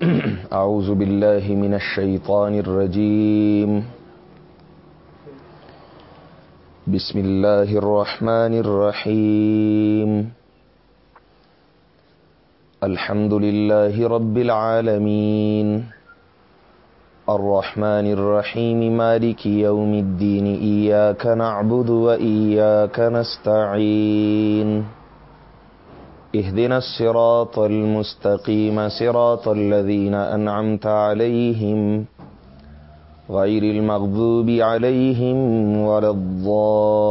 أعوذ بالله من الشيطان الرجيم. بسم الله الرحمن الرحيم. الحمد لله رب العالمين. الرحمن الرحيم، مالك يوم الدين، إياك نعبد وإياك نستعين. اهدنا الصراط المستقيم صراط الذين أنعمت عليهم غير المغضوب عليهم ولا الضالين.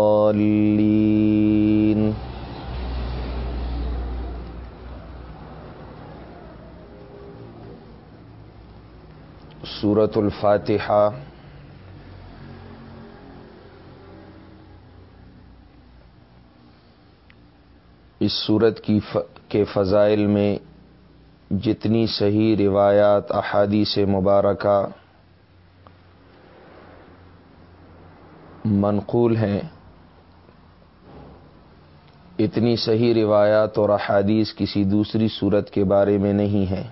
سورة الفاتحة. اس صورت کی ف... کے فضائل میں جتنی صحیح روایات، احادیث مبارکہ منقول ہیں، اتنی صحیح روایات اور احادیث کسی دوسری صورت کے بارے میں نہیں ہیں۔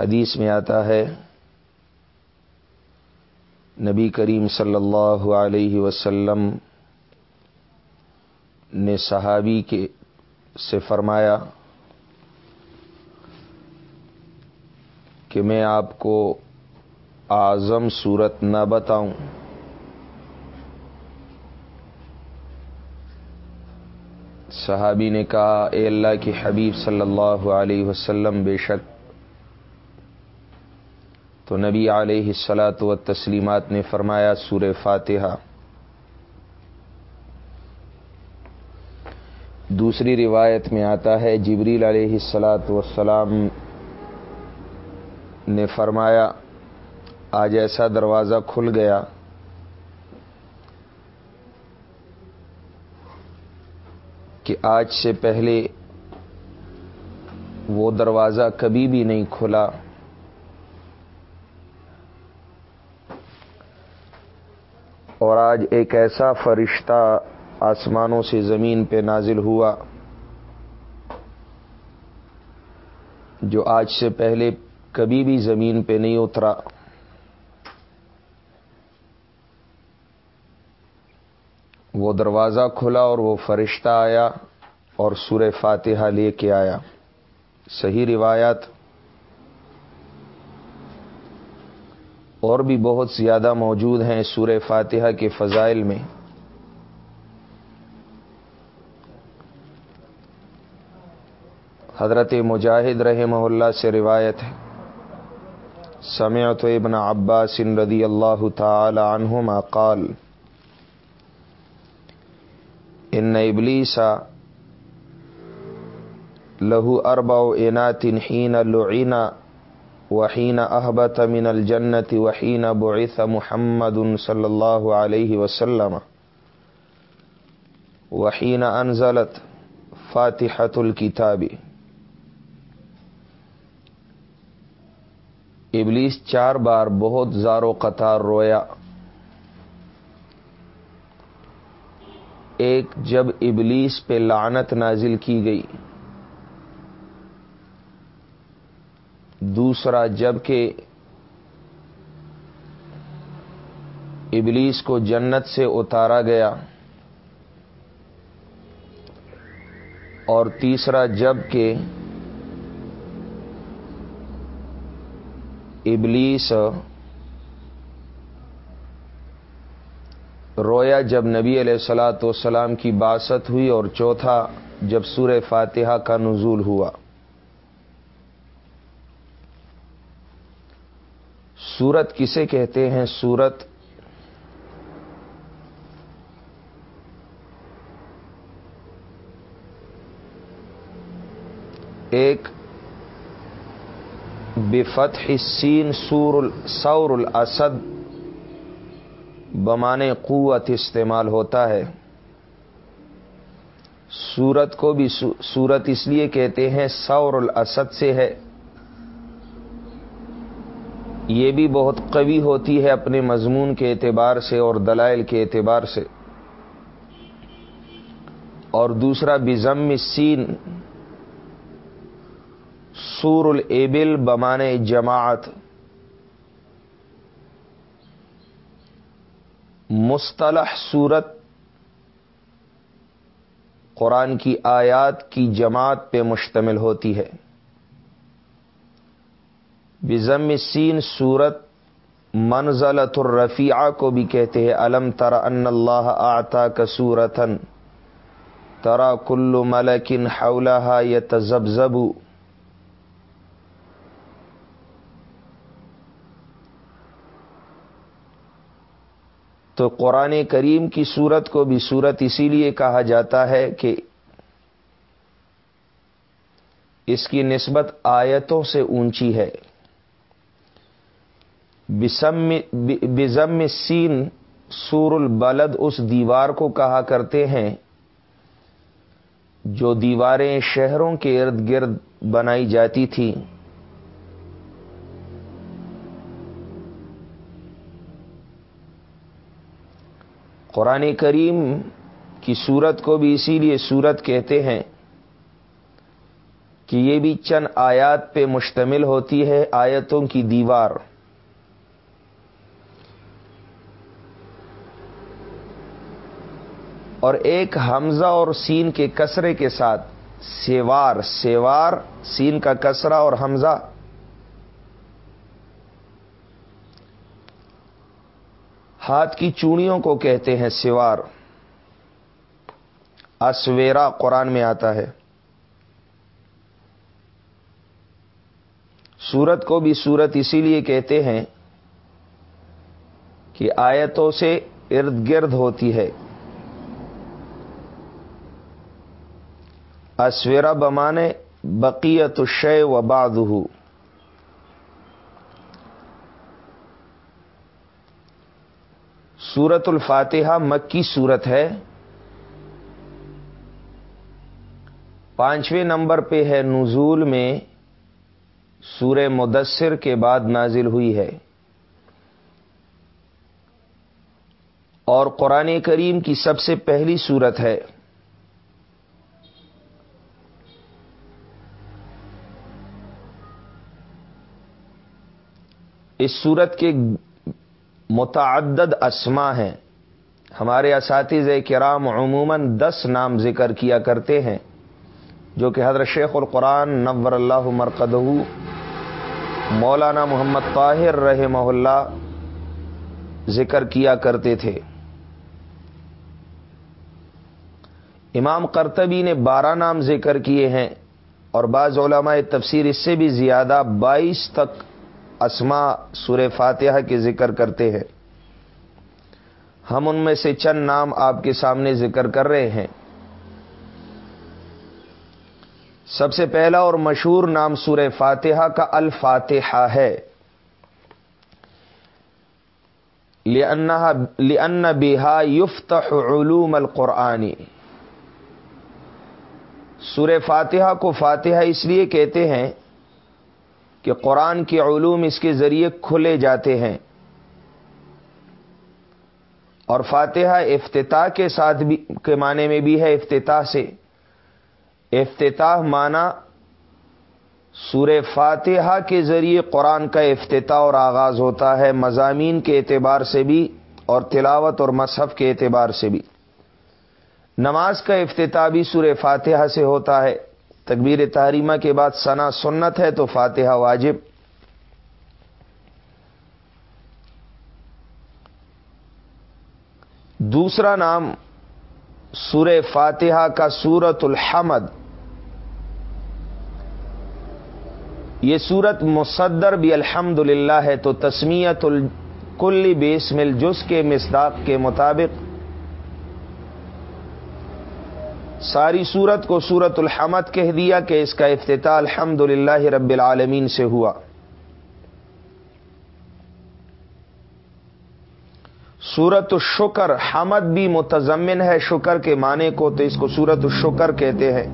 حدیث میں آتا ہے نبی کریم صلی اللہ علیہ وسلم نے صحابی کے سے فرمایا کہ میں آپ کو اعظم صورت نہ بتاؤں۔ صحابی نے کہا، اے اللہ کی حبیب صلی اللہ علیہ وسلم، بے شک تو نبی علیہ السلاۃ و تسلیمات نے فرمایا سور فاتحہ۔ دوسری روایت میں آتا ہے، جبریل علیہ السلاۃ وسلام نے فرمایا، آج ایسا دروازہ کھل گیا کہ آج سے پہلے وہ دروازہ کبھی بھی نہیں کھلا۔ اور آج ایک ایسا فرشتہ آسمانوں سے زمین پہ نازل ہوا جو آج سے پہلے کبھی بھی زمین پہ نہیں اترا۔ وہ دروازہ کھلا اور وہ فرشتہ آیا اور سور فاتحہ لے کے آیا۔ صحیح روایات اور بھی بہت زیادہ موجود ہیں سور فاتحہ کے فضائل میں۔ حضرت مجاہد رحمہ اللہ سے روایت ہے۔ سمعت ابن عباس رضی اللہ تعالی عنہما قال، ان ابلیسا لہو اربع انات حین لعین وحین احبت من الجنت وحین بعث محمد صلی اللہ علیہ وسلم. وحین انزلت فاتحة الكتاب. ابلیس چار بار بہت زارو قطار رویا. ایک جب ابلیس پہ لعنت نازل کی گئی. دوسرا جبکہ ابلیس کو جنت سے اتارا گیا اور تیسرا جبکہ ابلیس رویا جب نبی علیہ السلاۃ والسلام کی باست ہوئی اور چوتھا جب سور فاتحہ کا نزول ہوا۔ سورت کسے کہتے ہیں؟ سورت ایک بفتح السین سور سور الاسد بمانے قوت استعمال ہوتا ہے۔ سورت کو بھی سورت اس لیے کہتے ہیں سور الاسد سے ہے یہ بھی بہت قوی ہوتی ہے اپنے مضمون کے اعتبار سے اور دلائل کے اعتبار سے۔ اور دوسرا بزم سین سور البل بمانے جماعت۔ مصطلح صورت قرآن کی آیات کی جماعت پہ مشتمل ہوتی ہے۔ بزم سین صورت منزلت الرفیع کو بھی کہتے ہیں علم تر ان اللہ آتا کا ترا کل ملکن حولہ یا تزبزبو تو قرآن کریم کی صورت کو بھی صورت اسی لیے کہا جاتا ہے کہ اس کی نسبت آیتوں سے اونچی ہے۔ بزم سین سور البلد اس دیوار کو کہا کرتے ہیں جو دیواریں شہروں کے ارد گرد بنائی جاتی تھیں۔ قرآن کریم کی صورت کو بھی اسی لیے صورت کہتے ہیں کہ یہ بھی چند آیات پہ مشتمل ہوتی ہے آیتوں کی دیوار۔ اور ایک حمزہ اور سین کے کسرے کے ساتھ سیوار سیوار، سین کا کسرا اور حمزہ۔ ہاتھ کی چوڑیوں کو کہتے ہیں سوار اسویرا قرآن میں آتا ہے۔ سورت کو بھی سورت اسی لیے کہتے ہیں کہ آیتوں سے ارد گرد ہوتی ہے۔ اسویرا بمانے، بقیت الشے و بادہ سورت الفاتحہ مکی صورت ہے۔ پانچویں نمبر پہ ہے نزول میں سور مدثر کے بعد نازل ہوئی ہے۔ اور قرآن کریم کی سب سے پہلی صورت ہے۔ اس صورت کے متعدد اسما ہیں۔ ہمارے اساتذ کرام عموماً دس نام ذکر کیا کرتے ہیں، جو کہ حضرت شیخ القرآن نور اللہ مرکدہ مولانا محمد طاہر رحمہ اللہ ذکر کیا کرتے تھے۔ امام کرتبی نے بارہ نام ذکر کیے ہیں اور بعض علماء تفسیر اس سے بھی زیادہ بائیس تک اسما سور فاتحہ کے ذکر کرتے ہیں۔ ہم ان میں سے چند نام آپ کے سامنے ذکر کر رہے ہیں۔ سب سے پہلا اور مشہور نام سور فاتحہ کا الفاتحہ ہے۔ لن بہا یفت علوم القرآنی سور فاتحہ کو فاتحہ اس لیے کہتے ہیں کہ قرآن کے علوم اس کے ذریعے کھلے جاتے ہیں۔ اور فاتحہ افتتاح کے ساتھ بھی، کے معنی میں بھی ہے افتتاح سے۔ افتتاح معنی سور فاتحہ کے ذریعے قرآن کا افتتاح اور آغاز ہوتا ہے، مضامین کے اعتبار سے بھی اور تلاوت اور مصحف کے اعتبار سے بھی۔ نماز کا افتتاح بھی سور فاتحہ سے ہوتا ہے۔ تکبیر تحریمہ کے بعد ثنا سنت ہے تو فاتحہ واجب۔ دوسرا نام سور فاتحہ کا سورت الحمد۔ یہ سورت مصدر بھی الحمد ہے تو تسمیت الکلی بیس مل جس کے مصداق کے مطابق ساری صورت کو سورت الحمد کہہ دیا کہ اس کا افتتاح الحمد رب العالمین سے ہوا۔ سورت الشکر، حمد بھی متضمن ہے، شکر کے معنی کو تو اس کو سورت الشکر کہتے ہیں۔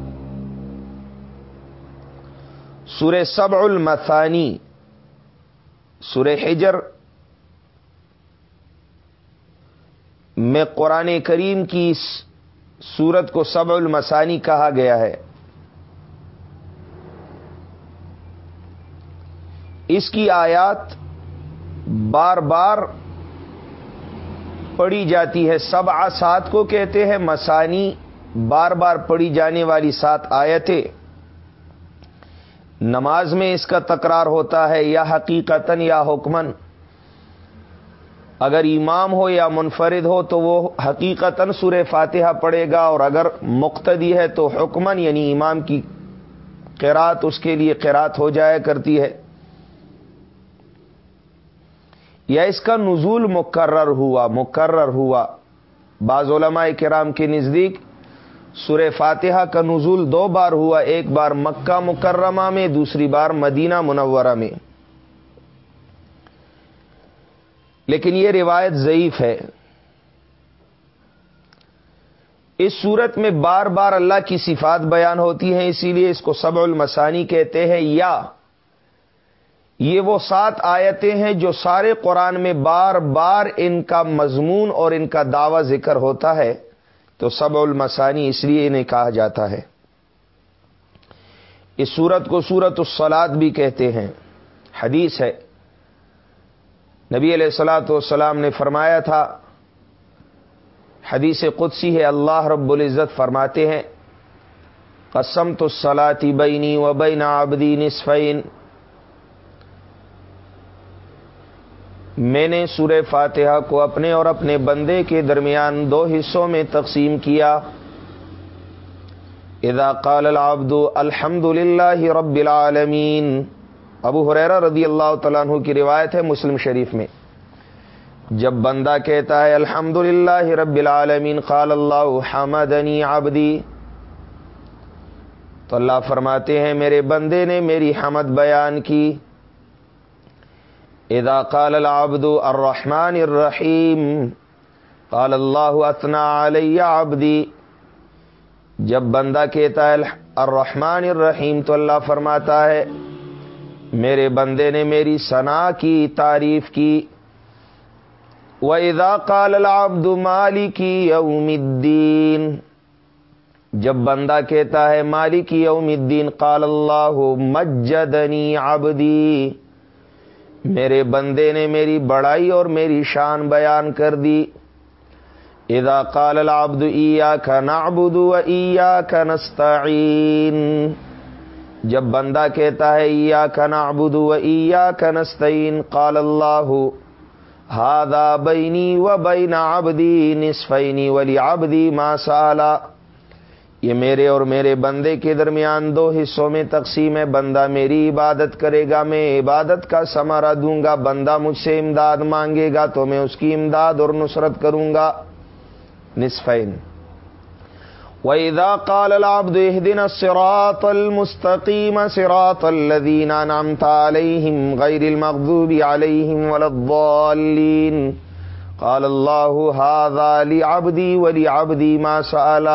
سور سبع المثانی سور حجر میں قرآن کریم کی سورت کو سب المسانی کہا گیا ہے۔ اس کی آیات بار بار پڑھی جاتی ہے۔ سب آسات کو کہتے ہیں مسانی بار بار پڑھی جانے والی سات آیتیں۔ نماز میں اس کا تکرار ہوتا ہے، یا حقیقتاً یا حکمن اگر امام ہو یا منفرد ہو تو وہ حقیقتاً سور فاتحہ پڑے گا اور اگر مقتدی ہے تو حکمن یعنی امام کی قرات اس کے لیے قرات ہو جایا کرتی ہے۔ یا اس کا نزول مقرر ہوا مقرر ہوا۔ بعض علماء کرام کے نزدیک سور فاتحہ کا نزول دو بار ہوا، ایک بار مکہ مکرمہ میں، دوسری بار مدینہ منورہ میں۔ لیکن یہ روایت ضعیف ہے۔ اس صورت میں بار بار اللہ کی صفات بیان ہوتی ہیں، اسی لیے اس کو سبع المسانی کہتے ہیں، یا یہ وہ سات آیتیں ہیں جو سارے قرآن میں بار بار ان کا مضمون اور ان کا دعوی ذکر ہوتا ہے۔ تو سب المسانی اس لیے انہیں کہا جاتا ہے۔ اس سورت کو سورت السلاد بھی کہتے ہیں۔ حدیث ہے۔ نبی علیہ السلاۃ والسلام نے فرمایا تھا، حدیث قدسی ہے، اللہ رب العزت فرماتے ہیں قسم تو سلاتی بینی و بین آبدی نصفین۔ میں نے سورہ فاتحہ کو اپنے اور اپنے بندے کے درمیان دو حصوں میں تقسیم کیا۔ اذا قال العبد الحمد للہ رب العالمین ابو حریرہ رضی اللہ تعالیٰ عنہ کی روایت ہے مسلم شریف میں۔ جب بندہ کہتا ہے الحمد للہ رب العالمین، قال اللہ، حمدنی عبدی تو اللہ فرماتے ہیں، میرے بندے نے میری حمد بیان کی۔ اذا قال العبد الرحمن الرحیم، قال اللہ اتنا علی عبدی جب بندہ کہتا ہے، الرحمن الرحیم تو اللہ فرماتا ہے میرے بندے نے میری ثنا کی، تعریف کی۔ و ادا کال العبد مالکی یوم الدین جب بندہ کہتا ہے مالکی یوم الدین، قال اللہ، مجدنی عبدی۔ میرے بندے نے میری بڑائی اور میری شان بیان کر دی۔ اذا قال العبد ایاک نعبد و ایاک نستعین جب بندہ کہتا ہے، ایاک نعبد و ایاک نستعین قال اللہ هذا بینی و بین عبدی نصفینی ولی عبدی ما سالا یہ میرے اور میرے بندے کے درمیان دو حصوں میں تقسیم ہے۔ بندہ میری عبادت کرے گا، میں عبادت کا سمارا دوں گا۔ بندہ مجھ سے امداد مانگے گا تو میں اس کی امداد اور نصرت کروں گا۔ نصفین۔ وَإِذَا قَالَ الْعَبْدُ اِهْدِنَا الصِّرَاطَ الْمُسْتَقِيمَ صِرَاطَ الَّذِينَ نَعْمْتَ عَلَيْهِمْ غَيْرِ الْمَغْضُوبِ عَلَيْهِمْ وَلَا الضَّالِّينَ قَالَ اللَّهُ هَذَا لِعَبْدِي وَلِعَبْدِي مَا سَأَلَ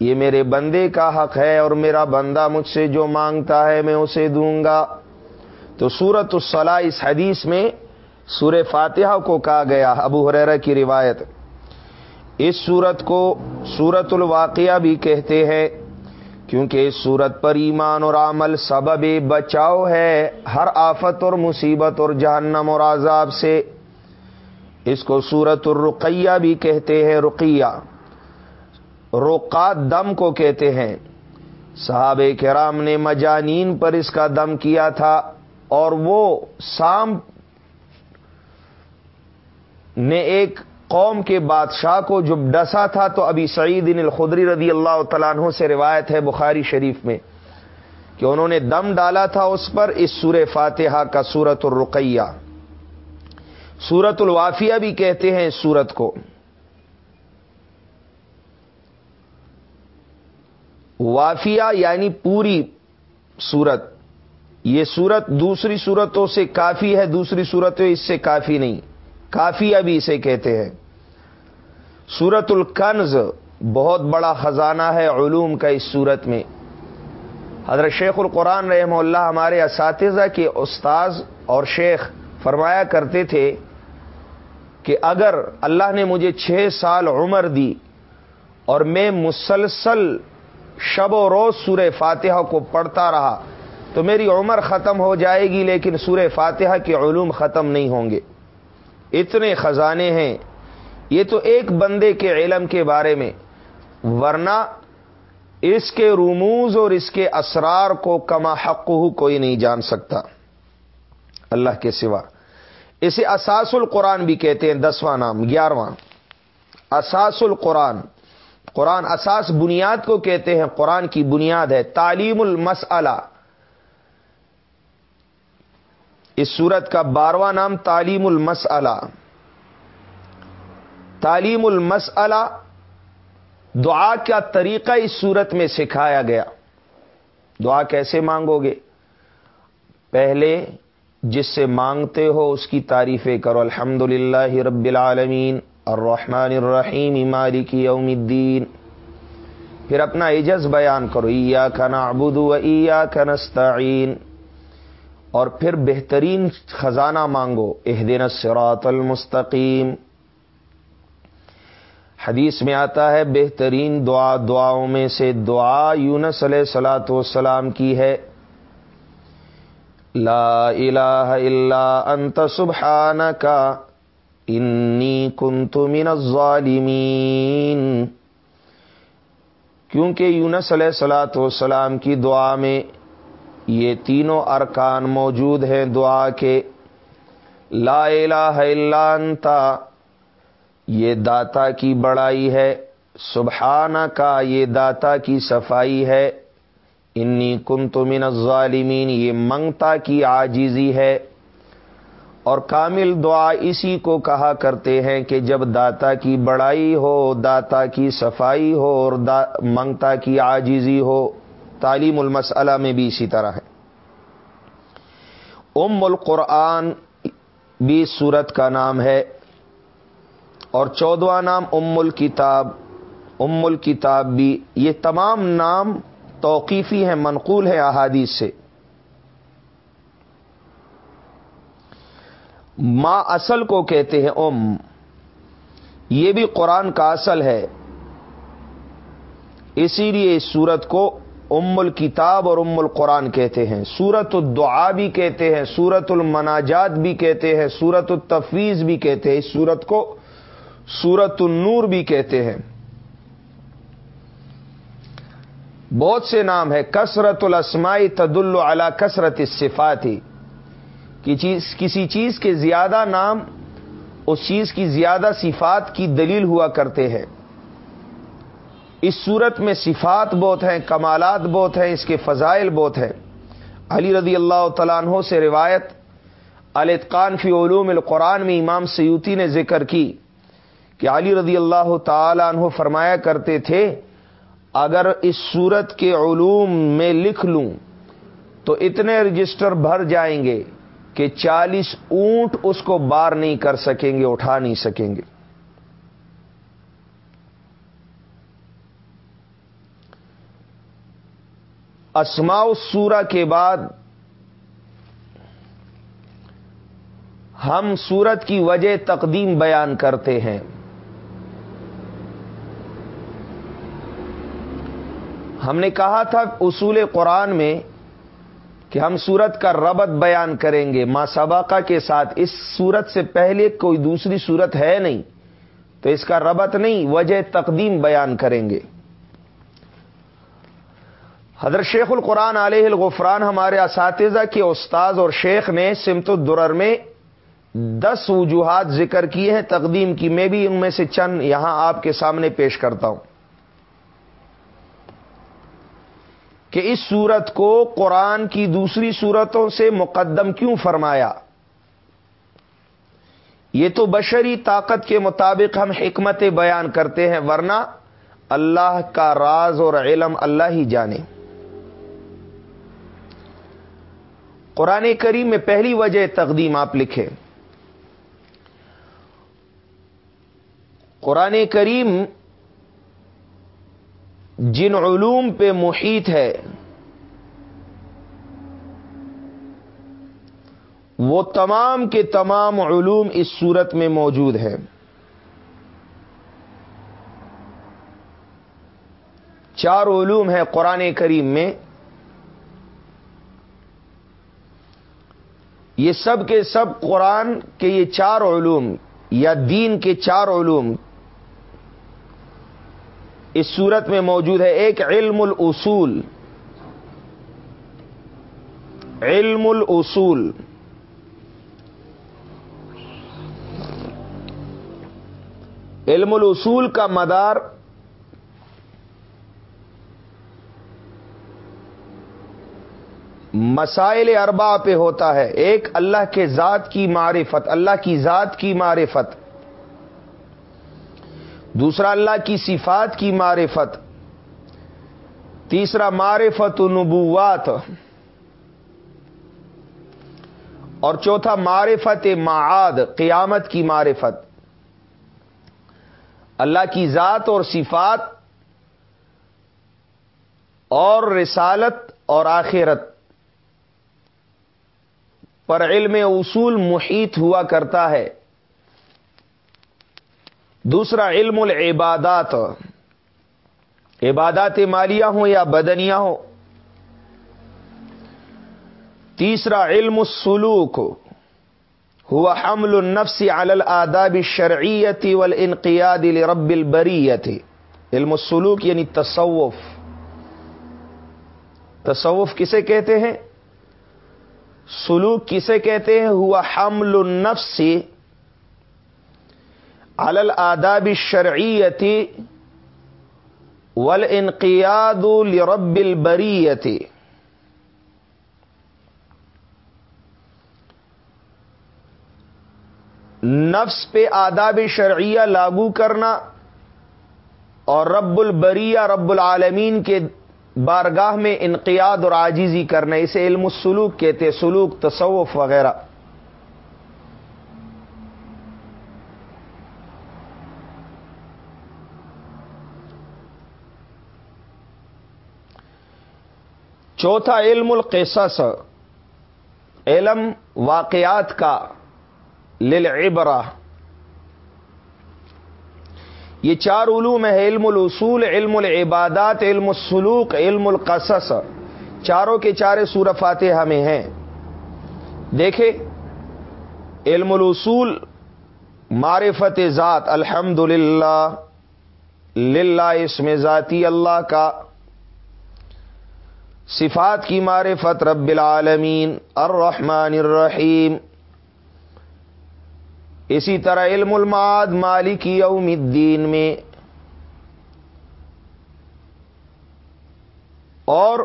یہ میرے بندے کا حق ہے اور میرا بندہ مجھ سے جو مانگتا ہے میں اسے دوں گا۔ تو سورت الصلاح اس حدیث میں سور فاتحہ کو کہا گیا، ابو حریرہ کی روایت۔ اس سورت کو سورت الواقعہ بھی کہتے ہیں، کیونکہ اس صورت پر ایمان اور عمل سبب بچاؤ ہے ہر آفت اور مصیبت اور جہنم اور عذاب سے۔ اس کو سورت الرقیہ بھی کہتے ہیں، رقیہ۔ روقات دم کو کہتے ہیں۔ صحاب کرام نے مجانین پر اس کا دم کیا تھا اور وہ سام نے ایک قوم کے بادشاہ کو جب ڈسا تھا تو ابھی سعید ان الخدری رضی اللہ تعالیٰ عنہ سے روایت ہے بخاری شریف میں کہ انہوں نے دم ڈالا تھا اس پر اس سور فاتحہ کا سورت الرقیہ۔ سورت الوافیہ بھی کہتے ہیں اس سورت کو۔ وافیہ یعنی پوری صورت یہ صورت دوسری صورتوں سے کافی ہے، دوسری صورتیں اس سے کافی نہیں۔ کافی ابھی اسے کہتے ہیں۔ سورت الکنز بہت بڑا خزانہ ہے علوم کا اس صورت میں۔ حضرت شیخ القرآن رحم اللہ ہمارے اساتذہ کے استاذ اور شیخ فرمایا کرتے تھے کہ اگر اللہ نے مجھے چھ سال عمر دی اور میں مسلسل شب و روز سورہ فاتحہ کو پڑھتا رہا تو میری عمر ختم ہو جائے گی لیکن سورہ فاتحہ کے علوم ختم نہیں ہوں گے۔ اتنے خزانے ہیں۔ یہ تو ایک بندے کے علم کے بارے میں۔ ورنہ اس کے رموز اور اس کے اسرار کو کما حق کوئی نہیں جان سکتا۔ اللہ کے سوا۔ اسے اساس القرآن بھی کہتے ہیں، دسواں نام گیارہواں اساس القرآن۔ قرآن اساس بنیاد کو کہتے ہیں، قرآن کی بنیاد ہے۔ تعلیم المسلہ اس صورت کا بارواں نام تعلیم المسلہ تعلیم المسلہ دعا کا طریقہ اس صورت میں سکھایا گیا۔ دعا کیسے مانگو گے؟ پہلے جس سے مانگتے ہو اس کی تعریفیں کرو۔ الحمد للہ رب العالمین، الرحمن الرحیم، مالک یوم الدین۔ پھر اپنا عجز بیان کرو۔ ایا کا نعبد و ایا کا نستعین اور پھر بہترین خزانہ مانگو اہدین الصراط المستقیم۔ حدیث میں آتا ہے، بہترین دعا، دعاؤں میں سے دعا یونس علیہ سلاۃ والسلام کی ہے۔ لا الہ الا انت سبحان کا انی کنت من الظالمین۔ کیونکہ یونس علیہ سلاۃ والسلام کی دعا میں یہ تینوں ارکان موجود ہیں دعا کے۔ لا الہ الا انت، یہ داتا کی بڑائی ہے۔ سبحانہ کا یہ داتا کی صفائی ہے۔ انی کن تو من الظالمین، یہ منگتا کی آجیزی ہے۔ اور کامل دعا اسی کو کہا کرتے ہیں کہ جب داتا کی بڑائی ہو، داتا کی صفائی ہو، اور منگتا کی آجیزی ہو۔ تعلیم المسئلہ میں بھی اسی طرح ہے۔ ام القرآن بھی صورت کا نام ہے اور چودواں نام ام الکتاب ام الکتاب بھی یہ تمام نام توقیفی ہیں، منقول ہے احادیث سے۔ ماں اصل کو کہتے ہیں ام، یہ بھی قرآن کا اصل ہے۔ اسی لیے اس سورت کو ام الکتاب اور ام القرآن کہتے ہیں، سورت الدعا بھی کہتے ہیں، سورت المناجات بھی کہتے ہیں، سورت التفویض بھی کہتے ہیں، اس سورت کو سورت النور بھی کہتے ہیں۔ بہت سے نام ہے کثرت الاسمائی تد علی کثرت صفاتی کسی چیز کے زیادہ نام، اس چیز کی زیادہ صفات کی دلیل ہوا کرتے ہیں۔ اس صورت میں صفات بہت ہیں، کمالات بہت ہیں، اس کے فضائل بہت ہیں۔ علی رضی اللہ تعالیٰ عنہ سے روایت الاتقان فی علوم القرآن میں امام سیوتی نے ذکر کی کہ علی رضی اللہ تعالی عنہ فرمایا کرتے تھے، اگر اس صورت کے علوم میں لکھ لوں تو اتنے رجسٹر بھر جائیں گے کہ چالیس اونٹ اس کو بار نہیں کر سکیں گے، اٹھا نہیں سکیں گے۔ اسماء سورہ کے بعد ہم سورت کی وجہ تقدیم بیان کرتے ہیں۔ ہم نے کہا تھا اصول قرآن میں کہ ہم سورت کا ربط بیان کریں گے۔ ماں سباقہ کے ساتھ اس سورت سے پہلے کوئی دوسری صورت ہے نہیں، تو اس کا ربط نہیں، وجہ تقدیم بیان کریں گے۔ حضرت شیخ القرآن علیہ الغفران ہمارے اساتذہ کے استاذ اور شیخ نے سمت الدرر میں دس وجوہات ذکر کیے ہیں تقدیم کی۔ میں بھی ان میں سے چند یہاں آپ کے سامنے پیش کرتا ہوں۔ کہ اس صورت کو قرآن کی دوسری صورتوں سے مقدم کیوں فرمایا؟ یہ تو بشری طاقت کے مطابق ہم حکمت بیان کرتے ہیں، ورنہ اللہ کا راز اور علم اللہ ہی جانے۔ قرآن کریم میں پہلی وجہ تقدیم آپ لکھیں۔ قرآن کریم جن علوم پہ محیط ہے، وہ تمام کے تمام علوم اس صورت میں موجود ہے چار علوم ہیں قرآن کریم میں۔ یہ سب کے سب قرآن کے یہ چار علوم یا دین کے چار علوم اس صورت میں موجود ہے۔ ایک علم الاصول علم الاصول۔ علم الاصول کا مدار مسائل اربا پہ ہوتا ہے۔ ایک اللہ کے ذات کی معرفت، اللہ کی ذات کی معرفت۔ دوسرا اللہ کی صفات کی معرفت۔ تیسرا معرفت نبوات اور چوتھا معرفت معاد، قیامت کی معرفت۔ اللہ کی ذات اور صفات اور رسالت اور آخرت۔ پر علم اصول محیط ہوا کرتا ہے۔ دوسرا، علم العبادات۔ عبادات مالیہ ہوں یا بدنیا ہو تیسرا، علم السلوک۔ ہوا حمل النفس على الآداب الشرعیتی والانقیاد لرب البریت۔ علم السلوک یعنی تصوف۔ تصوف کسے کہتے ہیں؟ سلوک کسے کہتے ہیں؟ ہوا حمل النفس على الآداب الشرعیتی والانقیاد لرب البریت. نفس پہ آداب شرعیہ لاگو کرنا اور رب البریہ رب العالمین کے بارگاہ میں انقیاد اور آجیزی کرنا اسے علم السلوک کہتے سلوک، تصوف وغیرہ۔ چوتھا، علم القصص۔ علم واقعات کا للعبرہ۔ یہ چار علوم ہے علم الاصول، علم العبادات، علم السلوک، علم القصص۔ چاروں کے چارے سور فاتحہ میں ہیں۔ دیکھے علم الاصول، معرفت ذات الحمد للہ للہ اس میں ذاتی اللہ کا۔ صفات کی معرفت، رب العالمین، الرحمن الرحیم۔ اسی طرح علم الماد مالک یوم الدین میں۔ اور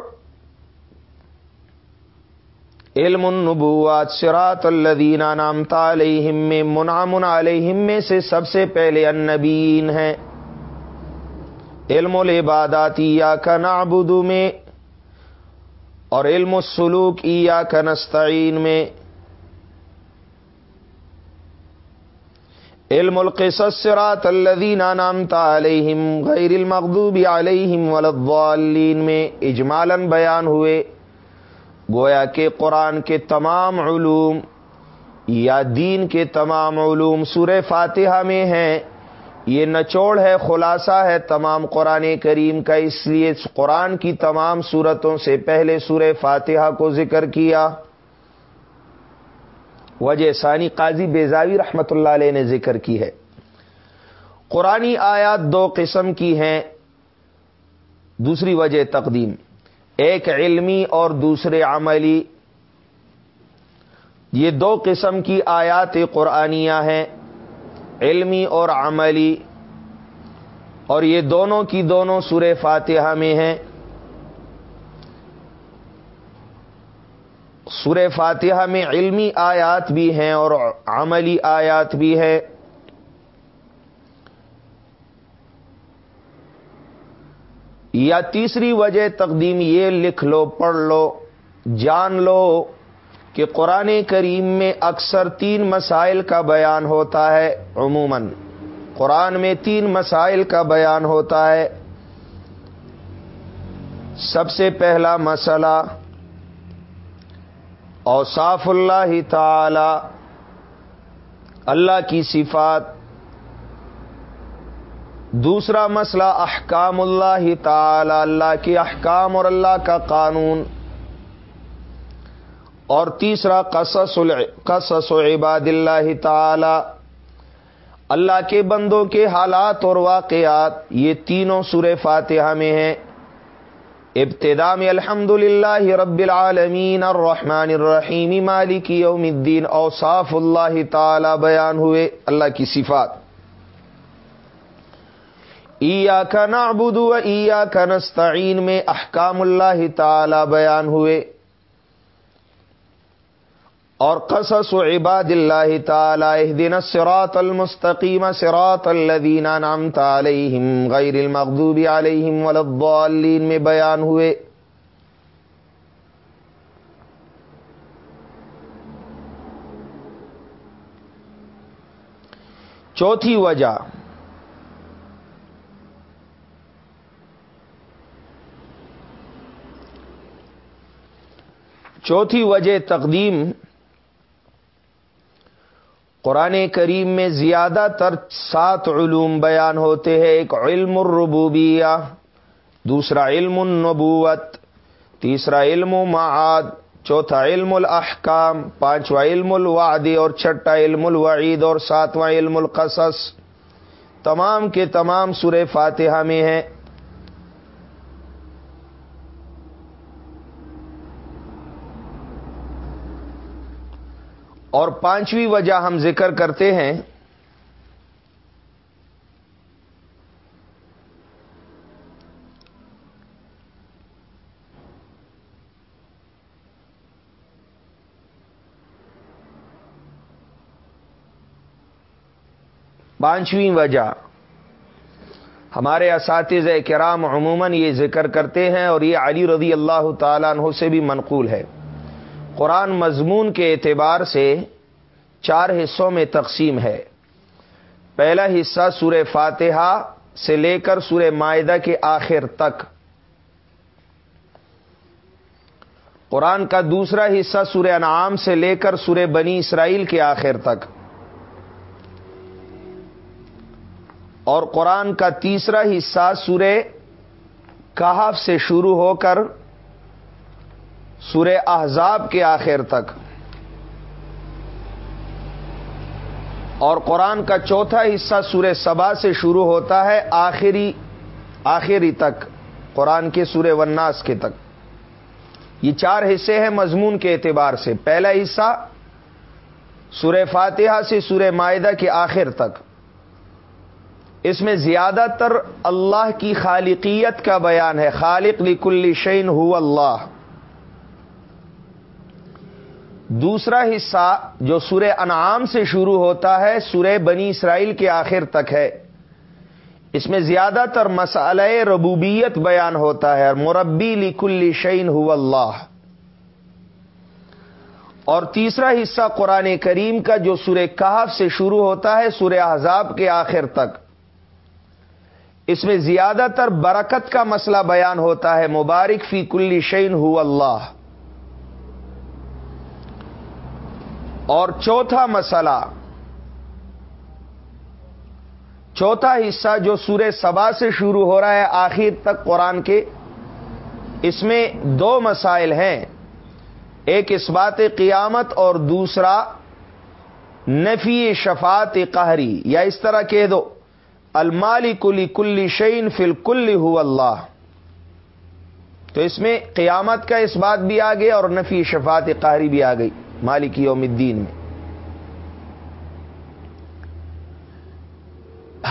علم النبوات سرات الدین نام علیہم میں منامن علیہم میں سے سب سے پہلے النبین ہیں۔ علم العباداتی یا کا نابدو میں، اور علم السلوک یا کا نستعین میں۔ علم القصص صراط الذین انعمت علیہم غیر المغضوب علیہم والضالین میں اجمالا بیان ہوئے۔ گویا کہ قرآن کے تمام علوم یا دین کے تمام علوم سور فاتحہ میں ہیں۔ یہ نچوڑ ہے، خلاصہ ہے تمام قرآن کریم کا، اس لیے قرآن کی تمام صورتوں سے پہلے سور فاتحہ کو ذکر کیا۔ وجہ ثانی قاضی بیزاوی رحمت اللہ علیہ نے ذکر کی ہے۔ قرآنی آیات دو قسم کی ہیں، دوسری وجہ تقدیم۔ ایک علمی اور دوسرے عملی۔ یہ دو قسم کی آیات قرآنیہ ہیں، علمی اور عملی۔ اور یہ دونوں کی دونوں سور فاتحہ میں ہیں۔ سور فاتحہ میں علمی آیات بھی ہیں اور عملی آیات بھی ہے یا تیسری وجہ تقدیم یہ لکھ لو، پڑھ لو، جان لو کہ قرآن کریم میں اکثر تین مسائل کا بیان ہوتا ہے۔ عموماً قرآن میں تین مسائل کا بیان ہوتا ہے۔ سب سے پہلا مسئلہ اوصاف اللہ تعالی اللہ کی صفات۔ دوسرا مسئلہ، احکام اللہ تعالی، اللہ کے احکام اور اللہ کا قانون۔ اور تیسرا، قصص قصص عباد اللہ تعالی۔ اللہ کے بندوں کے حالات اور واقعات، یہ تینوں سور فاتحہ میں ہیں۔ ابتدا میں الحمد للہ رب العالمین الرحمن الرحیم مالک یوم الدین اوصاف اللہ تعالی بیان ہوئے اللہ کی صفات۔ ایاک نعبد و ایاک نستعین میں احکام اللہ تعالی بیان ہوئے۔ اور قصص عباد اللہ تعالی اهدنا الصراط المستقیم صراط الذین انعمت علیہم غیر المغضوب علیہم ولا الضالین میں بیان ہوئے۔ چوتھی وجہ۔ چوتھی وجہ تقدیم۔ قرآن کریم میں زیادہ تر سات علوم بیان ہوتے ہیں، ایک علم الربوبیہ، دوسرا علم النبوت، تیسرا علم معاد چوتھا علم الاحکام، پانچواں علم الوعد اور چھٹا علم الوعید اور ساتواں علم القصص۔ تمام کے تمام سور فاتحہ میں ہیں۔ اور پانچویں وجہ ہم ذکر کرتے ہیں پانچویں وجہ۔ ہمارے اساتذہ کرام عموماً یہ ذکر کرتے ہیں اور یہ علی رضی اللہ تعالیٰ عنہ سے بھی منقول ہے۔ قرآن مضمون کے اعتبار سے چار حصوں میں تقسیم ہے۔ پہلا حصہ سور فاتحہ سے لے کر سور معدہ کے آخر تک۔ قرآن کا دوسرا حصہ سور انعام سے لے کر سور بنی اسرائیل کے آخر تک۔ اور قرآن کا تیسرا حصہ سور کہف سے شروع ہو کر سورہ احزاب کے آخر تک۔ اور قرآن کا چوتھا حصہ سورہ سبا سے شروع ہوتا ہے آخری آخری تک، قرآن کے سورہ وناس کے تک۔ یہ چار حصے ہیں مضمون کے اعتبار سے۔ پہلا حصہ سورہ فاتحہ سے سورہ معاہدہ کے آخر تک۔ اس میں زیادہ تر اللہ کی خالقیت کا بیان ہے۔ خالق لکل شعین ہو اللہ۔ دوسرا حصہ جو سورہ انعام سے شروع ہوتا ہے، سورہ بنی اسرائیل کے آخر تک ہے۔ اس میں زیادہ تر مسئلہ ربوبیت بیان ہوتا ہے، اور مربی لکل شعین ہو اللہ۔ اور تیسرا حصہ قرآن کریم کا جو سورہ کہف سے شروع ہوتا ہے، سورہ احزاب کے آخر تک۔ اس میں زیادہ تر برکت کا مسئلہ بیان ہوتا ہے، مبارک فی کل شعین ہو اللہ۔ اور چوتھا مسئلہ، چوتھا حصہ جو سورہ سبا سے شروع ہو رہا ہے آخر تک قرآن کے، اس میں دو مسائل ہیں۔ ایک اس بات قیامت اور دوسرا نفی شفات قہری، یا اس طرح کہہ دو المالی کلی کلی شعین فل کل ہو اللہ۔ تو اس میں قیامت کا اس بات بھی آ گیا اور نفی شفات قہری بھی آ گئی مالک یوم الدین۔ میں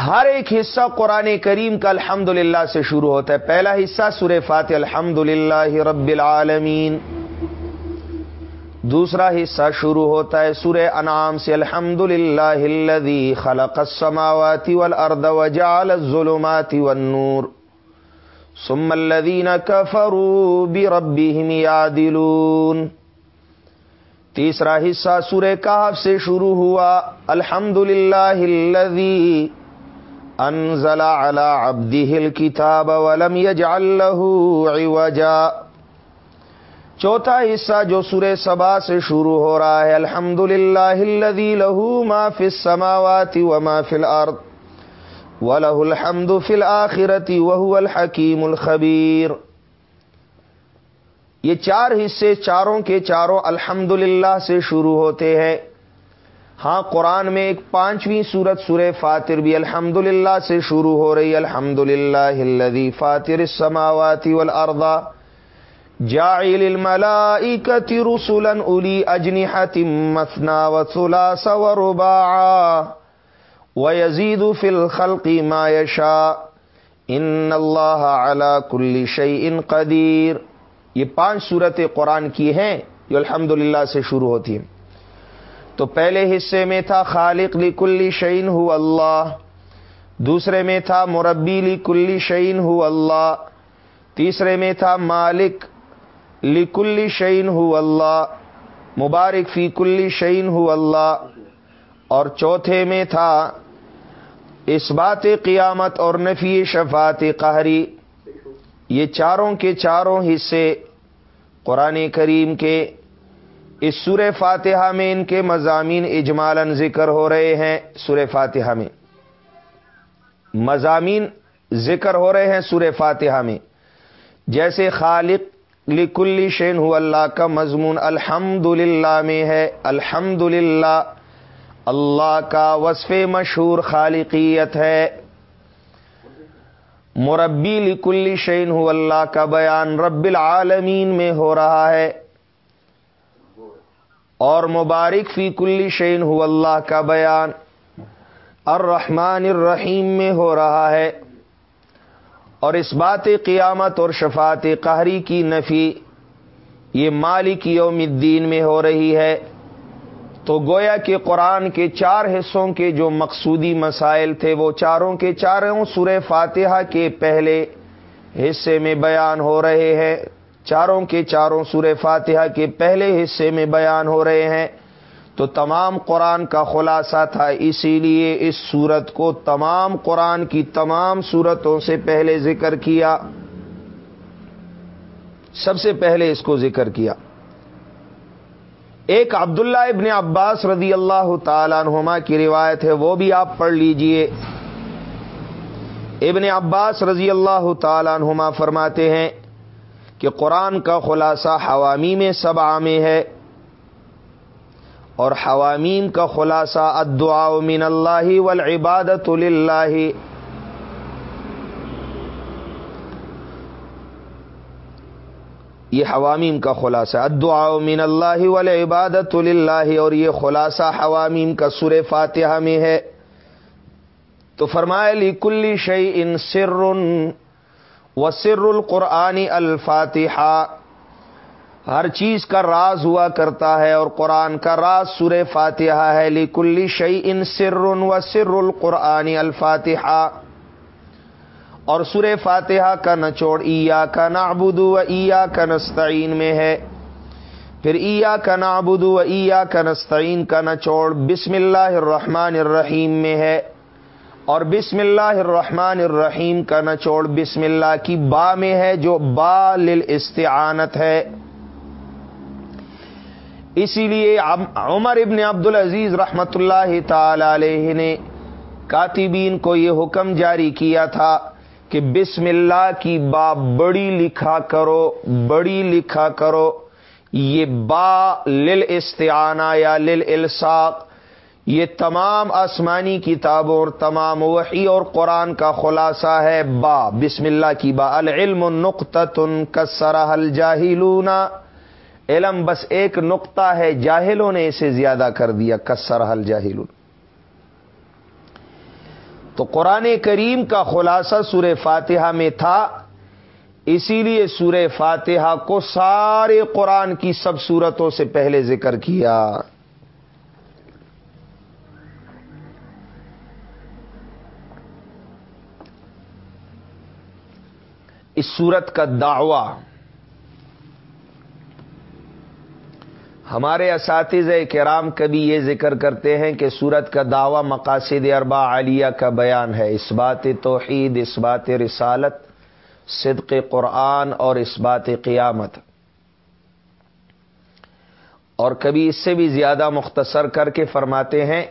ہر ایک حصہ قرآن کریم کا الحمد سے شروع ہوتا ہے۔ پہلا حصہ سورہ فاتح الحمد للہ رب العالمین۔ دوسرا حصہ شروع ہوتا ہے سورہ انعام سے الحمد للہ خلق السماوات والارض وجعل الظلمات والنور۔ ثم الذين كفروا بربهم يعدلون تیسرا حصہ سورہ کہف سے شروع ہوا الحمد للہ انزل على عبده الكتاب ولم يجعل له عوجا۔ چوتھا حصہ جو سورہ سبا سے شروع ہو رہا ہے الحمد للہ الذي له ما في السماوات وما في الارض ولہ الحمد فل آخرتی وہ الحکیم الخبیر۔ یہ چار حصے چاروں کے چاروں الحمد سے شروع ہوتے ہیں۔ ہاں قرآن میں ایک پانچویں سورت سورہ فاتر بھی الحمد سے شروع ہو رہی الحمد للہ فاتر السماوات والارض۔ جاعل الملائکت رسلا اولی اجنحت مثنا وثلاث ورباعا۔ ويزيد في الخلق ما يشاء ان اللہ على كل شيء قدیر۔ یہ پانچ صورتیں قرآن کی ہیں جو الحمد سے شروع ہوتی ہیں۔ تو پہلے حصے میں تھا خالق لی کلی شعین ہو اللہ، دوسرے میں تھا مربی لی کلی شعین ہو اللہ، تیسرے میں تھا مالک لی کلی شعین ہو اللہ، مبارک فی کلی شعین ہو اللہ، اور چوتھے میں تھا اس بات قیامت اور نفی شفات قہری۔ یہ چاروں کے چاروں حصے قرآن کریم کے اس سور فاتحہ میں ان کے مضامین اجمالن ذکر ہو رہے ہیں سور فاتحہ میں۔ مضامین ذکر ہو رہے ہیں سور فاتحہ میں۔ جیسے خالق لکلی شین ہو اللہ کا مضمون الحمد میں ہے۔ الحمد اللہ کا وصف مشہور خالقیت ہے۔ مربی لکلی شعین ہو اللہ کا بیان رب العالمین میں ہو رہا ہے۔ اور مبارک فی کلی شعین ہو اللہ کا بیان الرحمن الرحیم میں ہو رہا ہے۔ اور اس بات قیامت اور شفات قہری کی نفی یہ مالک یوم الدین میں ہو رہی ہے۔ تو گویا کہ قرآن کے چار حصوں کے جو مقصودی مسائل تھے، وہ چاروں کے چاروں سورہ فاتحہ کے پہلے حصے میں بیان ہو رہے ہیں۔ چاروں کے چاروں سورہ فاتحہ کے پہلے حصے میں بیان ہو رہے ہیں۔ تو تمام قرآن کا خلاصہ تھا، اسی لیے اس صورت کو تمام قرآن کی تمام صورتوں سے پہلے ذکر کیا۔ سب سے پہلے اس کو ذکر کیا۔ ایک عبداللہ ابن عباس رضی اللہ تعالیٰ عنہما کی روایت ہے، وہ بھی آپ پڑھ لیجیے۔ ابن عباس رضی اللہ تعالیٰ عنہما فرماتے ہیں کہ قرآن کا خلاصہ حوامیم سبع میں ہے اور حوامیم کا خلاصہ الدعاء من اللہ والعبادت للہ۔ یہ حوامیم کا خلاصہ ادعا من اللہ عبادت اللہ اور یہ خلاصہ حوامیم کا سر فاتحہ میں ہے۔ تو فرمائے لی کلی شعی ان سر و سر القرآنی الفاتحہ ہر چیز کا راز ہوا کرتا ہے اور قرآن کا راز سر فاتحہ ہے۔ لی کلی شعی ان سر و سر القرآنی الفاتحہ۔ اور سور فاتحہ کا نچوڑ ایا کا نعبدو و ایا کا نستعین میں ہے۔ پھر ایا کا نعبدو و ایا کا نستعین کا نچوڑ بسم اللہ الرحمن الرحیم میں ہے۔ اور بسم اللہ الرحمن الرحیم کا نچوڑ بسم اللہ کی با میں ہے، جو با للاستعانت ہے۔ اسی لیے عمر ابن عبد العزیز رحمت اللہ تعالی علیہ نے کاتبین کو یہ حکم جاری کیا تھا۔ کہ بسم اللہ کی با بڑی لکھا کرو، بڑی لکھا کرو۔ یہ با لل استعانہ یا لل الساق یہ تمام آسمانی کتابوں اور تمام وحی اور قرآن کا خلاصہ ہے۔ با، بسم اللہ کی با۔ العلم نقطن کسرہ الجاہلون۔ علم بس ایک نقطہ ہے، جاہلوں نے اسے زیادہ کر دیا کسرہ الجاہلون۔ تو قرآن کریم کا خلاصہ سور فاتحہ میں تھا۔ اسی لیے سور فاتحہ کو سارے قرآن کی سب صورتوں سے پہلے ذکر کیا۔ اس صورت کا دعوی۔ ہمارے اساتذہ کرام کبھی یہ ذکر کرتے ہیں کہ سورت کا دعوی مقاصد اربا عالیہ کا بیان ہے۔ اس بات توحید، اس بات رسالت، صدق قرآن اور اس بات قیامت۔ اور کبھی اس سے بھی زیادہ مختصر کر کے فرماتے ہیں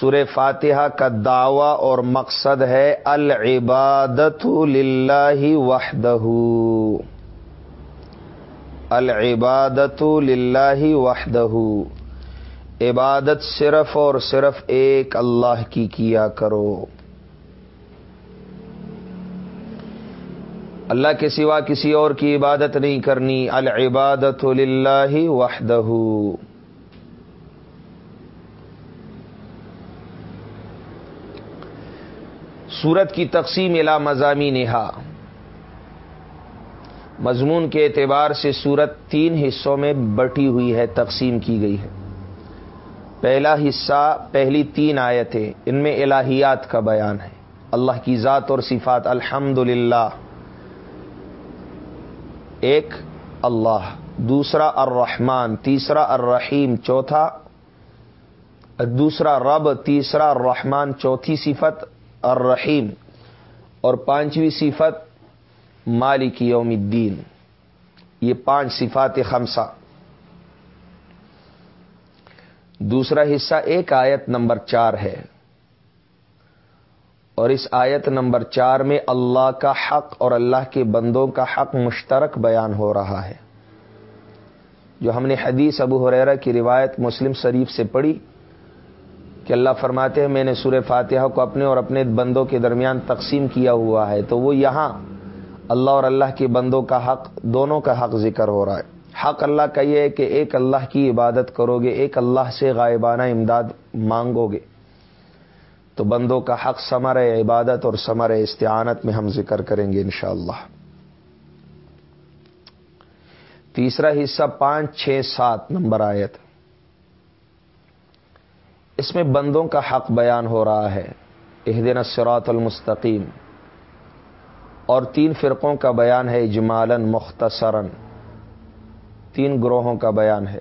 سور فاتحہ کا دعوی اور مقصد ہے العبادت للہ وحدہ العبادت للہ وحدہ۔ عبادت صرف اور صرف ایک اللہ کی کیا کرو۔ اللہ کے سوا کسی اور کی عبادت نہیں کرنی۔ العبادت للہ وحدہ۔ سورت کی تقسیم الا مضامی نہا مضمون کے اعتبار سے سورت تین حصوں میں بٹی ہوئی ہے، تقسیم کی گئی ہے۔ پہلا حصہ، پہلی تین آیتیں، ان میں الہیات کا بیان ہے۔ اللہ کی ذات اور صفات الحمد ایک، اللہ۔ دوسرا، الرحمن۔ تیسرا، الرحیم۔ چوتھا، دوسرا، رب۔ تیسرا، الرحمن۔ چوتھی صفت، الرحیم۔ اور پانچویں صفت مالک یوم الدین۔ یہ پانچ صفات خمسہ۔ دوسرا حصہ ایک آیت نمبر چار ہے۔ اور اس آیت نمبر چار میں اللہ کا حق اور اللہ کے بندوں کا حق مشترک بیان ہو رہا ہے۔ جو ہم نے حدیث ابو حریرہ کی روایت مسلم شریف سے پڑھی کہ اللہ فرماتے ہیں، میں نے سورہ فاتحہ کو اپنے اور اپنے بندوں کے درمیان تقسیم کیا ہوا ہے، تو وہ یہاں اللہ اور اللہ کے بندوں کا حق، دونوں کا حق ذکر ہو رہا ہے۔ حق اللہ کا یہ ہے کہ ایک اللہ کی عبادت کرو گے ایک اللہ سے غائبانہ امداد مانگو گے تو بندوں کا حق ثمر عبادت اور ثمر استعانت میں ہم ذکر کریں گے انشاءاللہ۔ تیسرا حصہ پانچ، چھ، سات، نمبر آیت۔ اس میں بندوں کا حق بیان ہو رہا ہے۔ دن سرات المستقیم۔ اور تین فرقوں کا بیان ہے اجمالن مختصراً۔ تین گروہوں کا بیان ہے۔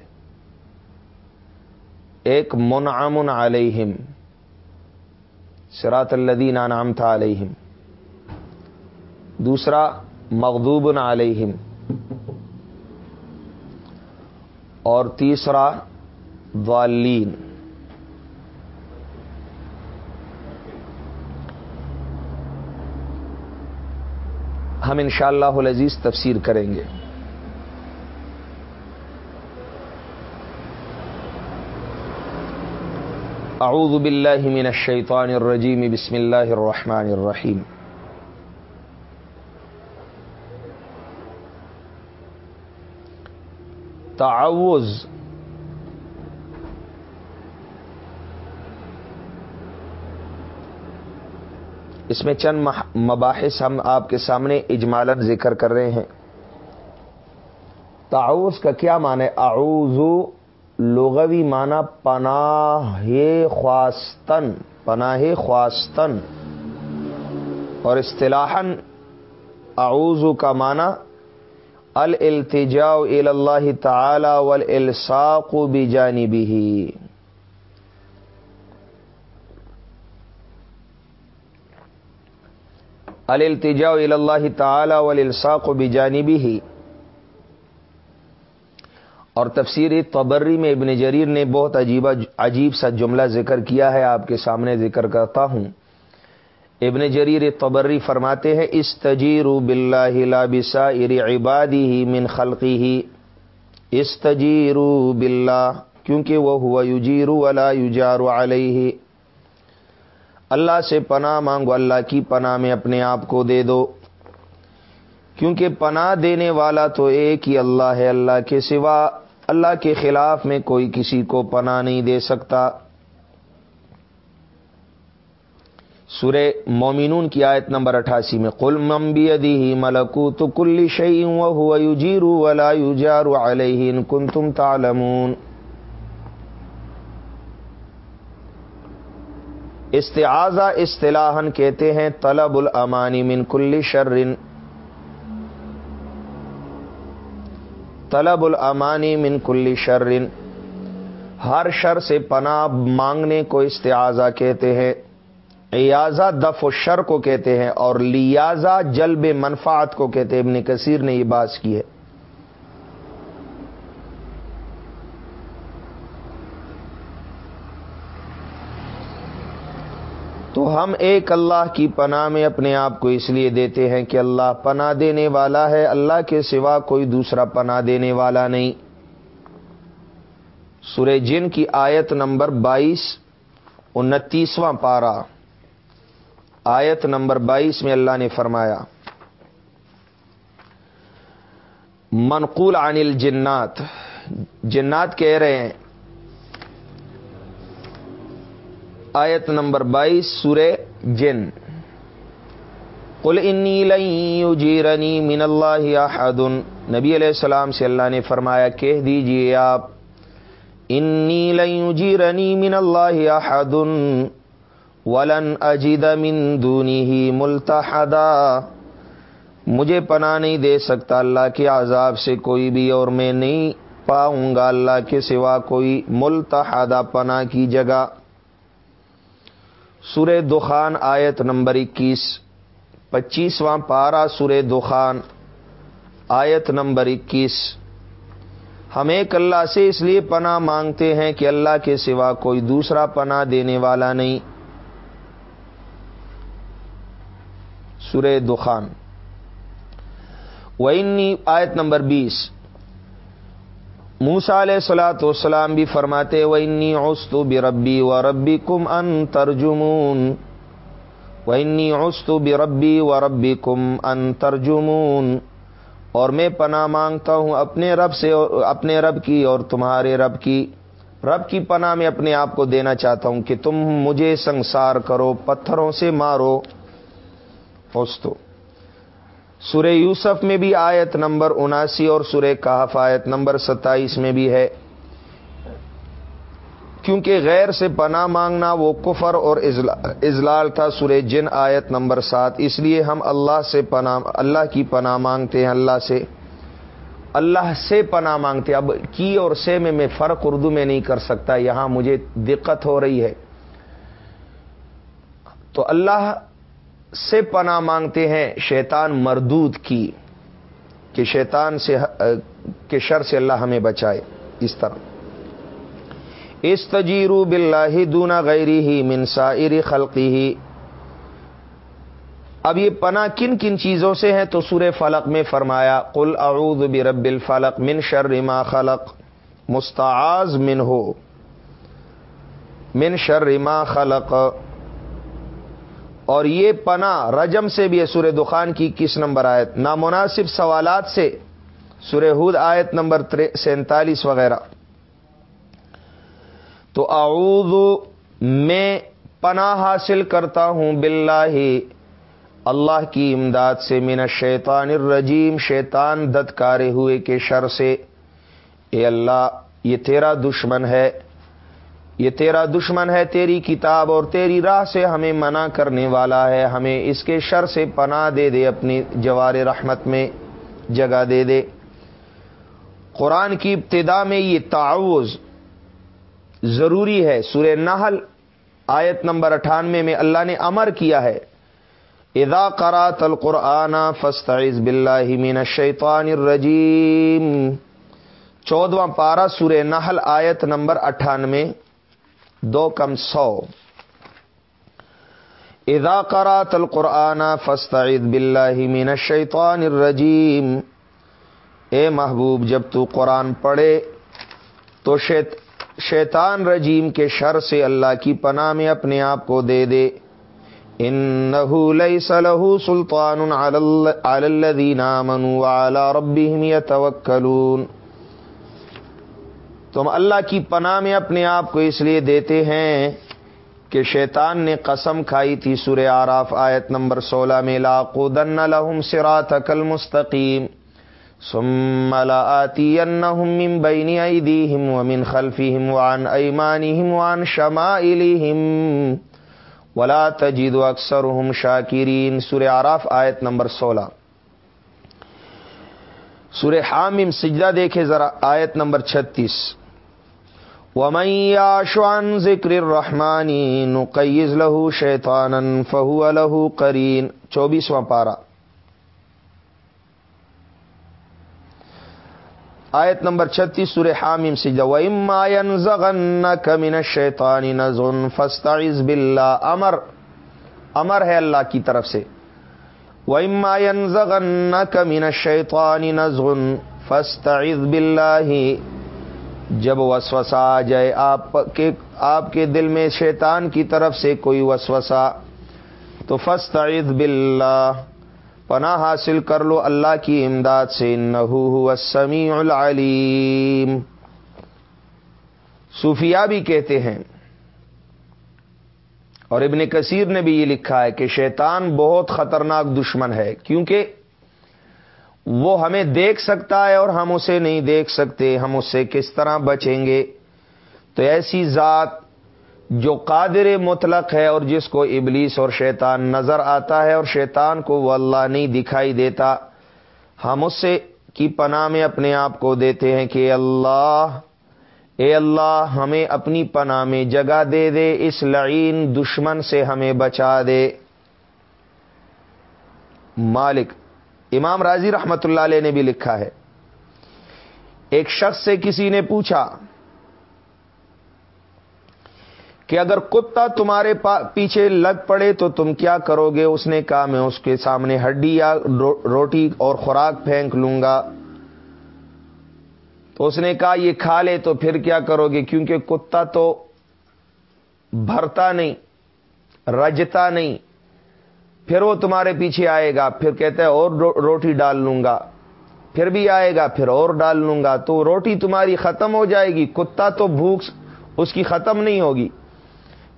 ایک منعمن علیہم۔ سراط الدین نام تھا علیہم۔ دوسرا مغدوب علیہم۔ اور تیسرا والین ہم انشاءاللہ اللہ العزیز تفسیر کریں گے۔ اعوذ باللہ من الشیطان الرجیم، بسم اللہ الرحمن الرحیم۔ تعوذ اس میں چند مباحث ہم آپ کے سامنے اجمالن ذکر کر رہے ہیں۔ تعوذ کا کیا معنی اعوذ لغوی معنی پناہ خواستن پناہ خواستن۔ اور اصطلاحاً اعوذ کا معنی الالتجاء الى اللہ تعالی والالصاق بجانبه الالتجاء الى اللہ تعالی والالصاق بجانبه. اور تفسیر تبری میں ابن جریر نے بہت عجیب عجیب سا جملہ ذکر کیا ہے، آپ کے سامنے ذکر کرتا ہوں۔ ابن جریر تبری فرماتے ہیں اس تجیر بلّہ بسائر عبادی ہی من خلقی ہی اس تجیر بلّہ کیونکہ وہ ہوا یوجیر ولا یوجار علیہ۔ اللہ سے پناہ مانگو، اللہ کی پناہ میں اپنے آپ کو دے دو۔ کیونکہ پناہ دینے والا تو ایک ہی اللہ ہے، اللہ کے سوا اللہ کے خلاف میں کوئی کسی کو پناہ نہیں دے سکتا۔ سورہ مومنون کی آیت نمبر اٹھاسی میں کل ممبی ادی ملکو تو کل شعی جیرو ولا یوجارو علیہ کن تم تالمون استعاذہ اصطلاحن کہتے ہیں، طلب الامانی من کل شرن. طلب الامانی من کل شرن. ہر شر سے پناہ مانگنے کو استعاذہ کہتے ہیں۔ ایازہ دف و شر کو کہتے ہیں اور لیازہ جلب منفعت کو کہتے ہیں۔ ابن کثیر نے یہ بات کی ہے۔ تو ہم ایک اللہ کی پناہ میں اپنے آپ کو اس لیے دیتے ہیں کہ اللہ پناہ دینے والا ہے، اللہ کے سوا کوئی دوسرا پناہ دینے والا نہیں۔ سورہ جن کی آیت نمبر بائیس، انتیسواں پارا آیت نمبر بائیس میں اللہ نے فرمایا، منقول عن الجنات۔ جنات کہہ رہے ہیں آیت نمبر بائیس، سورہ جن۔ قل انی لن من اللہ احد۔ نبی علیہ السلام سے اللہ نے فرمایا، کہہ دیجیے آپ، انی لن جیرنی من اللہ احد۔ ولن اجد من دونه ملتحدا۔ مجھے پناہ نہیں دے سکتا اللہ کے عذاب سے کوئی بھی، اور میں نہیں پاؤں گا اللہ کے سوا کوئی ملتحدہ پناہ کی جگہ۔ سورہ دخان آیت نمبر اکیس، پچیسواں پارا سورہ دخان آیت نمبر اکیس۔ ہم ایک اللہ سے اس لیے پناہ مانگتے ہیں کہ اللہ کے سوا کوئی دوسرا پناہ دینے والا نہیں۔ سورہ دخان۔ وعنی آیت نمبر بیس۔ موسا علیہ سلاۃ والسلام بھی فرماتے و انی اوستو بے ربی و ربی کم ان ترجمون۔ و انی اوستو بے ربی و ربی کم ان ترجمون۔ اور میں پناہ مانگتا ہوں اپنے رب سے اپنے رب کی اور تمہارے رب کی۔ رب کی پناہ میں اپنے آپ کو دینا چاہتا ہوں کہ تم مجھے سنسار کرو، پتھروں سے مارو۔ اوستو سورہ یوسف میں بھی آیت نمبر اناسی اور سورہ کہف آیت نمبر ستائیس میں بھی ہے۔ کیونکہ غیر سے پناہ مانگنا وہ کفر اور ازلال تھا سورہ جن آیت نمبر سات۔ اس لیے ہم اللہ سے پناہ، اللہ کی پناہ مانگتے ہیں، اللہ سے اللہ سے پناہ مانگتے اب کی اور سے میں میں فرق اردو میں نہیں کر سکتا، یہاں مجھے دقت ہو رہی ہے۔ تو اللہ سے پناہ مانگتے ہیں شیطان مردود کی، کہ شیطان سے کے شر سے اللہ ہمیں بچائے، اس طرح۔ اس تجیرو بلّہ دونا غیری ہی منسائر خلقی ہی اب یہ پناہ کن کن چیزوں سے ہیں؟ تو سورہ فلق میں فرمایا، قل اعوذ برب الفلق من شر ما خلق، مستعاذ من ہو من شر ما خلق۔ اور یہ پناہ رجم سے بھی ہے سورہ دخان کی کس نمبر آیت. نامناسب سوالات سے سورہ ہود آیت نمبر سینتالیس وغیرہ. تو اعوذ میں پناہ حاصل کرتا ہوں باللہ، اللہ کی امداد سے، من شیطان الرجیم، شیطان دتکارے ہوئے کے شر سے. اے اللہ، یہ تیرا دشمن ہے یہ تیرا دشمن ہے، تیری کتاب اور تیری راہ سے ہمیں منع کرنے والا ہے۔ ہمیں اس کے شر سے پناہ دے دے، اپنی جوار رحمت میں جگہ دے دے۔ قرآن کی ابتدا میں یہ تعوض ضروری ہے۔ سورہ نحل آیت نمبر اٹھانوے میں اللہ نے امر کیا ہے۔ ادا کرا تل قرآن فستعز بلّہ من الشیطان الرجیم۔ چودواں پارہ سورہ نحل آیت نمبر اٹھانوے دو کم سو۔ ادا کرا تل قرآن فستعد بلّہ من الشیطان الرجیم۔ اے محبوب، جب تو قرآن پڑھے تو شیط، شیطان رجیم کے شر سے اللہ کی پناہ میں اپنے آپ کو دے دے۔ ان ليس له سلطان على الذين آمنوا وعلى ربهم يتوكلون تم اللہ کی پناہ میں اپنے آپ کو اس لیے دیتے ہیں کہ شیطان نے قسم کھائی تھی سورہ آراف آیت نمبر سولہ میں لاقودن لہم سرات کل مستقیم ثم لآتینہم من بین ایدیہم ومن خلفہم وعن ایمانہم وعن شمائلہم ولا تجید اکثرہم شاکرین سورہ آراف آیت نمبر سولہ۔ سورہ حامم سجدہ دیکھے ذرا، آیت نمبر چھتیس۔ ومن يعش عن ذکر الرحمانی نقیز له شیطانا فهو له قرین چوبیسواں پارا آیت نمبر چھتیس، سورہ حامیم سجدہ۔ وَإِمَّا يَنزَغَنَّكَ مِنَ الشَّيْطَانِ نَزْغٌ فَاسْتَعِذْ بِاللَّهِ امر امر ہے اللہ کی طرف سے۔ وَإِمَّا کمین الشَّيْطَانِ نَزْغٌ فَاسْتَعِذْ بِاللَّهِ جب وسوسہ آ جائے آپ کے آپ کے دل میں شیطان کی طرف سے کوئی وسوسہ، تو فستعذ باللہ، پناہ حاصل کر لو اللہ کی امداد سے نحو السمیع العلیم۔ صوفیہ بھی کہتے ہیں، اور ابن کثیر نے بھی یہ لکھا ہے کہ شیطان بہت خطرناک دشمن ہے، کیونکہ وہ ہمیں دیکھ سکتا ہے اور ہم اسے نہیں دیکھ سکتے، ہم اس سے کس طرح بچیں گے؟ تو ایسی ذات جو قادر مطلق ہے اور جس کو ابلیس اور شیطان نظر آتا ہے اور شیطان کو وہ اللہ نہیں دکھائی دیتا، ہم اس سے کی پناہ میں اپنے آپ کو دیتے ہیں کہ اللہ، اے اللہ ہمیں اپنی پناہ میں جگہ دے دے، اس لعین دشمن سے ہمیں بچا دے۔ مالک امام راضی رحمت اللہ علیہ نے بھی لکھا ہے۔ ایک شخص سے کسی نے پوچھا کہ اگر کتا تمہارے پیچھے لگ پڑے تو تم کیا کرو گے؟ اس نے کہا، میں اس کے سامنے ہڈی یا روٹی اور خوراک پھینک لوں گا۔ تو اس نے کہا، یہ کھا لے تو پھر کیا کرو گے؟ کیونکہ کتا تو بھرتا نہیں، رجتا نہیں۔ پھر وہ تمہارے پیچھے آئے گا، پھر کہتا ہے اور روٹی ڈال لوں گا۔ پھر بھی آئے گا، پھر اور ڈال لوں گا۔ تو روٹی تمہاری ختم ہو جائے گی، کتا تو بھوک اس کی ختم نہیں ہوگی۔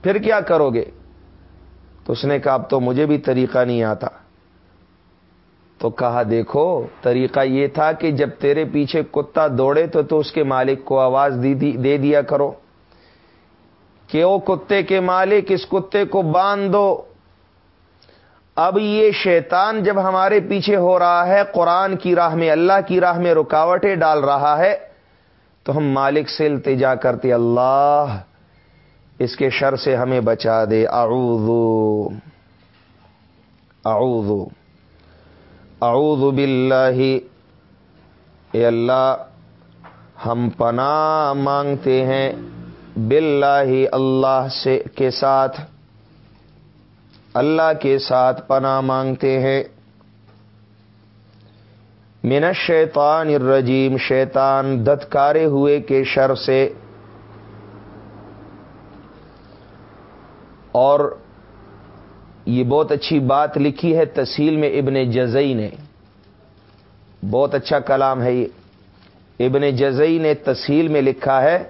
پھر کیا کرو گے؟ تو اس نے کہا، اب تو مجھے بھی طریقہ نہیں آتا۔ تو کہا، دیکھو، طریقہ یہ تھا کہ جب تیرے پیچھے کتا دوڑے تو تو اس کے مالک کو آواز دے دیا کرو۔ کہ وہ کتے کے مالک، اس کتے کو باندھ دو اب یہ شیطان جب ہمارے پیچھے ہو رہا ہے، قرآن کی راہ میں، اللہ کی راہ میں رکاوٹیں ڈال رہا ہے، تو ہم مالک سے التجا کرتے، اللہ، اس کے شر سے ہمیں بچا دے، اعوذ اعوذ اعوذ باللہ، اے اللہ، ہم پناہ مانگتے ہیں باللہ، اللہ سے، کے ساتھ۔ اللہ کے ساتھ پناہ مانگتے ہیں۔ من الشیطان الرجیم، شیطان دتکارے ہوئے کے شر سے۔ اور یہ بہت اچھی بات لکھی ہے تحصیل میں ابن جزئی نے۔ بہت اچھا کلام ہے یہ۔ ابن جزئی نے تحصیل میں لکھا ہے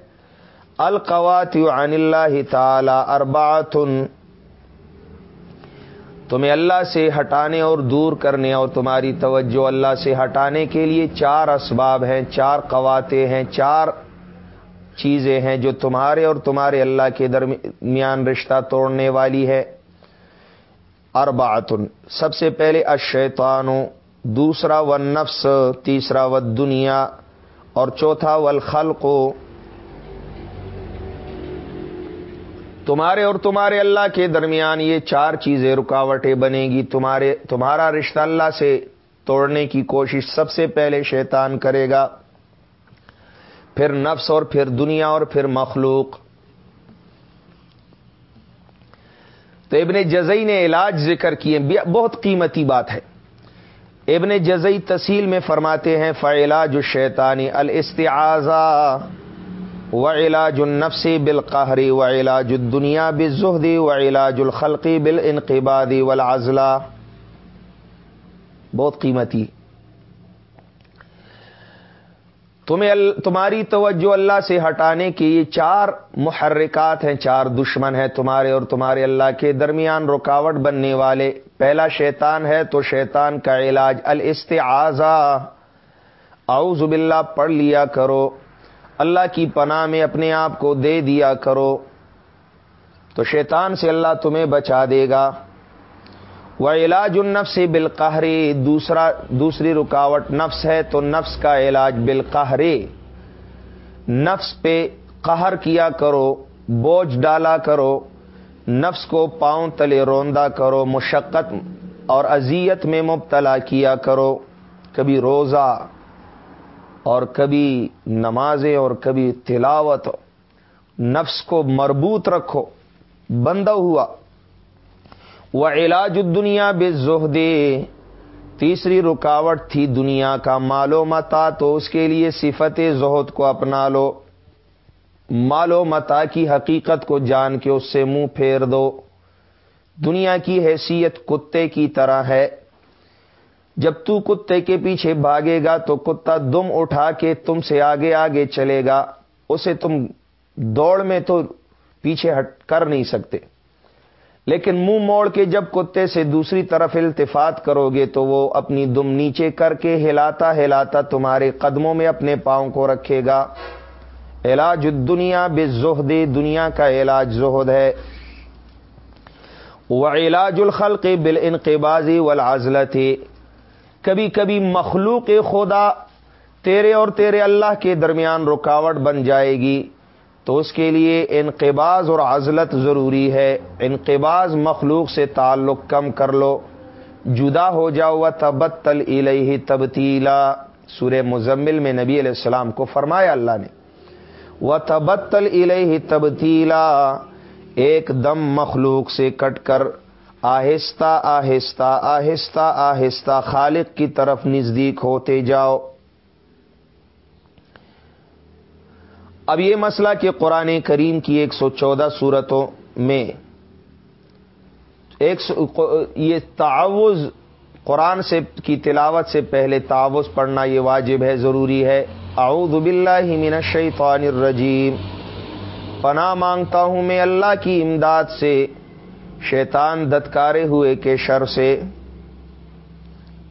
القوات عن اللہ تعالی ارباتن تمہیں اللہ سے ہٹانے اور دور کرنے اور تمہاری توجہ اللہ سے ہٹانے کے لیے چار اسباب ہیں، چار قواتے ہیں، چار چیزیں ہیں جو تمہارے اور تمہارے اللہ کے درمیان رشتہ توڑنے والی ہے۔ اربعتن، سب سے پہلے اشیطانو دوسرا و نفس تیسرا و دنیا اور چوتھا و تمہارے اور تمہارے اللہ کے درمیان یہ چار چیزیں رکاوٹیں بنے گی، تمہارے، تمہارا رشتہ اللہ سے توڑنے کی کوشش سب سے پہلے شیطان کرے گا، پھر نفس اور پھر دنیا اور پھر مخلوق۔ تو ابن جزئی نے علاج ذکر کیے بہت قیمتی بات ہے۔ ابن جزئی تحصیل میں فرماتے ہیں، فعلاج الشیطانی الاستعاذہ۔ و علاج النفسی بالقہری و علاج الدنیا بالزہدی و علاج الخلقی بالانقبادی والعزلہ بہت قیمتی. تمہیں تمہاری توجہ اللہ سے ہٹانے کی یہ چار محرکات ہیں، چار دشمن ہیں تمہارے اور تمہارے اللہ کے درمیان رکاوٹ بننے والے. پہلا شیطان ہے تو شیطان کا علاج الاستعاذہ. اعوذ باللہ، پڑھ لیا کرو. اللہ کی پناہ میں اپنے آپ کو دے دیا کرو تو شیطان سے اللہ تمہیں بچا دے گا۔ وہ علاج النفس بالقہری دوسرا دوسری رکاوٹ نفس ہے تو نفس کا علاج بالقہری نفس پہ قہر کیا کرو، بوجھ ڈالا کرو، نفس کو پاؤں تلے روندا کرو، مشقت اور اذیت میں مبتلا کیا کرو۔ کبھی روزہ اور کبھی نمازیں اور کبھی تلاوت، نفس کو مربوط رکھو، بندہ ہوا۔ وہ علاج دنیا بے تیسری رکاوٹ تھی دنیا کا مالو متا، تو اس کے لیے صفت زہد کو اپنا لو۔ مالو متا کی حقیقت کو جان کے اس سے منہ پھیر دو۔ دنیا کی حیثیت کتے کی طرح ہے۔ جب تو کتے کے پیچھے بھاگے گا تو کتا دم اٹھا کے تم سے آگے آگے چلے گا۔ اسے تم دوڑ میں تو پیچھے ہٹ کر نہیں سکتے۔ لیکن منہ موڑ کے جب کتے سے دوسری طرف التفات کرو گے تو وہ اپنی دم نیچے کر کے ہلاتا ہلاتا تمہارے قدموں میں اپنے پاؤں کو رکھے گا۔ علاج دنیا بے زہد دنیا کا علاج زہد ہے۔ وہ علاج الخلق بال انقبازی والعزلت کبھی کبھی مخلوق خدا تیرے اور تیرے اللہ کے درمیان رکاوٹ بن جائے گی۔ تو اس کے لیے انقباز اور عزلت ضروری ہے۔ انقباز مخلوق سے تعلق کم کر لو۔ جدا ہو جاؤ و تبتل الہ تبتیلا۔ سورہ مزمل میں نبی علیہ السلام کو فرمایا اللہ نے۔ و تبتل الہ تبتیلا۔ ایک دم مخلوق سے کٹ کر۔ آہستہ آہستہ آہستہ آہستہ خالق کی طرف نزدیک ہوتے جاؤ۔ اب یہ مسئلہ کہ قرآن کریم کی ایک سو چودہ صورتوں میں ایک یہ تعوض قرآن سے کی تلاوت سے پہلے تعوض پڑھنا یہ واجب ہے، ضروری ہے۔ اعوذ باللہ من الشیطان الرجیم۔ پناہ مانگتا ہوں میں اللہ کی امداد سے۔ شیطان دتکارے ہوئے کے شر سے۔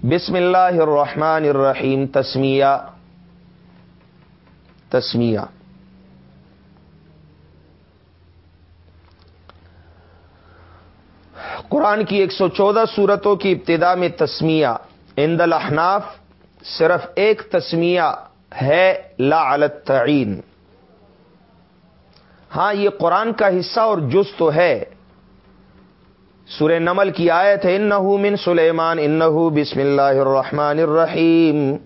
بسم اللہ الرحمن الرحیم، تسمیہ۔ تسمیہ۔ قرآن کی ایک سو چودہ صورتوں کی ابتدا میں تسمیہ۔ اند الاحناف صرف ایک تسمیہ ہے لا تعین ہاں یہ قرآن کا حصہ اور جز تو ہے۔ سورہ نمل کی آیت ہے، انہو من سلیمان، انہو بسم اللہ الرحمن الرحیم۔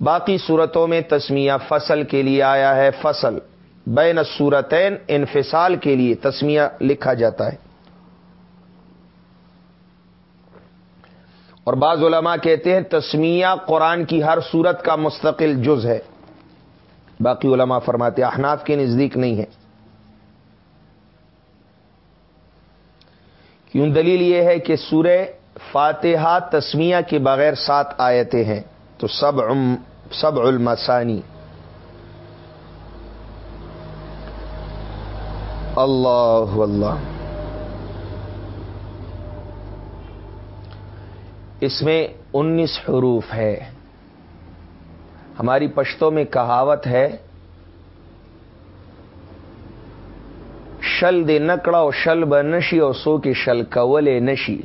باقی صورتوں میں تسمیہ فصل کے لیے آیا ہے، فصل۔ بین صورتین انفصال کے لیے تسمیہ لکھا جاتا ہے۔ اور بعض علماء کہتے ہیں تسمیہ قرآن کی ہر صورت کا مستقل جز ہے۔ باقی علماء فرماتے احناف کے نزدیک نہیں ہے۔ کیوں دلیل یہ ہے کہ سورہ فاتحہ تسمیہ کے بغیر سات آیتیں ہیں۔ تو سب سب المسانی اللہ اللہ اس میں انیس حروف ہے۔ ہماری پشتوں میں کہاوت ہے شل دے نکڑا شل ب نشی اور سو کی شل کول نشی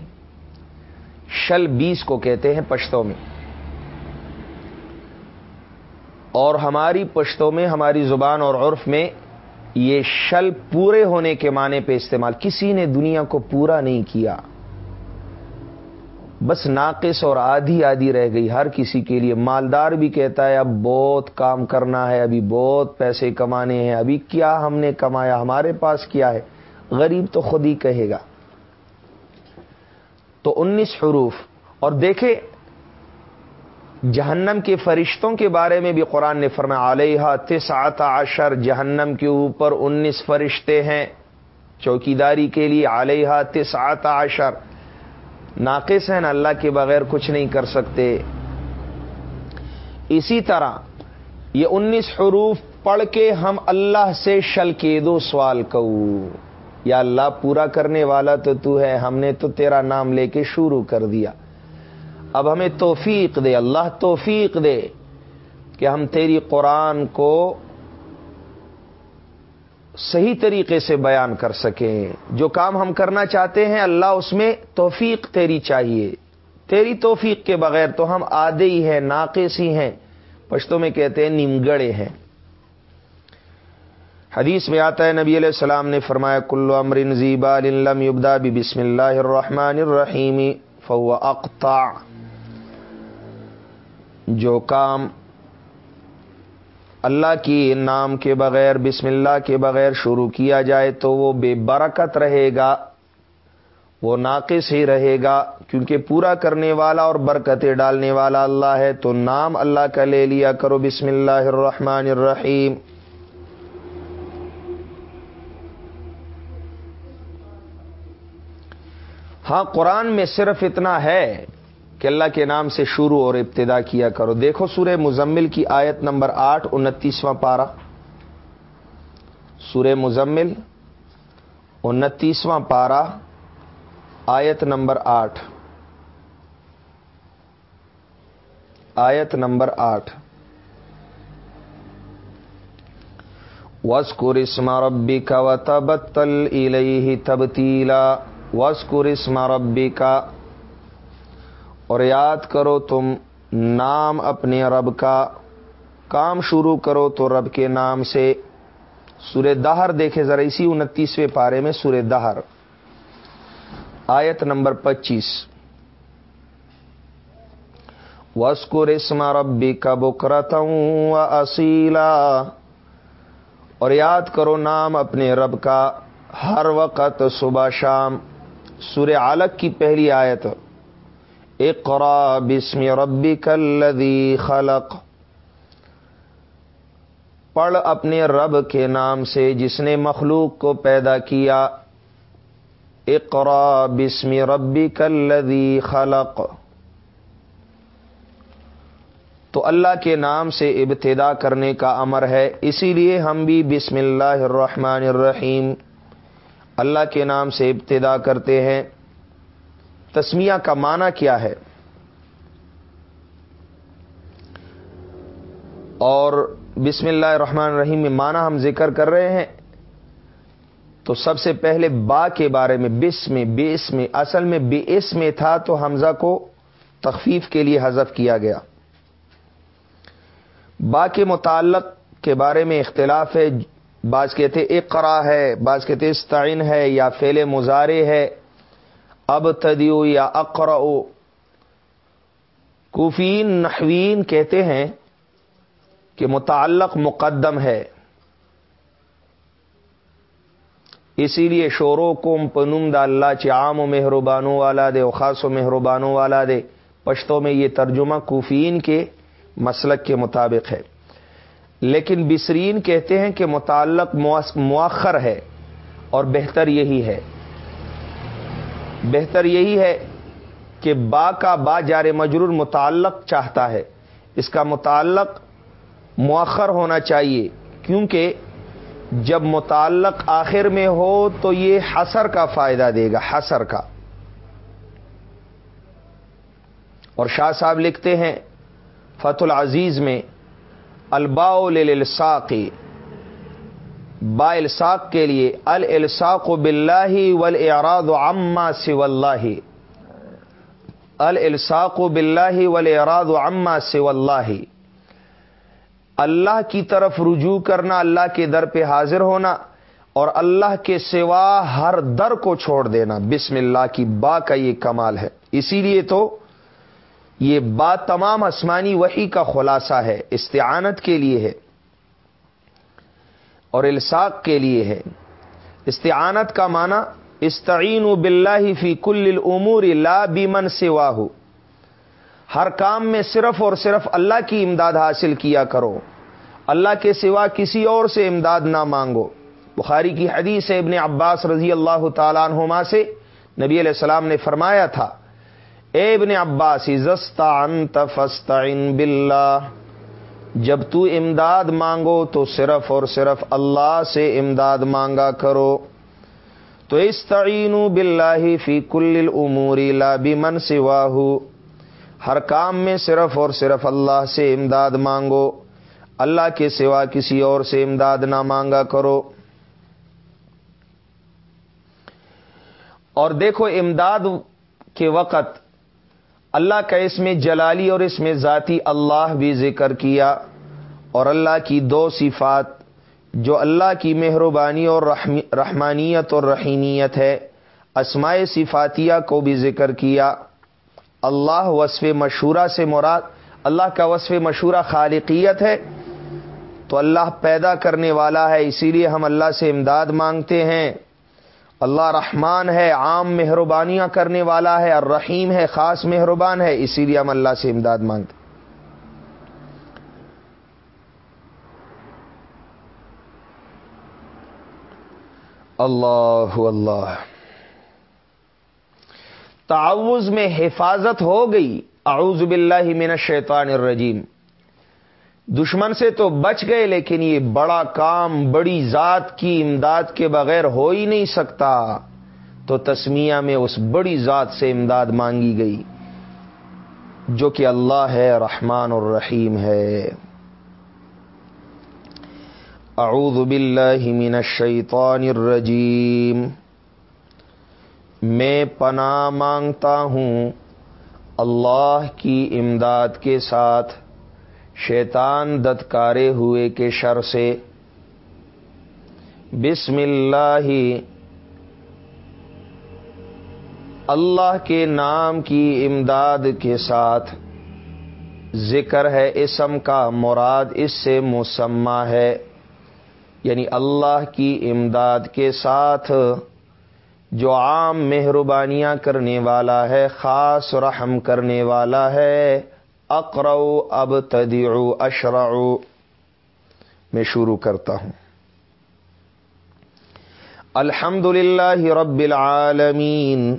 شل بیس کو کہتے ہیں پشتوں میں. اور ہماری پشتوں میں، ہماری زبان اور عرف میں یہ شل پورے ہونے کے معنی پہ استعمال، کسی نے دنیا کو پورا نہیں کیا۔ بس ناقص اور آدھی آدھی رہ گئی ہر کسی کے لیے۔ مالدار بھی کہتا ہے، اب بہت کام کرنا ہے، ابھی بہت پیسے کمانے ہیں، ابھی کیا ہم نے کمایا، ہمارے پاس کیا ہے؟ غریب تو خود ہی کہے گا۔ تو انیس حروف۔ اور دیکھے جہنم کے فرشتوں کے بارے میں بھی قرآن نے فرمایا علیہ تسعت عشر، جہنم کے اوپر انیس فرشتے ہیں۔ چوکیداری کے لیے علیہ تسعت عشر۔ ناقص ہیں اللہ کے بغیر کچھ نہیں کر سکتے۔ اسی طرح یہ انیس حروف پڑھ کے ہم اللہ سے شل کے دو سوال کہو۔ یا اللہ پورا کرنے والا تو تو ہے، ہم نے تو تیرا نام لے کے شروع کر دیا۔ اب ہمیں توفیق دے، اللہ توفیق دے کہ ہم تیری قرآن کو صحیح طریقے سے بیان کر سکیں۔ جو کام ہم کرنا چاہتے ہیں، اللہ اس میں توفیق تیری چاہیے۔ تیری توفیق کے بغیر تو ہم آدھے ہی ہیں، ناقص ہی ہیں۔ پشتوں میں کہتے ہیں نمگڑے ہیں۔ حدیث میں آتا ہے، نبی علیہ السلام نے فرمایا کلو امر زیبا لم یبدا بسم اللہ الرحمن الرحیم فو اقتا جو کام اللہ کی نام کے بغیر، بسم اللہ کے بغیر شروع کیا جائے تو وہ بے برکت رہے گا، وہ ناقص ہی رہے گا، کیونکہ پورا کرنے والا اور برکتیں ڈالنے والا اللہ ہے۔ تو نام اللہ کا لے لیا کرو، بسم اللہ الرحمن الرحیم۔ ہاں قرآن میں صرف اتنا ہے۔ کہ اللہ کے نام سے شروع اور ابتدا کیا کرو۔ دیکھو سورہ مزمل کی آیت نمبر آٹھ، انتیسواں پارا سورہ مزمل، انتیسواں پارا آیت نمبر آٹھ۔ آیت نمبر آٹھ۔ وسکر اسم ربی کا و تبتل تبتیلا وسکر اسم ربی کا اور یاد کرو تم نام اپنے رب کا، کام شروع کرو تو رب کے نام سے۔ سورہ دہر دیکھے ذرا اسی انتیسویں پارے میں سورہ دہر۔ آیت نمبر پچیس۔ وسکر اسم ربی کا بکرتا ہوں اصیلا اور یاد کرو نام اپنے رب کا ہر وقت صبح شام۔ سور عالق کی پہلی آیت۔ اقرا بسم ربی کلدی خلق. پڑھ اپنے رب کے نام سے جس نے مخلوق کو پیدا کیا. اقرا بسم ربی کلدی خلق. تو اللہ کے نام سے ابتدا کرنے کا امر ہے، اسی لیے ہم بھی بسم اللہ الرحمن الرحیم اللہ کے نام سے ابتدا کرتے ہیں۔ تسمیہ کا معنی کیا ہے؟ اور بسم اللہ الرحمن الرحیم میں معنی ہم ذکر کر رہے ہیں۔ تو سب سے پہلے با کے بارے میں، بس میں بیس میں، اصل میں بے اس میں تھا تو حمزہ کو تخفیف کے لیے حذف کیا گیا۔ با کے متعلق کے بارے میں اختلاف ہے۔ بعض کہتے اقرا ہے، بعض کہتے استعین ہے یا فیل مزارے ہے۔ اب تدیو یا اقرا کوفین نحوین کہتے ہیں کہ متعلق مقدم ہے۔ اسی لیے شوروں کو پنم دا اللہ چام و مہربانوں والا دے خاص و مہربانوں والا دے۔ پشتوں میں یہ ترجمہ کوفین کے مسلک کے مطابق ہے۔ لیکن بسرین کہتے ہیں کہ متعلق مؤخر ہے اور بہتر یہی ہے۔ بہتر یہی ہے کہ با کا با جار مجرور متعلق چاہتا ہے۔ اس کا متعلق مؤخر ہونا چاہیے، کیونکہ جب متعلق آخر میں ہو تو یہ حسر کا فائدہ دے گا، حسر کا۔ اور شاہ صاحب لکھتے ہیں فت العزیز میں الباء للساق با الساق کے لیے الساق بلّہ ولاد عما سو اللہ. الساق بلّہ ولاد عما سو اللہ. اللہ کی طرف رجوع کرنا، اللہ کے در پہ حاضر ہونا، اور اللہ کے سوا ہر در کو چھوڑ دینا. بسم اللہ کی با کا یہ کمال ہے. اسی لیے تو یہ بات تمام آسمانی وہی کا خلاصہ ہے، استعانت کے لیے ہے. اور الساق کے لیے ہے۔ استعانت کا معنی استعین بلّہ فی کل العمور لا بیمن سے ہر کام میں صرف اور صرف اللہ کی امداد حاصل کیا کرو۔ اللہ کے سوا کسی اور سے امداد نہ مانگو۔ بخاری کی حدیث ابن عباس رضی اللہ تعالیٰ عنہما سے نبی علیہ السلام نے فرمایا تھا، اے ابن عباس انت فستعن باللہ۔ جب تو امداد مانگو تو صرف اور صرف اللہ سے امداد مانگا کرو۔ تو استعین باللہ فی کل الامور لا بمن سواہو۔ ہر کام میں صرف اور صرف اللہ سے امداد مانگو۔ اللہ کے سوا کسی اور سے امداد نہ مانگا کرو۔ اور دیکھو امداد کے وقت اللہ کا اس میں جلالی اور اس میں ذاتی اللہ بھی ذکر کیا اور اللہ کی دو صفات، جو اللہ کی مہربانی اور رحمانیت اور رحیمیت ہے اسمائے صفاتیہ کو بھی ذکر کیا۔ اللہ وصف مشورہ سے مراد، اللہ کا وصف مشورہ خالقیت ہے۔ تو اللہ پیدا کرنے والا ہے، اسی لیے ہم اللہ سے امداد مانگتے ہیں۔ اللہ رحمان ہے، عام مہربانیاں کرنے والا ہے، اور رحیم ہے، خاص مہربان ہے، اسی لیے ہم اللہ سے امداد مانگتے اللہ اللہ۔ تعوض میں حفاظت ہو گئی۔ اعوذ باللہ من الشیطان الرجیم۔ دشمن سے تو بچ گئے لیکن یہ بڑا کام بڑی ذات کی امداد کے بغیر ہو ہی نہیں سکتا۔ تو تسمیہ میں اس بڑی ذات سے امداد مانگی گئی، جو کہ اللہ ہے، رحمان الرحیم ہے۔ اعوذ باللہ من الشیطان الرجیم۔ میں پناہ مانگتا ہوں اللہ کی امداد کے ساتھ۔ شیطان دتکارے ہوئے کے شر سے۔ بسم اللہ۔ اللہ کے نام کی امداد کے ساتھ ذکر ہے اسم کا، مراد اس سے مسمہ ہے۔ یعنی اللہ کی امداد کے ساتھ جو عام مہربانیاں کرنے والا ہے، خاص رحم کرنے والا ہے۔ اقرو اب تدیعو اشرعو میں شروع کرتا ہوں۔ الحمد للہ رب العالمین،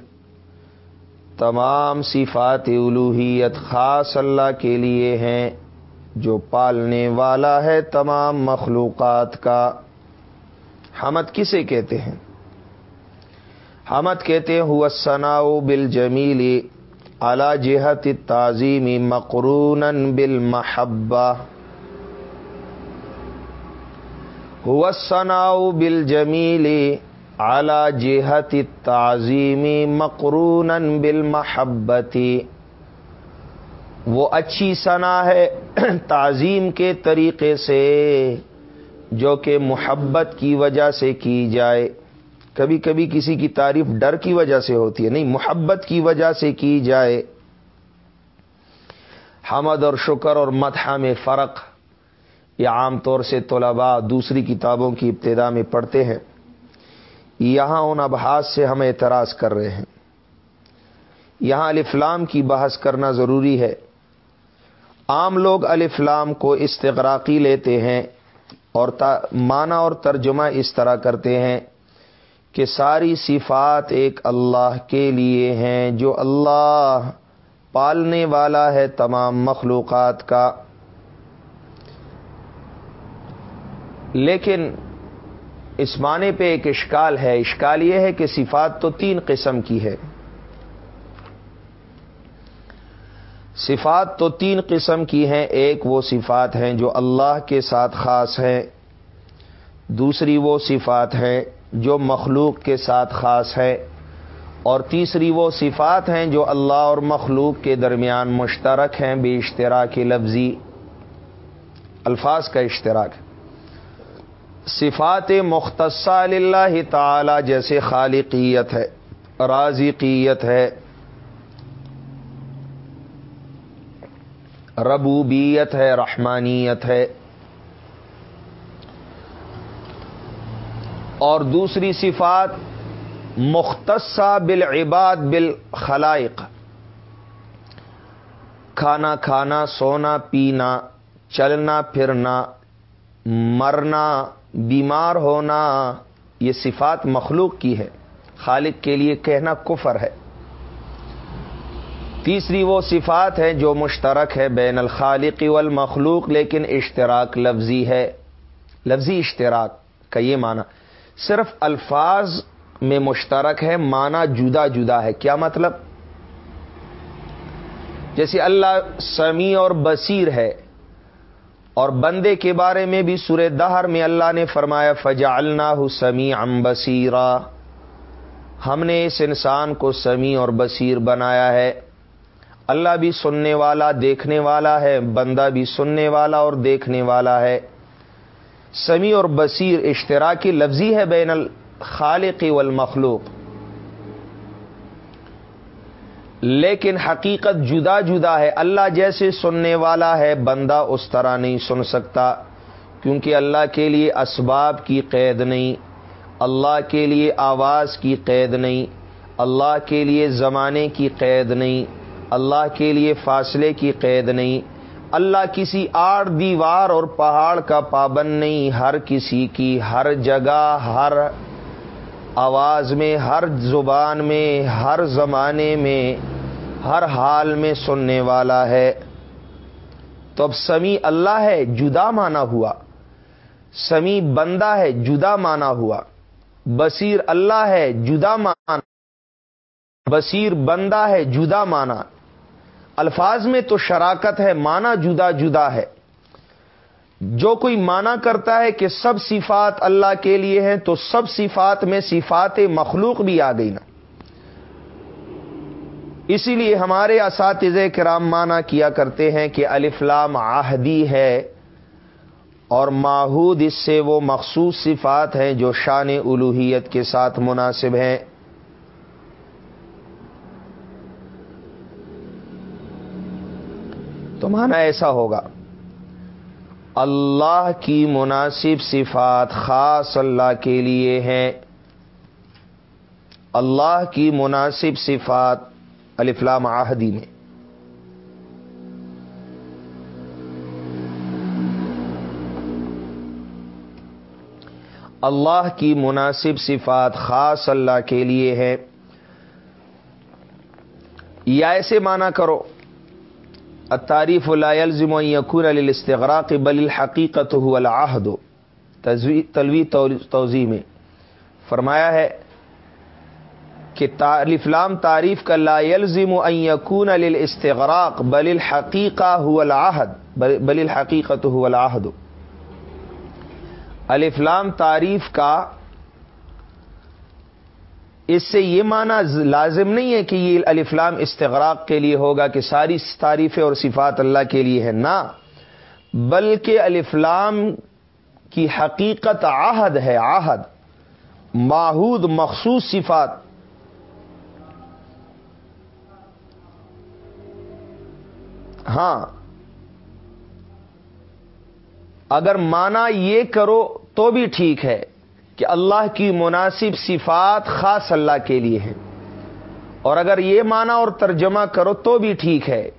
تمام صفات الوحیت خاص اللہ کے لیے ہیں، جو پالنے والا ہے تمام مخلوقات کا۔ حمد کسے کہتے ہیں؟ حمد کہتے ہیں، ہوا سناؤ بل جمیلی اعلی جہت تعظیمی مقرون بل محبہ ہوا سناؤ بل جمیلی اعلی جہت تعظیمی مقرون بل محبتی وہ اچھی ثنا ہے تعظیم کے طریقے سے جو کہ محبت کی وجہ سے کی جائے۔ کبھی کبھی کسی کی تعریف ڈر کی وجہ سے ہوتی ہے، نہیں، محبت کی وجہ سے کی جائے۔ حمد اور شکر اور مدح میں فرق۔ یہ عام طور سے طلباء دوسری کتابوں کی ابتدا میں پڑھتے ہیں۔ یہاں ان ابحاث سے ہم اعتراض کر رہے ہیں۔ یہاں الفلام کی بحث کرنا ضروری ہے۔ عام لوگ الفلام کو استغراقی لیتے ہیں اور معنی اور ترجمہ اس طرح کرتے ہیں۔ کہ ساری صفات ایک اللہ کے لیے ہیں، جو اللہ پالنے والا ہے تمام مخلوقات کا۔ لیکن اس معنی پہ ایک اشکال ہے۔ اشکال یہ ہے کہ صفات تو تین قسم کی ہے۔ صفات تو تین قسم کی ہیں۔ ایک وہ صفات ہیں جو اللہ کے ساتھ خاص ہیں، دوسری وہ صفات ہیں جو مخلوق کے ساتھ خاص ہے اور تیسری وہ صفات ہیں جو اللہ اور مخلوق کے درمیان مشترک ہیں بے اشتراک لفظی الفاظ کا اشتراک صفات مختصہ اللہ تعالی جیسے خالقیت ہے، رازقیت ہے، ربوبیت ہے، رحمانیت ہے۔ اور دوسری صفات مختصہ بالعباد بالخلائق۔ کھانا کھانا، سونا، پینا، چلنا، پھرنا، مرنا، بیمار ہونا، یہ صفات مخلوق کی ہے۔ خالق کے لیے کہنا کفر ہے۔ تیسری وہ صفات ہے جو مشترک ہے بین الخالق والمخلوق، لیکن اشتراک لفظی ہے۔ لفظی اشتراک کا یہ معنی۔ صرف الفاظ میں مشترک ہے مانا جدا جدا ہے۔ کیا مطلب؟ جیسے اللہ سمیع اور بصیر ہے اور بندے کے بارے میں بھی سورہ دہر میں اللہ نے فرمایا فجا اللہ سمیع ام بصیرا ہم نے اس انسان کو سمیع اور بصیر بنایا ہے۔ اللہ بھی سننے والا، دیکھنے والا ہے، بندہ بھی سننے والا اور دیکھنے والا ہے۔ سمیع اور بصیر اشتراکی لفظی ہے بین الخالق والمخلوق۔ لیکن حقیقت جدا جدا ہے، اللہ جیسے سننے والا ہے، بندہ اس طرح نہیں سن سکتا، کیونکہ اللہ کے لیے اسباب کی قید نہیں، اللہ کے لیے آواز کی قید نہیں، اللہ کے لیے زمانے کی قید نہیں، اللہ کے لیے فاصلے کی قید نہیں۔ اللہ کسی آڑ دیوار اور پہاڑ کا پابند نہیں، ہر کسی کی ہر جگہ، ہر آواز میں، ہر زبان میں، ہر زمانے میں، ہر حال میں سننے والا ہے۔ تو اب سمی اللہ ہے، جدا مانا ہوا۔ سمی بندہ ہے، جدا مانا ہوا۔ بصیر اللہ ہے، جدا مانا۔ بصیر بندہ ہے، جدا مانا۔ الفاظ میں تو شراکت ہے مانا جدا جدا ہے۔ جو کوئی مانا کرتا ہے کہ سب صفات اللہ کے لیے ہیں، تو سب صفات میں صفات مخلوق بھی آ گئی نا۔ اسی لیے ہمارے اساتذہ کرام مانا کیا کرتے ہیں کہ الفلام آہدی ہے اور ماحود اس سے وہ مخصوص صفات ہیں جو شان الوحیت کے ساتھ مناسب ہیں۔ تو مانا ایسا ہوگا۔ اللہ کی مناسب صفات خاص اللہ کے لیے ہیں۔ اللہ کی مناسب صفات الفلام آہدی میں۔ اللہ کی مناسب صفات خاص اللہ کے لیے ہے یا ایسے مانا کرو۔ تعریف الزم یقون الاستغراق بل الحقیقت هو العہد. تلوی توضی میں فرمایا ہے کہ الفلام تعریف کا لا يلزم ان يكون للاستغراق، بل الحقیقہ هو العہد. بل الحقیقت هو العہد. الفلام تعریف کا اس سے یہ معنی لازم نہیں ہے کہ یہ الفلام استغراق کے لیے ہوگا کہ ساری تعریفیں اور صفات اللہ کے لیے ہے نہ، بلکہ الفلام کی حقیقت آہد ہے آہد ماحود مخصوص صفات۔ ہاں اگر مانا یہ کرو تو بھی ٹھیک ہے۔ کہ اللہ کی مناسب صفات خاص اللہ کے لیے ہیں۔ اور اگر یہ مانا اور ترجمہ کرو تو بھی ٹھیک ہے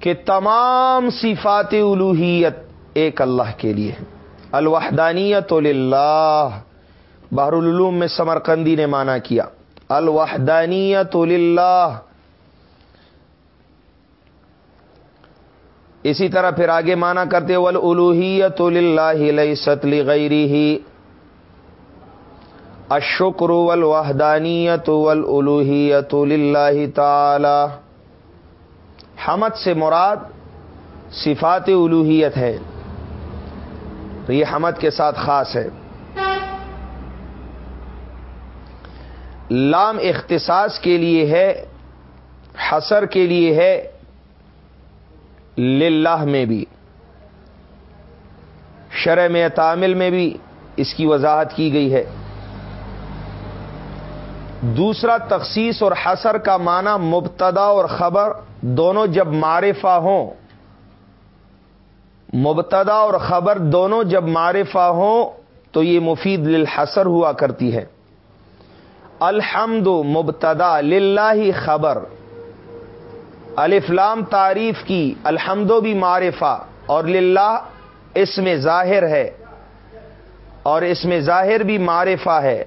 کہ تمام صفات الوحیت ایک اللہ کے لیے ہے الوحدانیت للہ۔ بحر العلوم میں سمرقندی نے مانا کیا۔ الوحدانیت للہ۔ اسی طرح پھر آگے مانا کرتے ول الوحیت اللہ ستلی غیری ہی اشکر والوحدانیت والالوحیت للہ تعالی۔ حمد سے مراد صفات الوحیت ہے۔ تو یہ حمد کے ساتھ خاص ہے۔ لام اختصاص کے لیے ہے حسر کے لیے ہے، للہ میں بھی۔ شرح میں تعامل میں بھی اس کی وضاحت کی گئی ہے۔ دوسرا تخصیص اور حسر کا معنی مبتدا اور خبر، دونوں جب معرفہ ہوں، مبتدا اور خبر دونوں جب معرفہ ہوں، تو یہ مفید للحسر ہوا کرتی ہے۔ الحمد مبتدا للہ خبر۔ الفلام تعریف کی الحمد بھی معرفہ اور للہ اس میں ظاہر ہے اور اس میں ظاہر بھی معرفہ ہے۔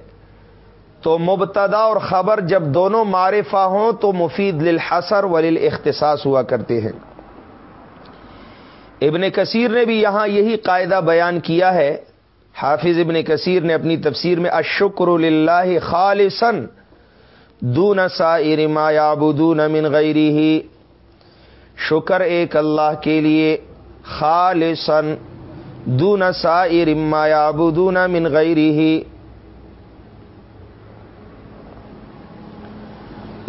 تو مبتدا اور خبر جب دونوں معرفہ ہوں تو مفید للحسر ولیل اختصاص ہوا کرتے ہیں۔ ابن کثیر نے بھی یہاں یہی قاعدہ بیان کیا ہے۔ حافظ ابن کثیر نے اپنی تفسیر میں اشکر للہ خالصن دون سائر ما یعبدون من غیری ہی شکر ایک اللہ کے لیے خالصن دون سائر ما یعبدون من غیری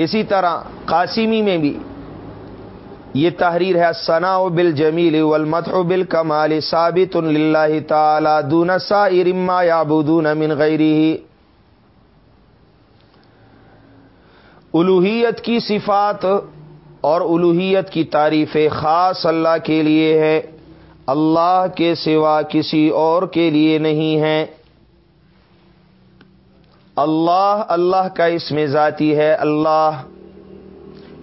اسی طرح قاسمی میں بھی یہ تحریر ہے ثنا بل جمیل ولمت بل کمال ثابت اللہ تعالی دون سا ارما یا بدون امن غیری الوحیت کی صفات اور الوحیت کی تعریف خاص اللہ کے لیے ہے۔ اللہ کے سوا کسی اور کے لیے نہیں ہے۔ اللہ اللہ کا اس میں ذاتی ہے، اللہ۔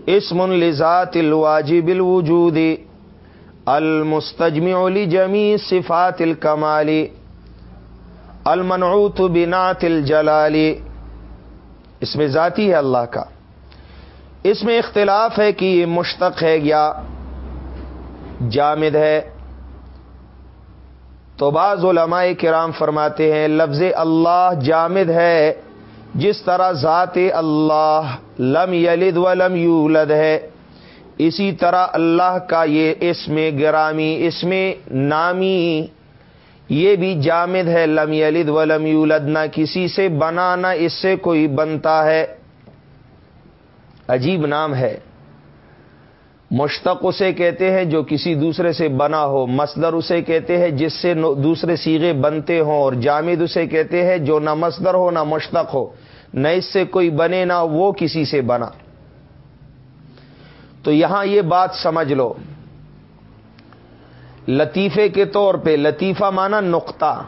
اسم لذات الواجب الوجود۔ المستجمع لجمی صفات الکمالی المنعوت بنات الجلالی اس میں ذاتی ہے اللہ کا۔ اس میں اختلاف ہے کہ یہ مشتق ہے یا جامد ہے۔ تو بعض علماء کرام فرماتے ہیں، لفظ اللہ جامد ہے۔ جس طرح ذات اللہ لم یلد ولم یولد ہے، اسی طرح اللہ کا یہ اس میں گرامی اس میں نامی، یہ بھی جامد ہے، لم یلد ولم یولد، نہ کسی سے بنا، نہ اس سے کوئی بنتا ہے۔ عجیب نام ہے۔ مشتق اسے کہتے ہیں جو کسی دوسرے سے بنا ہو، مصدر اسے کہتے ہیں جس سے دوسرے سیغے بنتے ہوں، اور جامد اسے کہتے ہیں جو نہ مصدر ہو نہ مشتق ہو، نہ اس سے کوئی بنے نہ وہ کسی سے بنا۔ تو یہاں یہ بات سمجھ لو۔ لطیفے کے طور پہ، لطیفہ مانا نقطہ۔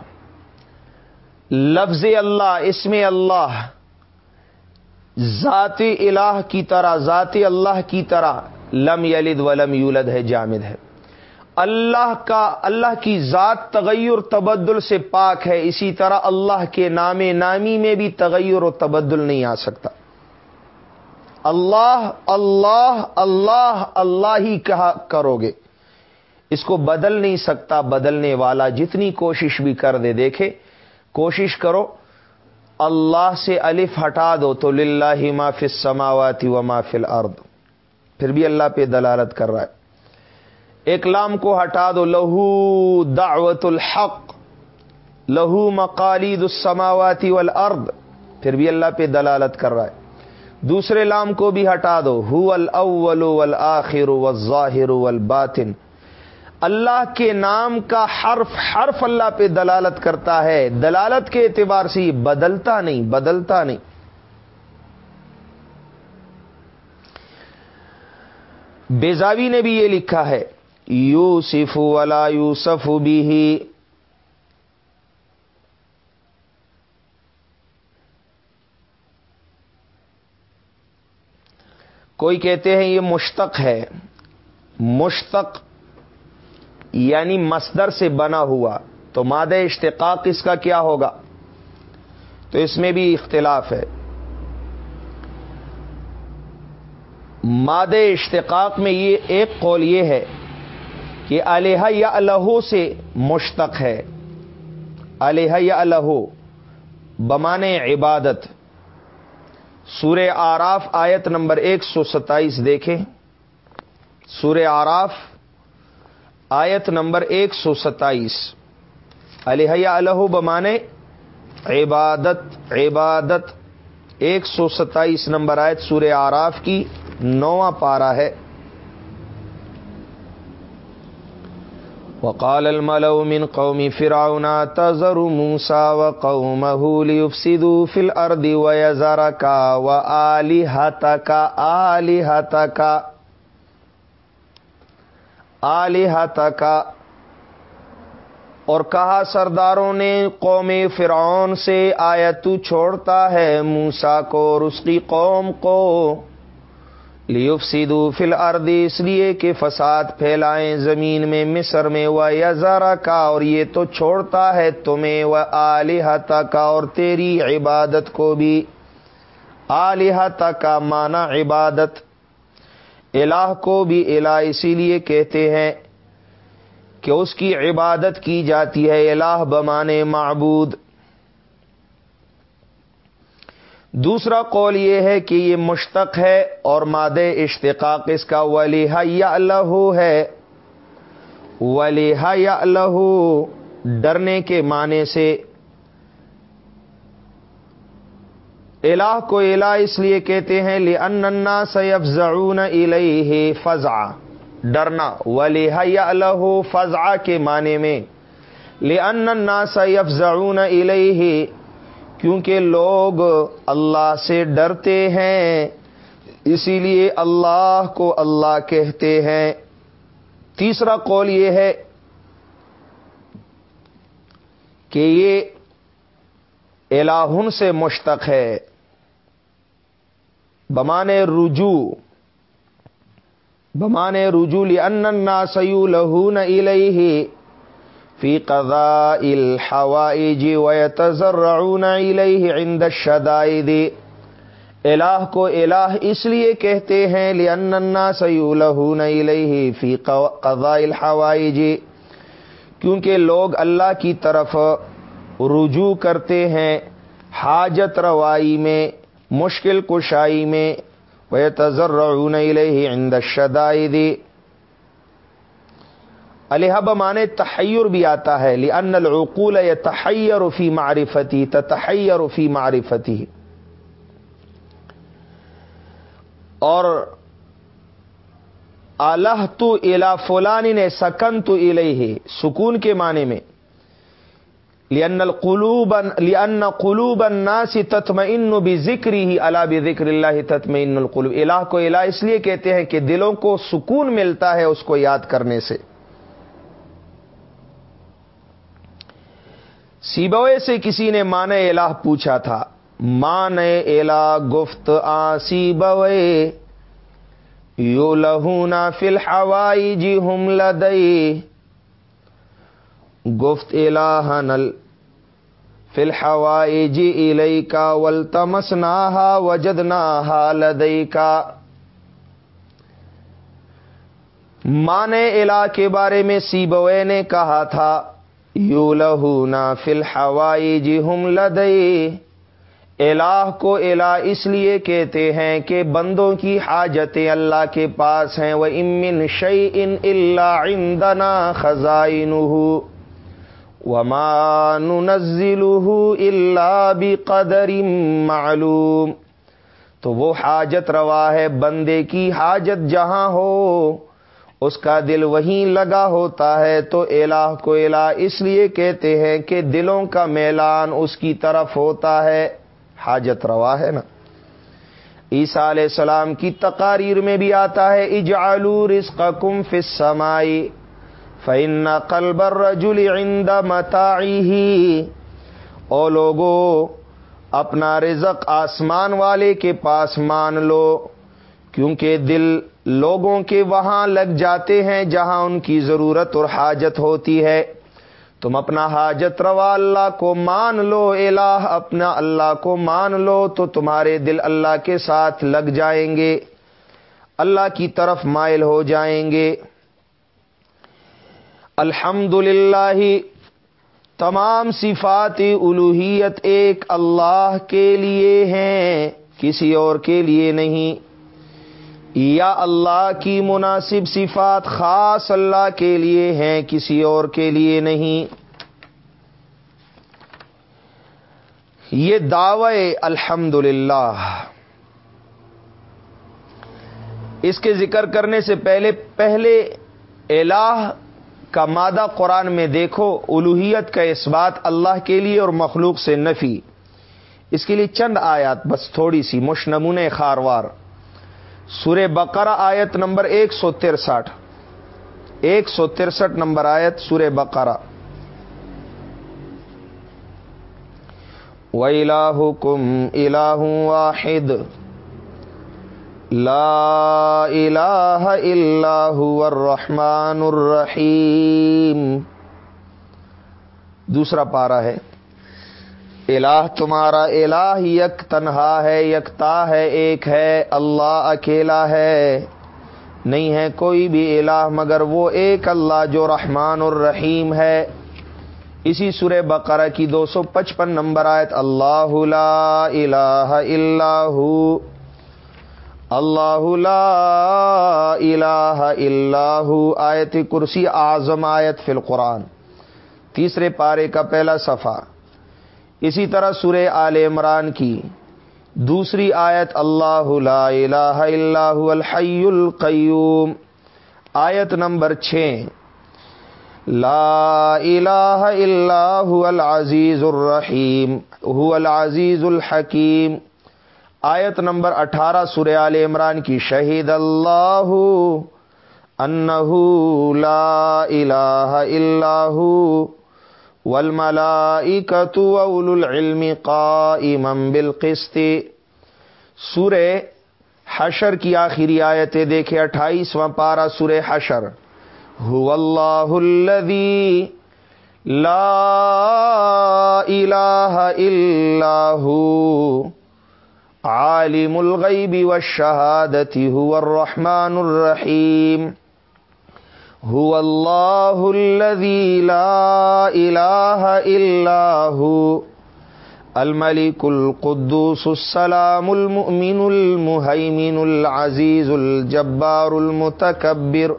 لفظ اللہ اس میں اللہ، ذات الہ کی طرح، ذات اللہ کی طرح۔ لم یلد ولم یولد ہے، جامد ہے۔ اللہ کا، اللہ کی ذات تغیر تبدل سے پاک ہے، اسی طرح اللہ کے نام نامی میں بھی تغیر و تبدل نہیں آ سکتا۔ اللہ اللہ اللہ اللہ ہی کہا کرو گے۔ اس کو بدل نہیں سکتا، بدلنے والا جتنی کوشش بھی کر دے، دیکھے۔ کوشش کرو۔ اللہ سے الف ہٹا دو تو للہ ما فی السماوات و ما فی الارض۔ پھر بھی اللہ پہ دلالت کر رہا ہے۔ ایک لام کو ہٹا دو، لہو دعوت الحق، لہو مقالید السماواتی والارض، پھر بھی اللہ پہ دلالت کر رہا ہے۔ دوسرے لام کو بھی ہٹا دو، ہو الاول والآخر والظاہر والباطن۔ اللہ کے نام کا حرف حرف اللہ پہ دلالت کرتا ہے۔ دلالت کے اعتبار سے بدلتا نہیں بدلتا نہیں۔ بیزاوی نے بھی یہ لکھا ہے، یوسف ولا یوسف بھی کوئی کہتے ہیں یہ مشتق ہے۔ مشتق یعنی مصدر سے بنا ہوا۔ تو مادہ اشتقاق اس کا کیا ہوگا؟ تو اس میں بھی اختلاف ہے۔ ماد اشتقاق میں یہ ایک قول یہ ہے کہ علیہ یا الہو سے مشتق ہے۔ علیہ یا الہو بمانے عبادت۔ سور آراف آیت نمبر ایک سو ستائیس دیکھیں۔ سور آراف آیت نمبر ایک سو ستائیس۔ علیہ الہ بمانے عبادت عبادت۔ ایک سو ستائیس نمبر آیت سور آراف کی۔ نواں پارا ہے۔ وقال الملو من قوم فرعون تذر موسى وقومه ليفسدوا في الارض ويذرك والهتك الهتك الهتك اور کہا، سرداروں نے، قوم فرعون سے آیا تو چھوڑتا ہے موسا کو اور اس کی قوم کو۔ لیف سیدو فل اردی اس لیے کہ فساد پھیلائیں زمین میں، مصر میں وہ یزارا کا اور یہ تو چھوڑتا ہے تمہیں وہ آلحتا کا اور تیری عبادت کو بھی۔ آلحتا کا مانا عبادت۔ الہ کو بھی الہ اسی لیے کہتے ہیں کہ اس کی عبادت کی جاتی ہے، الہ بمانے معبود۔ دوسرا قول یہ ہے کہ یہ مشتق ہے اور ماد اشتقاق اس کا ولیحا یا اللہ ہے۔ ولیحا یا اللہ ڈرنے کے معنی سے الہ کو الہ اس لیے کہتے ہیں لی انا سیف ضرون الہ فضا ڈرنا ولیحا یا اللہ فضا کے معنی میں لی انا سیف ضرون الہ کیونکہ لوگ اللہ سے ڈرتے ہیں، اسی لیے اللہ کو اللہ کہتے ہیں۔ تیسرا قول یہ ہے کہ یہ الہن سے مشتق ہے۔ بمانے رجوع بمانے رجوع لنا سیو لہون الیہ۔ فی قضاء الحوائج ويتزرعون الیہ عند الشدائد. الہ کو الہ اس لیے کہتے ہیں لنا سیو لہون الیہ فی قضاء الحوائج، کیونکہ لوگ اللہ کی طرف رجوع کرتے ہیں حاجت روائی میں، مشکل کشائی میں وہ تذر عند الشدائد. الحب مانے تحیر بھی آتا ہے، لأن العقول يتحیر فی معرفتی تتحیر فی معرفتی اور اللہ تو الا فلانی نے سکن تو سکون کے معنی میں۔ لأن القلوب، لأن قلوب الناس تطمئن بذکره الا بذکر اللہ تطمئن القلوب۔ الہ کو الہ اس لیے کہتے ہیں کہ دلوں کو سکون ملتا ہے اس کو یاد کرنے سے۔ سیبوے سے کسی نے مانے الہ پوچھا تھا۔ مانے الہ گفت آ سیبوے۔ یو لہونا فی الحوائی جی ہم لدئی۔ گفت الہنل فی الحوائی جی الئی کا ول تمس نہا وجد نہ لدئی کا مانے الا کے بارے میں سیبوے نے کہا تھا۔ یو لہو نا فی الحوائی جی ہم لدئی۔ الہ کو الہ اس لیے کہتے ہیں کہ بندوں کی حاجتیں اللہ کے پاس ہیں۔ وہ امن شعی ان اللہ عندنا خزائن وما ننزله الا بقدر معلوم۔ تو وہ حاجت روا ہے بندے کی حاجت جہاں ہو۔ اس کا دل وہیں لگا ہوتا ہے تو الہ کو الہ اس لیے کہتے ہیں کہ دلوں کا میلان اس کی طرف ہوتا ہے۔ حاجت روا ہے نا۔ عیسیٰ علیہ السلام کی تقاریر میں بھی آتا ہے اجعلو رزقکم فی السمائی فن قلبر رجول عند متاعی او لوگو، اپنا رزق آسمان والے کے پاس مان لو، کیونکہ دل لوگوں کے وہاں لگ جاتے ہیں جہاں ان کی ضرورت اور حاجت ہوتی ہے۔ تم اپنا حاجت روا اللہ کو مان لو، الہ، اپنا اللہ کو مان لو، تو تمہارے دل اللہ کے ساتھ لگ جائیں گے۔ اللہ کی طرف مائل ہو جائیں گے۔ الحمد تمام صفات الوحیت ایک اللہ کے لیے ہیں، کسی اور کے لیے نہیں۔ یا اللہ کی مناسب صفات خاص اللہ کے لیے ہیں، کسی اور کے لیے نہیں۔ یہ دعوے الحمد اس کے ذکر کرنے سے پہلے پہلے الہ کا مادہ قرآن میں دیکھو الوحیت کا اس بات اللہ کے لیے اور مخلوق سے نفی۔ اس کے لیے چند آیات، بس تھوڑی سی، مشنمون خاروار۔ سورہ بقرہ آیت نمبر ایک سو ترسٹھ۔ ایک سو ترسٹھ نمبر آیت سورہ بقرہ۔ وَإِلَاهُكُمْ إِلَاهٌ وَاحِدٌ۔ لا الہ الا هو الرحمن الرحیم دوسرا پارا ہے۔ الہ، تمہارا الہ یک تنہا ہے، یکتا ہے، ایک ہے، اللہ اکیلا ہے۔ نہیں ہے کوئی بھی الہ مگر وہ ایک اللہ جو رحمان الرحیم ہے۔ اسی سورہ بقرہ کی دو سو پچپن نمبر آیت، اللہ لا الہ الا ہو۔ اللہ لا الہ اللہ آیت کرسی اعظم آیت فی القرآن۔ تیسرے پارے کا پہلا صفحہ۔ اسی طرح سورہ آل عمران کی دوسری آیت اللہ لا الہ اللہ الحی القیوم آیت نمبر چھ لا الہ اللہ العزیز الرحیم هو العزیز الحکیم آیت نمبر اٹھارہ سریال عمران کی شہید اللہ انہ لا الہ اللہ والملائکۃ واولو العلم قائما بالقسط۔ سورہ حشر کی آخری آیتیں دیکھے اٹھائیسواں پارا سورہ حشر۔ هو اللہ الذی لا الہ الا هو، عالم الغیب والشہادت، هو الرحمن الرحیم۔ هو اللہ الذی لا الہ الا هو. الملك القدوس السلام المؤمن المهيمن العزيز الجبار المتكبر.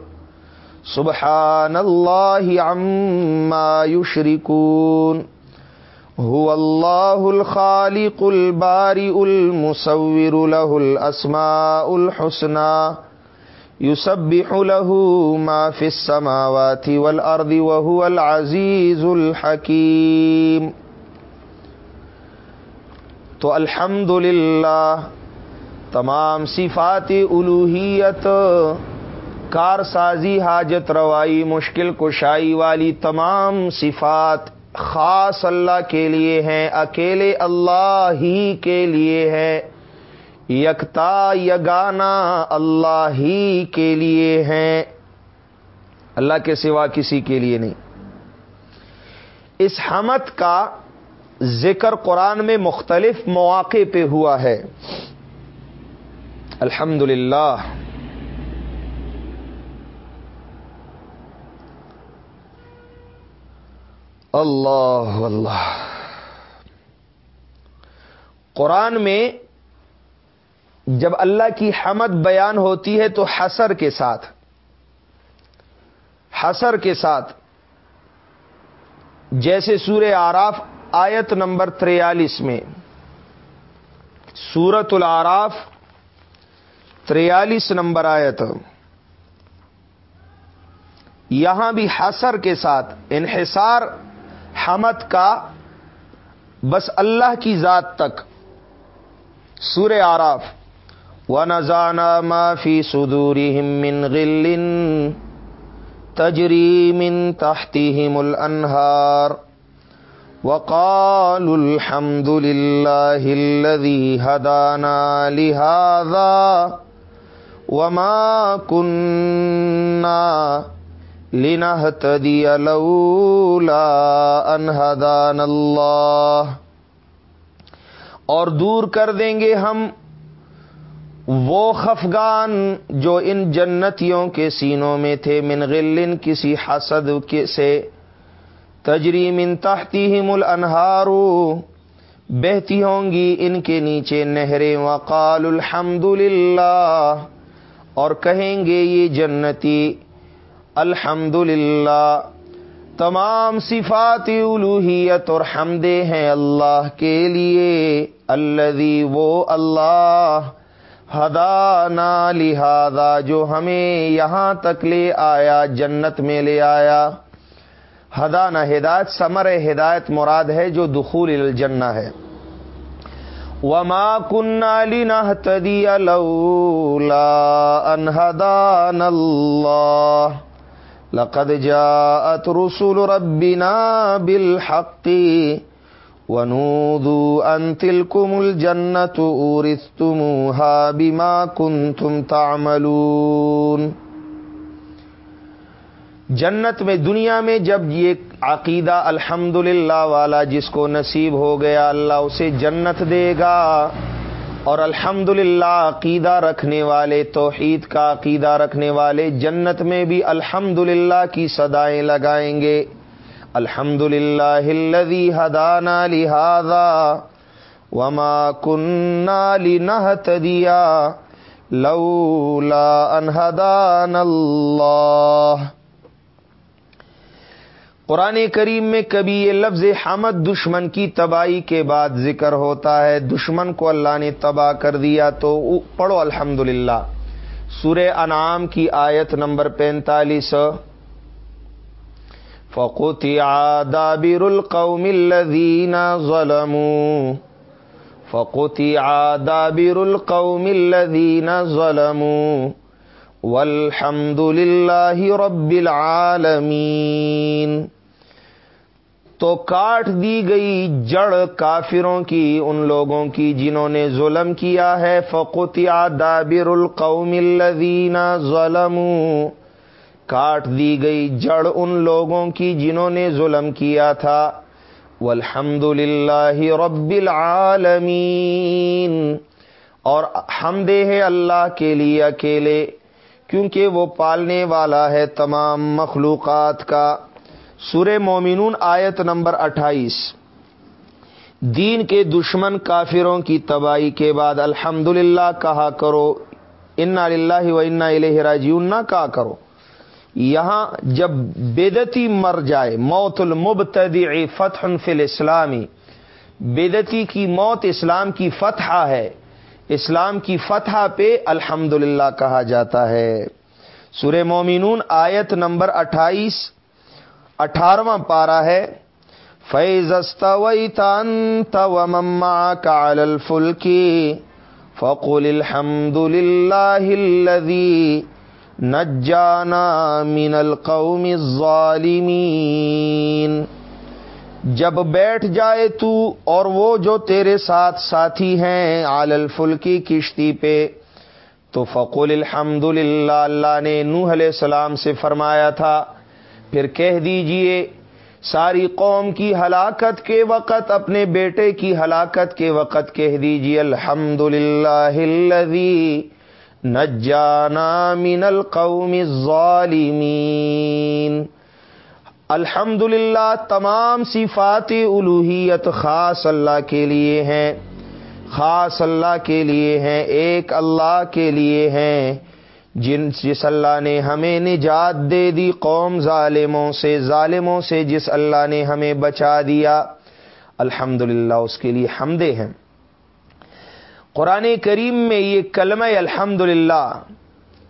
سبحان الله عما يشركون. هو الله الخالق البارئ المصور له الأسماء الحسنى. يسبح له ما في السماوات والأرض وهو العزيز الحكيم. تو الحمد تمام صفات الوحیت کار سازی حاجت روائی، مشکل کشائی والی تمام صفات خاص اللہ کے لیے ہیں، اکیلے اللہ ہی کے لیے ہے یکتا یگانا اللہ ہی کے لیے ہیں۔ اللہ کے سوا کسی کے لیے نہیں۔ اس حمد کا ذکر قرآن میں مختلف مواقع پہ ہوا ہے۔ الحمد للہ اللہ اللہ۔ قرآن میں جب اللہ کی حمد بیان ہوتی ہے تو حسر کے ساتھ، حسر کے ساتھ۔ جیسے سورہ آراف آیت نمبر تریالیس میں سورت العراف تریالیس نمبر آیت۔ یہاں بھی حسر کے ساتھ، انحصار، حمد کا بس اللہ کی ذات تک۔ سور آراف و نذانہ معافی سدوری من غل تجری من تحتی ہم وقالوا الحمد لله الذي هدانا لهذا وما كنا لنهتدي لولا ان هدانا الله اور دور کر دیں گے ہم وہ خفگان جو ان جنتیوں کے سینوں میں تھے، من غلن کسی حسد کے سے، تجری من تحتیہم الانہارو بہتی ہوں گی ان کے نیچے نہریں وقال الحمد اور کہیں گے یہ جنتی الحمد تمام صفات الوحیت اور حمدے ہیں اللہ کے لیے الذي وہ اللہ۔ ہدا لہذا جو ہمیں یہاں تک لے آیا، جنت میں لے آیا۔ ہدا نہ ہدایت سمر ہدایت مراد ہے جو دخول الجنہ ہے۔ وما کنہ لنهتدي لولا ان هدانا الله لقد جاءت رسل ربنا بالحق ونودوا ان تلكم الجنة اورثتموها بما كنتم تعملون جنت میں دنیا میں جب یہ عقیدہ الحمد والا جس کو نصیب ہو گیا اللہ اسے جنت دے گا اور الحمد عقیدہ رکھنے والے، توحید کا عقیدہ رکھنے والے جنت میں بھی الحمد کی صدائیں لگائیں گے۔ الحمد للہ ہدانا لہذا وما کنہ لنہتدیا لولا ان ہدان اللہ۔ قرآن کریم میں کبھی یہ لفظ حمد دشمن کی تباہی کے بعد ذکر ہوتا ہے۔ دشمن کو اللہ نے تباہ کر دیا تو پڑھو الحمد للہ سور انعام کی آیت نمبر پینتالیس۔ فقوتی آدابر القوم الذین ظلموا. فقوتی آدابر القوم الذین ظلموا. والحمد للہ رب العالمین تو کاٹ دی گئی جڑ کافروں کی، ان لوگوں کی جنہوں نے ظلم کیا ہے. فقتیا دابر القوم الذین ظلموا. کاٹ دی گئی جڑ ان لوگوں کی جنہوں نے ظلم کیا تھا۔ والحمد للہ رب العالمین۔ اور حمد ہے اللہ کے لیے اکیلے، کیونکہ وہ پالنے والا ہے تمام مخلوقات کا۔ سورہ مومنون آیت نمبر اٹھائیس۔ دین کے دشمن کافروں کی تباہی کے بعد الحمد کہا کرو، انا اللہ و انا راجیون نہ کہا کرو۔ یہاں جب بےدتی مر جائے، موت المبتدع فتح فی الاسلامی۔ بےدتی کی موت اسلام کی فتح ہے۔ اسلام کی فتح پہ الحمد کہا جاتا ہے۔ سورہ مومنون آیت نمبر اٹھائیس، اٹھارواں پارا ہے۔ فیض مما کال الفلکی فقول الحمد للہ نجانا من القوم الظالمین۔ جب بیٹھ جائے تو اور وہ جو تیرے ساتھ ساتھی ہیں عال الفلکی کشتی پہ، تو فقول الحمد للہ اللہ نے نوح علیہ السلام سے فرمایا تھا، پھر کہہ دیجیے، ساری قوم کی ہلاکت کے وقت، اپنے بیٹے کی ہلاکت کے وقت کہہ دیجیے الحمد للہ نجانا من القوم الظالمین۔ الحمد تمام صفات الوحیت خاص اللہ کے لیے ہیں۔ خاص اللہ کے لیے ہیں، ایک اللہ کے لیے ہیں۔ جن، جس اللہ نے ہمیں نجات دے دی، قوم ظالموں سے ظالموں سے جس اللہ نے ہمیں بچا دیا۔ الحمد اس کے لیے حمدے ہیں۔ قرآن کریم میں یہ کلمہ الحمد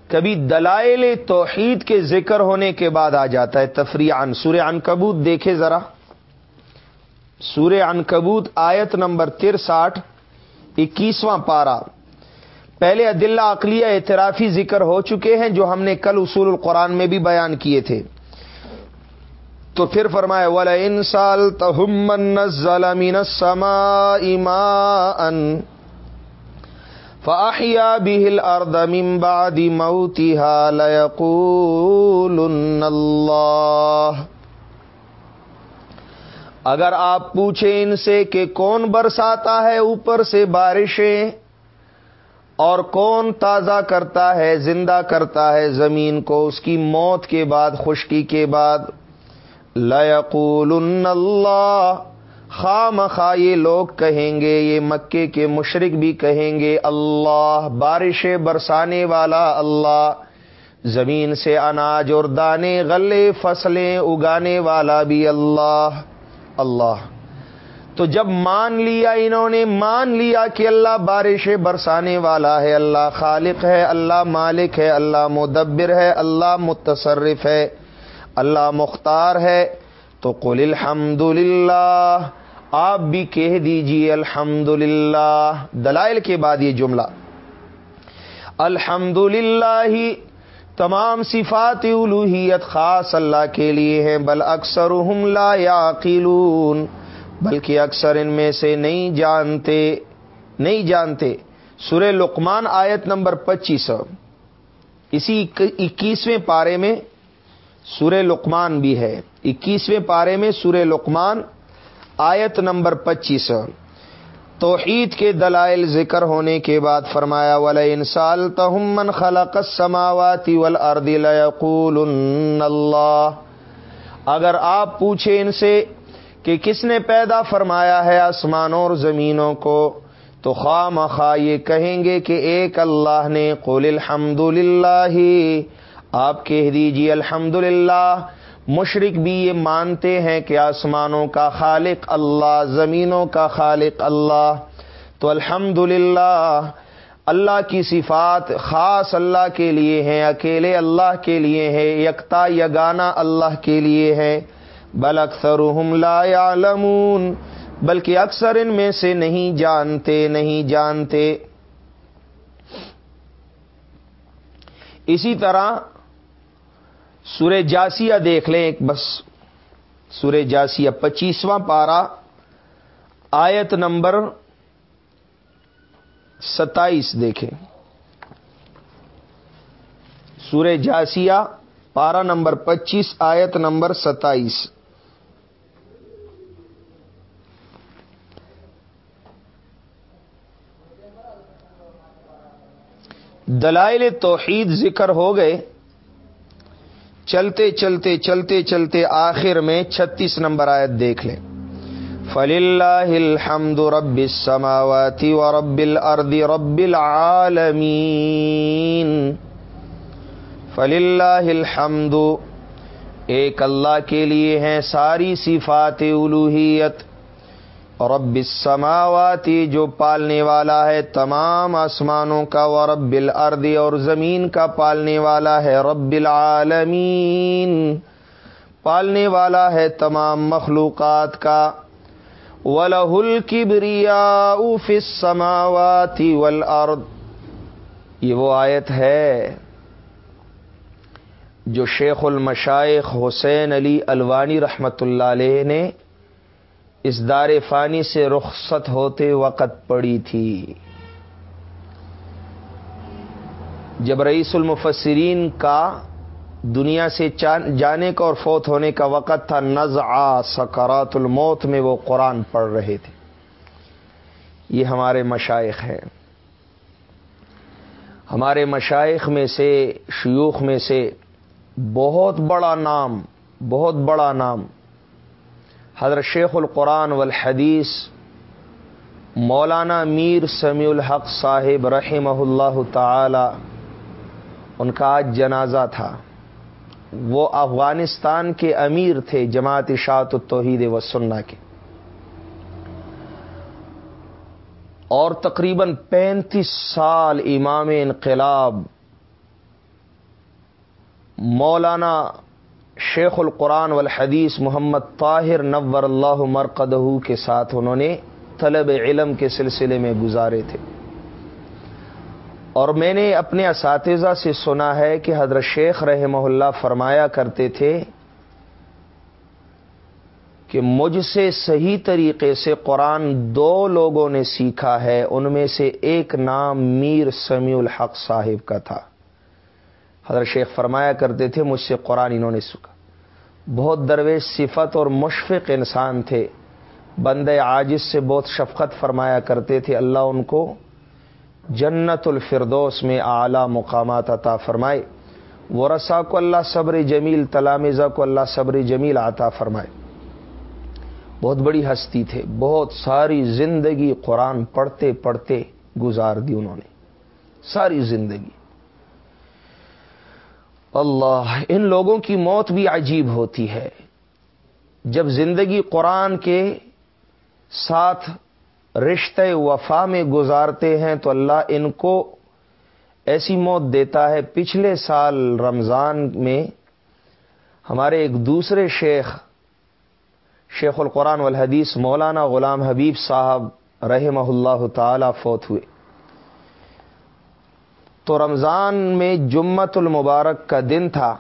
کبھی دلائل توحید کے ذکر ہونے کے بعد آ جاتا ہے۔ تفریح ان سورہ ان کبوت دیکھے ذرا۔ سورہ ان کبوت آیت نمبر ترساٹھ اکیسواں پارا پہلے عدلہ اقلیہ اعترافی ذکر ہو چکے ہیں جو ہم نے کل اصول القرآن میں بھی بیان کیے تھے۔ تو پھر فرمائے ولا انسال تہمن ضلع سما اما فاحیا بہل ارد بعد موتها ليقولن اللہ اگر آپ پوچھیں ان سے کہ کون برساتا ہے اوپر سے بارشیں اور کون تازہ کرتا ہے، زندہ کرتا ہے زمین کو، اس کی موت کے بعد، خشکی کے بعد، لَيَقُولُنَّ اللہ خام خواہ یہ لوگ کہیں گے، یہ مکے کے مشرق بھی کہیں گے، اللہ بارش برسانے والا اللہ، زمین سے اناج اور دانے غلے فصلیں اگانے والا بھی اللہ اللہ۔ تو جب مان لیا، انہوں نے مان لیا کہ اللہ بارش برسانے والا ہے، اللہ خالق ہے، اللہ مالک ہے، اللہ مدبر ہے، اللہ متصرف ہے، اللہ مختار ہے، تو قل الحمد للہ آپ بھی کہہ دیجیے الحمد دلائل کے بعد یہ جملہ۔ الحمد تمام صفات الوحیت خاص اللہ کے لیے ہیں، بل اکثر لا یعقلون بلکہ اکثر ان میں سے نہیں جانتے نہیں جانتے۔ سورہ لقمان آیت نمبر پچیس۔ اسی اکیسویں پارے میں سورہ لقمان بھی ہے۔ اکیسویں پارے میں سورہ لقمان آیت نمبر پچیس۔ توحید کے دلائل ذکر ہونے کے بعد فرمایا ولا انسال تہمن خلق سماواتی ول اردل اللہ اگر آپ پوچھیں ان سے کہ کس نے پیدا فرمایا ہے آسمانوں اور زمینوں کو، تو خواہ مخواہ یہ کہیں گے کہ ایک اللہ نے قول الحمد للہ آپ کہہ دیجیے الحمد للہ مشرق بھی یہ مانتے ہیں کہ آسمانوں کا خالق اللہ، زمینوں کا خالق اللہ۔ تو الحمد اللہ کی صفات خاص اللہ کے لیے ہیں، اکیلے اللہ کے لیے ہے یکتا یگانا اللہ کے لیے ہے بل اکثر لا يعلمون بلکہ اکثر ان میں سے نہیں جانتے نہیں جانتے۔ اسی طرح سورہ جاسیہ دیکھ لیں ایک بس۔ سورہ جاسیہ پچیسواں پارا آیت نمبر ستائیس دیکھیں۔ سورہ جاسیہ پارا نمبر پچیس، آیت نمبر ستائیس۔ دلائل توحید ذکر ہو گئے۔ چلتے چلتے چلتے چلتے آخر میں چھتیس نمبر آیت دیکھ لیں۔ فلی اللہ الحمد رب السماواتی و رب الارض رب العالمین فلی اللہ الحمد، ایک اللہ کے لیے ہیں ساری صفات الوحیت رب السماواتی جو پالنے والا ہے تمام آسمانوں کا، و رب الارض اور زمین کا پالنے والا ہے رب العالمین۔ پالنے والا ہے تمام مخلوقات کا۔ وَلَهُ الْكِبْرِيَاءُ فِي السَّمَاوَاتِ وَالْأَرْضِ۔ یہ وہ آیت ہے جو شیخ المشائق حسین علی الوانی رحمت اللہ علیہ نے اس دار فانی سے رخصت ہوتے وقت پڑی تھی۔ جب رئیس المفسرین کا دنیا سے جانے کا اور فوت ہونے کا وقت تھا، نزع سکرات الموت میں وہ قرآن پڑھ رہے تھے۔ یہ ہمارے مشائق ہیں۔ ہمارے مشائق میں سے، شیوخ میں سے بہت بڑا نام، بہت بڑا نام حضرت شیخ القرآن والحدیث مولانا میر سمیع الحق صاحب رحمہ اللہ تعالی، ان کا آج جنازہ تھا۔ وہ افغانستان کے امیر تھے جماعت اشاعت التوحید و سننا کے۔ اور تقریباً پینتیس سال امام انقلاب مولانا شیخ القرآن والحدیث محمد طاہر نور اللہ مرقدہ کے ساتھ انہوں نے طلب علم کے سلسلے میں گزارے تھے۔ اور میں نے اپنے اساتذہ سے سنا ہے کہ حضرت شیخ رحمہ اللہ فرمایا کرتے تھے کہ مجھ سے صحیح طریقے سے قرآن دو لوگوں نے سیکھا ہے، ان میں سے ایک نام میر سمیع الحق صاحب کا تھا۔ حضرت شیخ فرمایا کرتے تھے، مجھ سے قرآن انہوں نے سکھا بہت درویش صفت اور مشفق انسان تھے۔ بند عاجز سے بہت شفقت فرمایا کرتے تھے۔ اللہ ان کو جنت الفردوس میں اعلی مقامات عطا فرمائے۔ ورثا کو اللہ صبر جمیل تلامزہ کو اللہ صبر جمیل عطا فرمائے۔ بہت بڑی ہستی تھے۔ بہت ساری زندگی قرآن پڑھتے پڑھتے گزار دی انہوں نے۔ ساری زندگی۔ اللہ، ان لوگوں کی موت بھی عجیب ہوتی ہے۔ جب زندگی قرآن کے ساتھ رشتے وفا میں گزارتے ہیں تو اللہ ان کو ایسی موت دیتا ہے۔ پچھلے سال رمضان میں ہمارے ایک دوسرے شیخ شیخ القرآن والحدیث مولانا غلام حبیب صاحب رحمہ اللہ تعالی فوت ہوئے۔ تو رمضان میں جمت المبارک کا دن تھا۔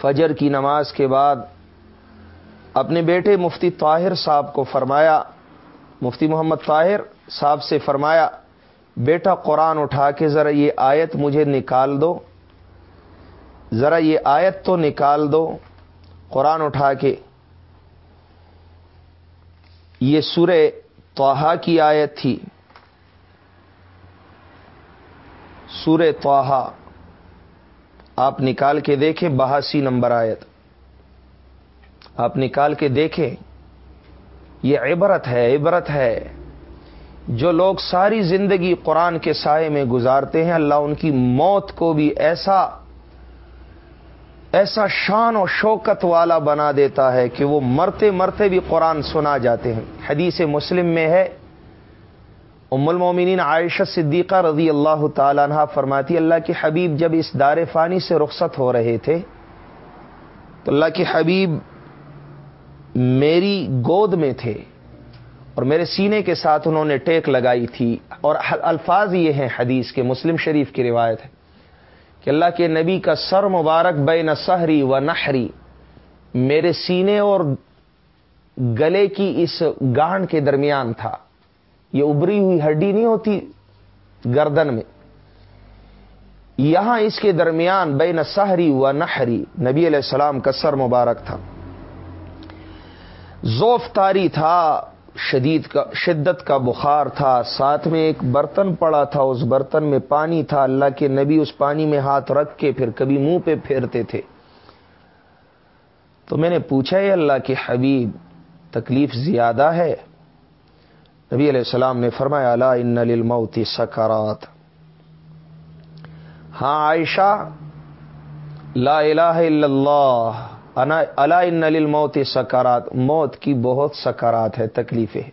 فجر کی نماز کے بعد اپنے بیٹے مفتی طاہر صاحب کو فرمایا، مفتی محمد طاہر صاحب سے فرمایا، بیٹا قرآن اٹھا کے ذرا یہ آیت مجھے نکال دو۔ ذرا یہ آیت تو نکال دو، قرآن اٹھا کے۔ یہ سورہ توحا کی آیت تھی۔ سور توحا آپ نکال کے دیکھیں بہاسی نمبر آیت۔ آپ نکال کے دیکھیں، یہ عبرت ہے عبرت ہے۔ جو لوگ ساری زندگی قرآن کے سائے میں گزارتے ہیں، اللہ ان کی موت کو بھی ایسا ایسا شان و شوکت والا بنا دیتا ہے کہ وہ مرتے مرتے بھی قرآن سنا جاتے ہیں۔ حدیث مسلم میں ہے ام المومنین عائشہ صدیقہ رضی اللہ تعالیٰ عنہ فرماتی، اللہ کے حبیب جب اس دار فانی سے رخصت ہو رہے تھے، تو اللہ کے حبیب میری گود میں تھے اور میرے سینے کے ساتھ انہوں نے ٹیک لگائی تھی۔ اور الفاظ یہ ہیں حدیث کے، مسلم شریف کی روایت ہے کہ اللہ کے نبی کا سر مبارک بین سحری و نحری، میرے سینے اور گلے کی اس گانڈ کے درمیان تھا۔ یہ ابری ہوئی ہڈی نہیں ہوتی گردن میں۔ یہاں اس کے درمیان بین سہری و نہری نبی علیہ السلام کا سر مبارک تھا۔ زوف تاری تھا، شدید کا، شدت کا بخار تھا۔ ساتھ میں ایک برتن پڑا تھا، اس برتن میں پانی تھا۔ اللہ کے نبی اس پانی میں ہاتھ رکھ کے پھر کبھی منہ پہ پھیرتے تھے۔ تو میں نے پوچھا ہے اللہ کے حبیب، تکلیف زیادہ ہے؟ نبی علیہ السلام نے فرمایا اللہ ان للموت سکرات۔ ہاں عائشہ، لا الہ الا اللہ اللہ ان للموت سکرات۔ موت کی بہت سکرات ہے، تکلیفیں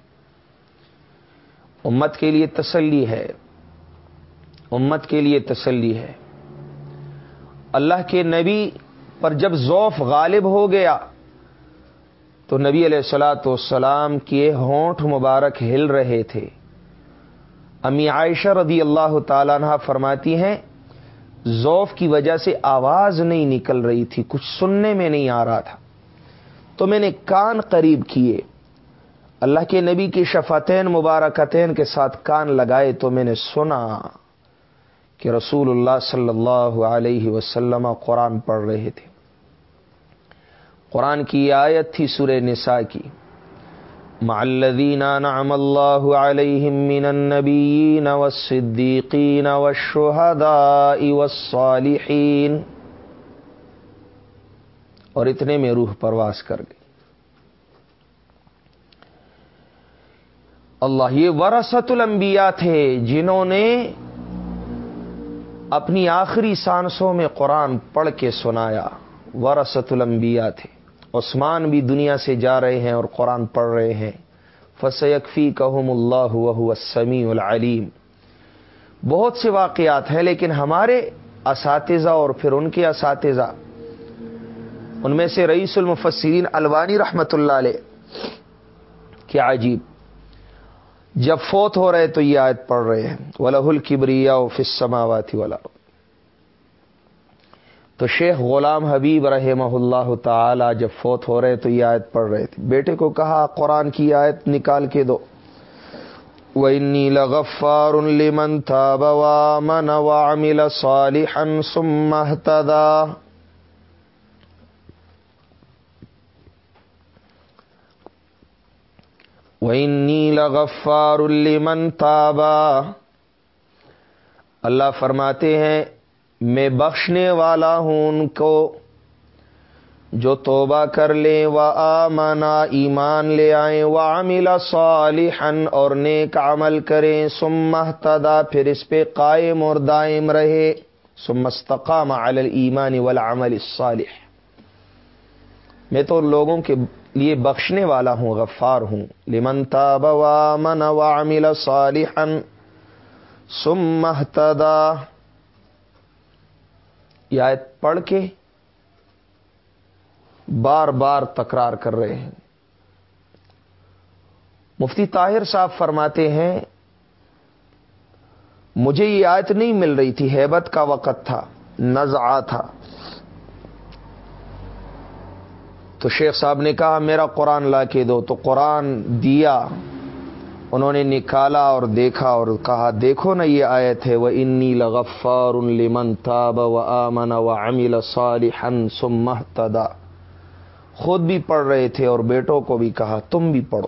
امت کے لیے تسلی ہے۔ امت کے لیے تسلی ہے۔ اللہ کے نبی پر جب ذوف غالب ہو گیا تو نبی علیہ السلاۃ والسلام کے ہونٹ مبارک ہل رہے تھے۔ امی عائشہ رضی اللہ تعالیٰ عنہ فرماتی ہیں، ذوف کی وجہ سے آواز نہیں نکل رہی تھی، کچھ سننے میں نہیں آ رہا تھا۔ تو میں نے کان قریب کیے۔ اللہ کے نبی کی شفاتین مبارکتین کے ساتھ کان لگائے تو میں نے سنا کہ رسول اللہ صلی اللہ علیہ وسلم قرآن پڑھ رہے تھے۔ قرآن کی آیت تھی سورہ نساء کی. معلدین نعم اللہ علیہم من النبیین والصدیقین والشہداء والصالحین. اور اتنے میں روح پرواز کر گئی. اللہ یہ ورثت الانبیاء تھے جنہوں نے اپنی آخری سانسوں میں قرآن پڑھ کے سنایا. ورثت الانبیاء تھے. عثمان بھی دنیا سے جا رہے ہیں اور قرآن پڑھ رہے ہیں۔ فسیکفی کہم اللہ سمیع العلیم بہت سے واقعات ہیں لیکن ہمارے اساتذہ اور پھر ان کے اساتذہ، ان میں سے رئیس المفسرین الوانی رحمت اللہ علیہ، کیا عجیب۔ جب فوت ہو رہے تو یہ آیت پڑھ رہے ہیں۔ ولہ الکبریا فسماواتی ولا تو شیخ غلام حبیب رحمہ اللہ تعالی جب فوت ہو رہے تو یہ آیت پڑھ رہے تھے۔ بیٹے کو کہا، قرآن کی آیت نکال کے دو۔ وَإِنِّي لَغَفَّارٌ لِمَنْ تَابَ وَآمَنَ وَعَمِلَ صَالِحًا ثُمَّ اهْتَدَى۔ وَإِنِّي لَغَفَّارٌ لِمَنْ تَابَ اللہ فرماتے ہیں میں بخشنے والا ہوں ان کو۔ جو توبہ کر لیں و آمنا، ایمان لے آئیں۔ و عاملہ صالحن اور نیک عمل کریں۔ سم تدا پھر اس پہ قائم اور دائم رہے۔ سم استقام علی الایمان والعمل الصالح۔ میں تو لوگوں کے لیے بخشنے والا ہوں، غفار ہوں۔ لمن تاب و آمن و عامل صالحا۔ سم تدا یہ آیت پڑھ کے بار بار تکرار کر رہے ہیں۔ مفتی طاہر صاحب فرماتے ہیں، مجھے یہ آیت نہیں مل رہی تھی، ہیبت کا وقت تھا، نزعہ تھا۔ تو شیخ صاحب نے کہا، میرا قرآن لا کے دو، تو قرآن دیا۔ انہوں نے نکالا اور دیکھا اور کہا، دیکھو نا یہ آیت ہے وہ انی لغفار لمن تاب و آمن و امل صالحن سمتدا خود بھی پڑھ رہے تھے اور بیٹوں کو بھی کہا، تم بھی پڑھو۔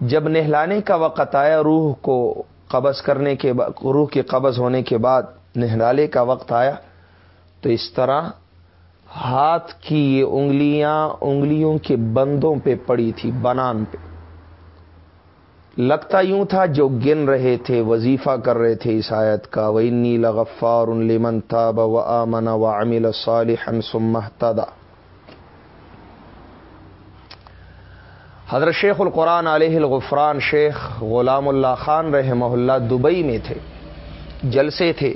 جب نہلانے کا وقت آیا، روح کو قبض کرنے کے بعد روح کے قبض ہونے کے بعد نہلالے کا وقت آیا، تو اس طرح ہاتھ کی یہ انگلیاں انگلیوں کے بندوں پہ پڑی تھی، بنان پہ۔ لگتا یوں تھا جو گن رہے تھے، وظیفہ کر رہے تھے اس آیت کا وہ انی لغفار لمن تاب و آمن و امل حضرت شیخ القرآن علیہ الغفران شیخ غلام اللہ خان رحمہ اللہ دبئی میں تھے، جلسے تھے۔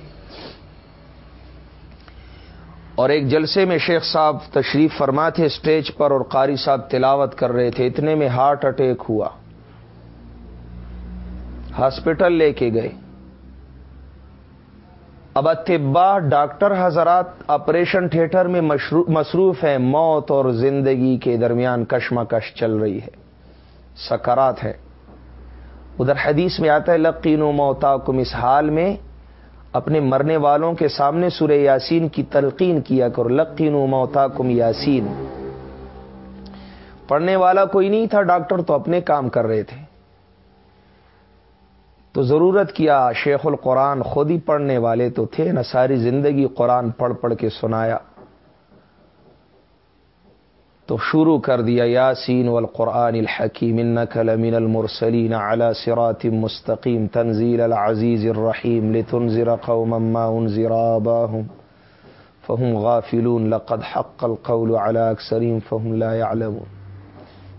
اور ایک جلسے میں شیخ صاحب تشریف فرما تھے اسٹیج پر اور قاری صاحب تلاوت کر رہے تھے، اتنے میں ہارٹ اٹیک ہوا۔ ہاسپٹل لے کے گئے۔ اب اتبا ڈاکٹر حضرات، آپریشن تھیٹر میں مصروف ہیں۔ موت اور زندگی کے درمیان کشمکش چل رہی ہے۔ سکرات ہے ادھر حدیث میں آتا ہے لقین و موتا کم اس حال میں۔ اپنے مرنے والوں کے سامنے سورہ یاسین کی تلقین کیا کرو۔ لقین و موتا کم یاسین۔ پڑھنے والا کوئی نہیں تھا، ڈاکٹر تو اپنے کام کر رہے تھے۔ تو ضرورت کیا شیخ القرآن خود ہی پڑھنے والے تو تھے نہ ساری زندگی قرآن پڑھ پڑھ کے سنایا؟ تو شروع کر دیا، یاسین والقرآن الحکیم انک لمن المرسلین علی صراط مستقیم، تنزیل العزیز الرحیم، لتنذر قوما ما انذر آباهم فهم غافلون، لقد حق القول على اکثرین فهم لا يعلمون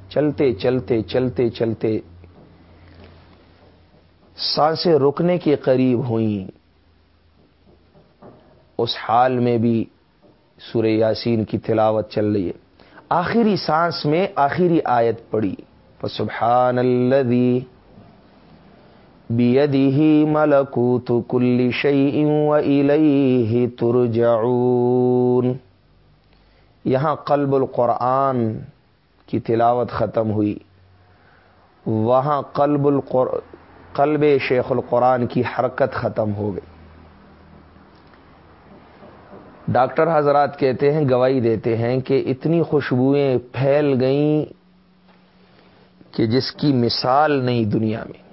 چلتے چلتے چلتے چلتے سانسیں رکنے کے قریب ہوئیں۔ اس حال میں بھی سورہ یاسین کی تلاوت چل رہی ہے۔ آخری سانس میں آخری آیت پڑی سبحان الذي بيده ملكوت كل شيء واليه ترجعون۔ یہاں قلب القرآن کی تلاوت ختم ہوئی۔ وہاں قلب القر قلب شیخ القرآن کی حرکت ختم ہو گئی۔ ڈاکٹر حضرات کہتے ہیں، گواہی دیتے ہیں کہ اتنی خوشبوئیں پھیل گئیں کہ جس کی مثال نہیں دنیا میں۔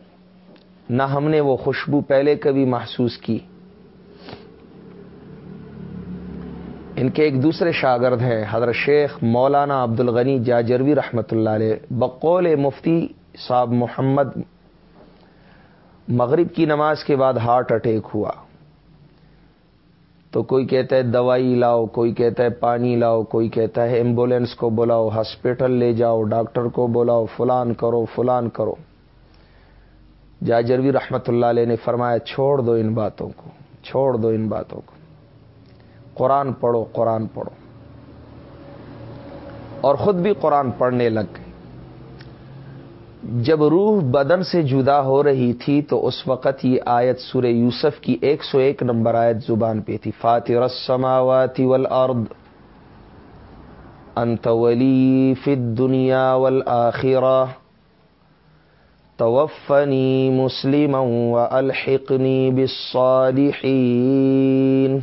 نہ ہم نے وہ خوشبو پہلے کبھی محسوس کی۔ ان کے ایک دوسرے شاگرد ہیں، حضرت شیخ مولانا عبد الغنی جاجروی رحمۃ اللہ علیہ، بقول مفتی صاحب محمد مغرب کی نماز کے بعد ہارٹ اٹیک ہوا۔ تو کوئی کہتا ہے دوائی لاؤ، کوئی کہتا ہے پانی لاؤ، کوئی کہتا ہے ایمبولینس کو بلاؤ، ہاسپٹل لے جاؤ، ڈاکٹر کو بلاؤ، فلان کرو فلان کرو۔ جاجروی رحمت اللہ علیہ نے فرمایا چھوڑ دو ان باتوں کو، چھوڑ دو ان باتوں کو۔ قرآن پڑھو قرآن پڑھو۔ اور خود بھی قرآن پڑھنے لگ گئے۔ جب روح بدن سے جدا ہو رہی تھی تو اس وقت یہ آیت سورہ یوسف کی ایک سو ایک نمبر آیت زبان پہ تھی۔ فاتر السماوات والارض، انت ولی فی الدنیا والآخرہ، توفنی مسلما والحقنی بالصالحین۔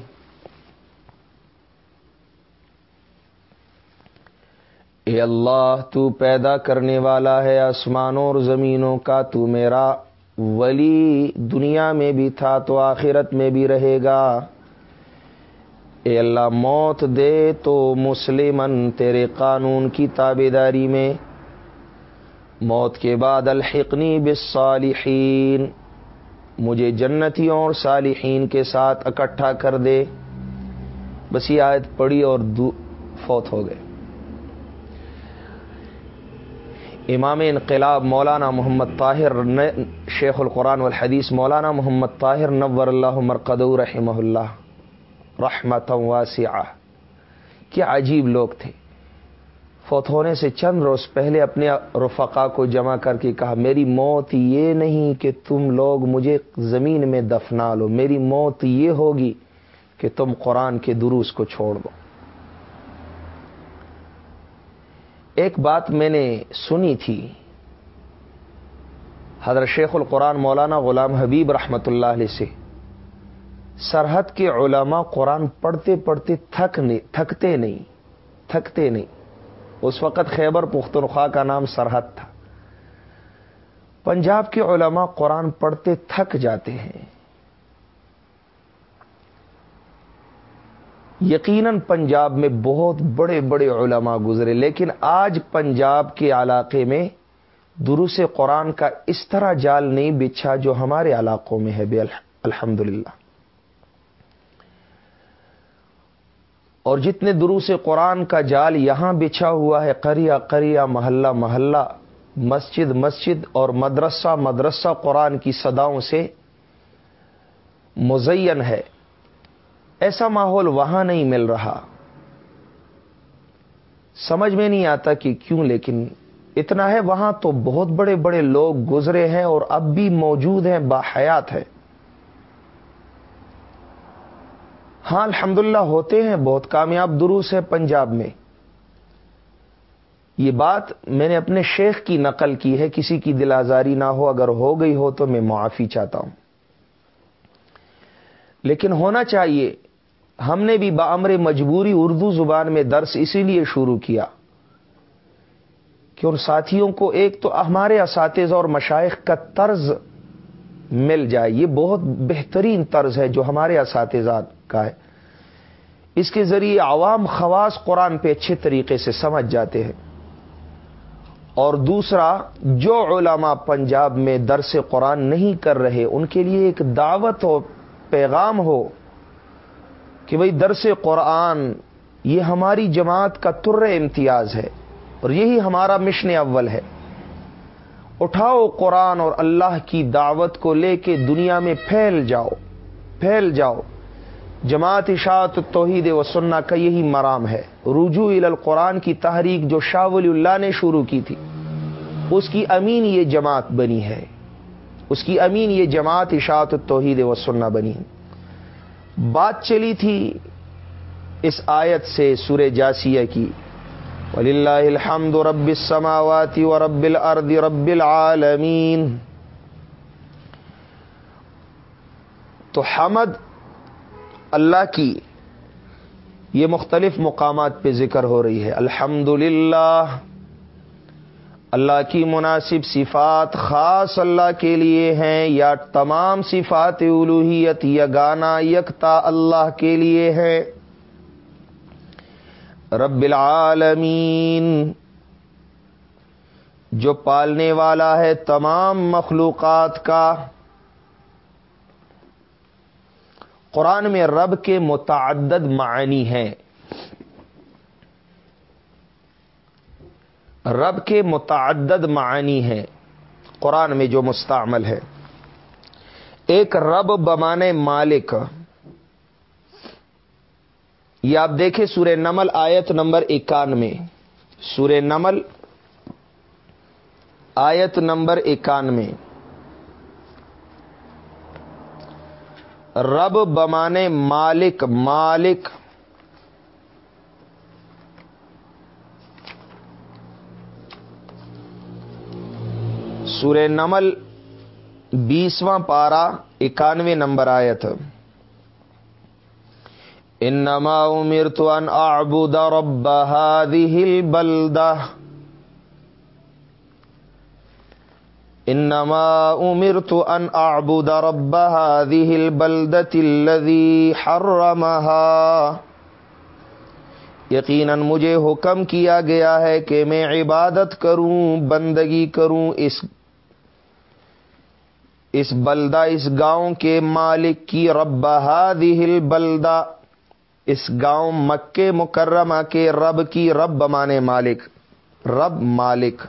اے اللہ، تو پیدا کرنے والا ہے آسمانوں اور زمینوں کا، تو میرا ولی دنیا میں بھی تھا، تو آخرت میں بھی رہے گا۔ اے اللہ، موت دے تو مسلمن تیرے قانون کی تابے داری میں۔ موت کے بعد الحقنی بالصالحین، مجھے جنتیوں اور صالحین کے ساتھ اکٹھا کر دے۔ بس یہ آیت پڑی اور فوت ہو گئے۔ امام انقلاب مولانا محمد طاہر شیخ القرآن والحدیث مولانا محمد طاہر نور اللہ مرقد رحمہ اللہ. رحمت واسعہ. کیا عجیب لوگ تھے. فوت ہونے سے چند روز پہلے اپنے رفقا کو جمع کر کے کہا، میری موت یہ نہیں کہ تم لوگ مجھے زمین میں دفنا لو. میری موت یہ ہوگی کہ تم قرآن کے دروس کو چھوڑ دو. ایک بات میں نے سنی تھی۔ حضرت شیخ القرآن مولانا غلام حبیب رحمۃ اللہ علیہ سے۔ سرحد کے علماء قرآن پڑھتے پڑھتے تھک نہیں تھکتے نہیں تھکتے نہیں۔ اس وقت خیبر پختونخوا کا نام سرحد تھا۔ پنجاب کے علماء قرآن پڑھتے تھک جاتے ہیں۔ یقیناً پنجاب میں بہت بڑے بڑے علماء گزرے، لیکن آج پنجاب کے علاقے میں دروس قرآن کا اس طرح جال نہیں بچھا جو ہمارے علاقوں میں ہے۔ بے الحمد اور جتنے دروس قرآن کا جال یہاں بچھا ہوا ہے کریا کریا محلہ محلہ، مسجد مسجد اور مدرسہ مدرسہ قرآن کی صداؤں سے مزین ہے۔ ایسا ماحول وہاں نہیں مل رہا۔ سمجھ میں نہیں آتا کہ کیوں، لیکن اتنا ہے، وہاں تو بہت بڑے بڑے لوگ گزرے ہیں اور اب بھی موجود ہیں باحیات ہے ہاں الحمدللہ ہوتے ہیں، بہت کامیاب دروس ہے پنجاب میں۔ یہ بات میں نے اپنے شیخ کی نقل کی ہے، کسی کی دل آزاری نہ ہو، اگر ہو گئی ہو تو میں معافی چاہتا ہوں۔ لیکن ہونا چاہیے ہم نے بھی بامر مجبوری اردو زبان میں درس اسی لیے شروع کیا کہ ان ساتھیوں کو ایک تو ہمارے اساتذہ اور مشائق کا طرز مل جائے۔ یہ بہت بہترین طرز ہے جو ہمارے اساتذہ کا ہے۔ اس کے ذریعے عوام خواص قرآن پہ اچھے طریقے سے سمجھ جاتے ہیں۔ اور دوسرا، جو علماء پنجاب میں درس قرآن نہیں کر رہے، ان کے لیے ایک دعوت ہو پیغام ہو۔ کہ بھئی درس قرآن، یہ ہماری جماعت کا تر امتیاز ہے اور یہی ہمارا مشن اول ہے۔ اٹھاؤ قرآن اور اللہ کی دعوت کو لے کے دنیا میں پھیل جاؤ پھیل جاؤ۔ جماعت اشاعت توحید و سننا کا یہی مرام ہے۔ رجوع القرآن کی تحریک جو شاہ ولی اللہ نے شروع کی تھی۔ اس کی امین یہ جماعت بنی ہے۔ اس کی امین یہ جماعت اشاعت توحید و سننا بنی بات چلی تھی اس آیت سے سورہ جاسیہ کی۔ ولی اللہ الحمد رب السماوات و رب الارض رب العالمین تو حمد اللہ کی یہ مختلف مقامات پہ ذکر ہو رہی ہے۔ الحمد للہ اللہ کی مناسب صفات خاص اللہ کے لیے ہیں یا تمام صفات الوحیت یا گانا یکتا اللہ کے لیے ہے۔ رب العالمین، جو پالنے والا ہے تمام مخلوقات کا۔ قرآن میں رب کے متعدد معنی ہیں۔ رب کے متعدد معنی ہیں۔ قرآن میں جو مستعمل ہے۔ ایک رب بمانے مالک۔ یہ آپ دیکھیں سورہ نمل آیت نمبر اکانوے۔ سورہ نمل آیت نمبر اکانوے۔ رب بمانے مالک مالک۔ سورہ نمل بیسواں پارا اکانوے نمبر آیت۔ انما امرت ان اعبد رب هذه البلدہ انما امرت ان اعبد رب هذه البلدة الذي حرمها۔ یقیناً مجھے حکم کیا گیا ہے کہ میں عبادت کروں، بندگی کروں اس اس بلدہ، اس گاؤں کے مالک کی رب هذه البلدہ، اس گاؤں مکے مکرمہ کے رب کی رب مانے مالک، رب مالک۔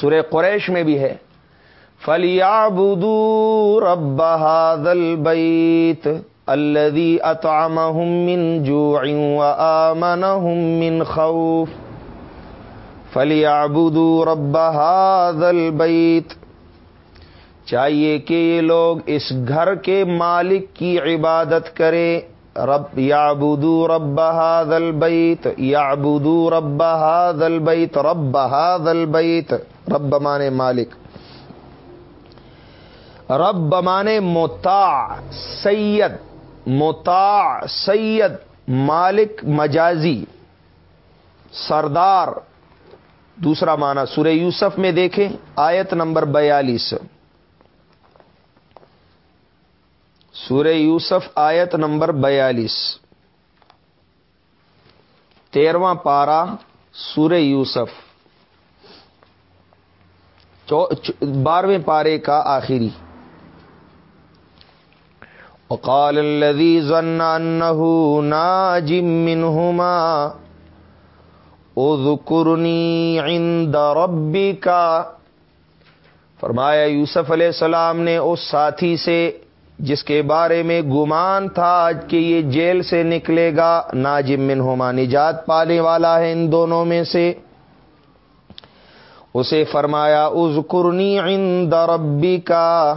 سورہ قریش میں بھی ہے فلیا بدو رب دل بیت الدی اطام من جو آمن من خوف۔ فلیا بدو رب دل بیت چاہیے کہ یہ لوگ اس گھر کے مالک کی عبادت کرے رب یا بدو رب دل بیت یا بدو رب دل بیت رب دل بیت رب مانے مالک۔ رب مانے موتا سید موتا سید، مالک، مجازی، سردار۔ دوسرا معنی سورہ یوسف میں دیکھیں، آیت نمبر بیالیس۔ سورہ یوسف آیت نمبر بیالیس۔ تیرواں پارا سورہ یوسف۔ بارہویں پارے کا آخری۔ وقال الذي ظن انه ناج منهما اذكرني عند ربك۔ فرمایا، یوسف علیہ السلام نے اس ساتھی سے جس کے بارے میں گمان تھا کہ یہ جیل سے نکلے گا، ناجم منہما نجات پانے والا ہے ان دونوں میں سے۔ اسے فرمایا از قرنی عند ربی کا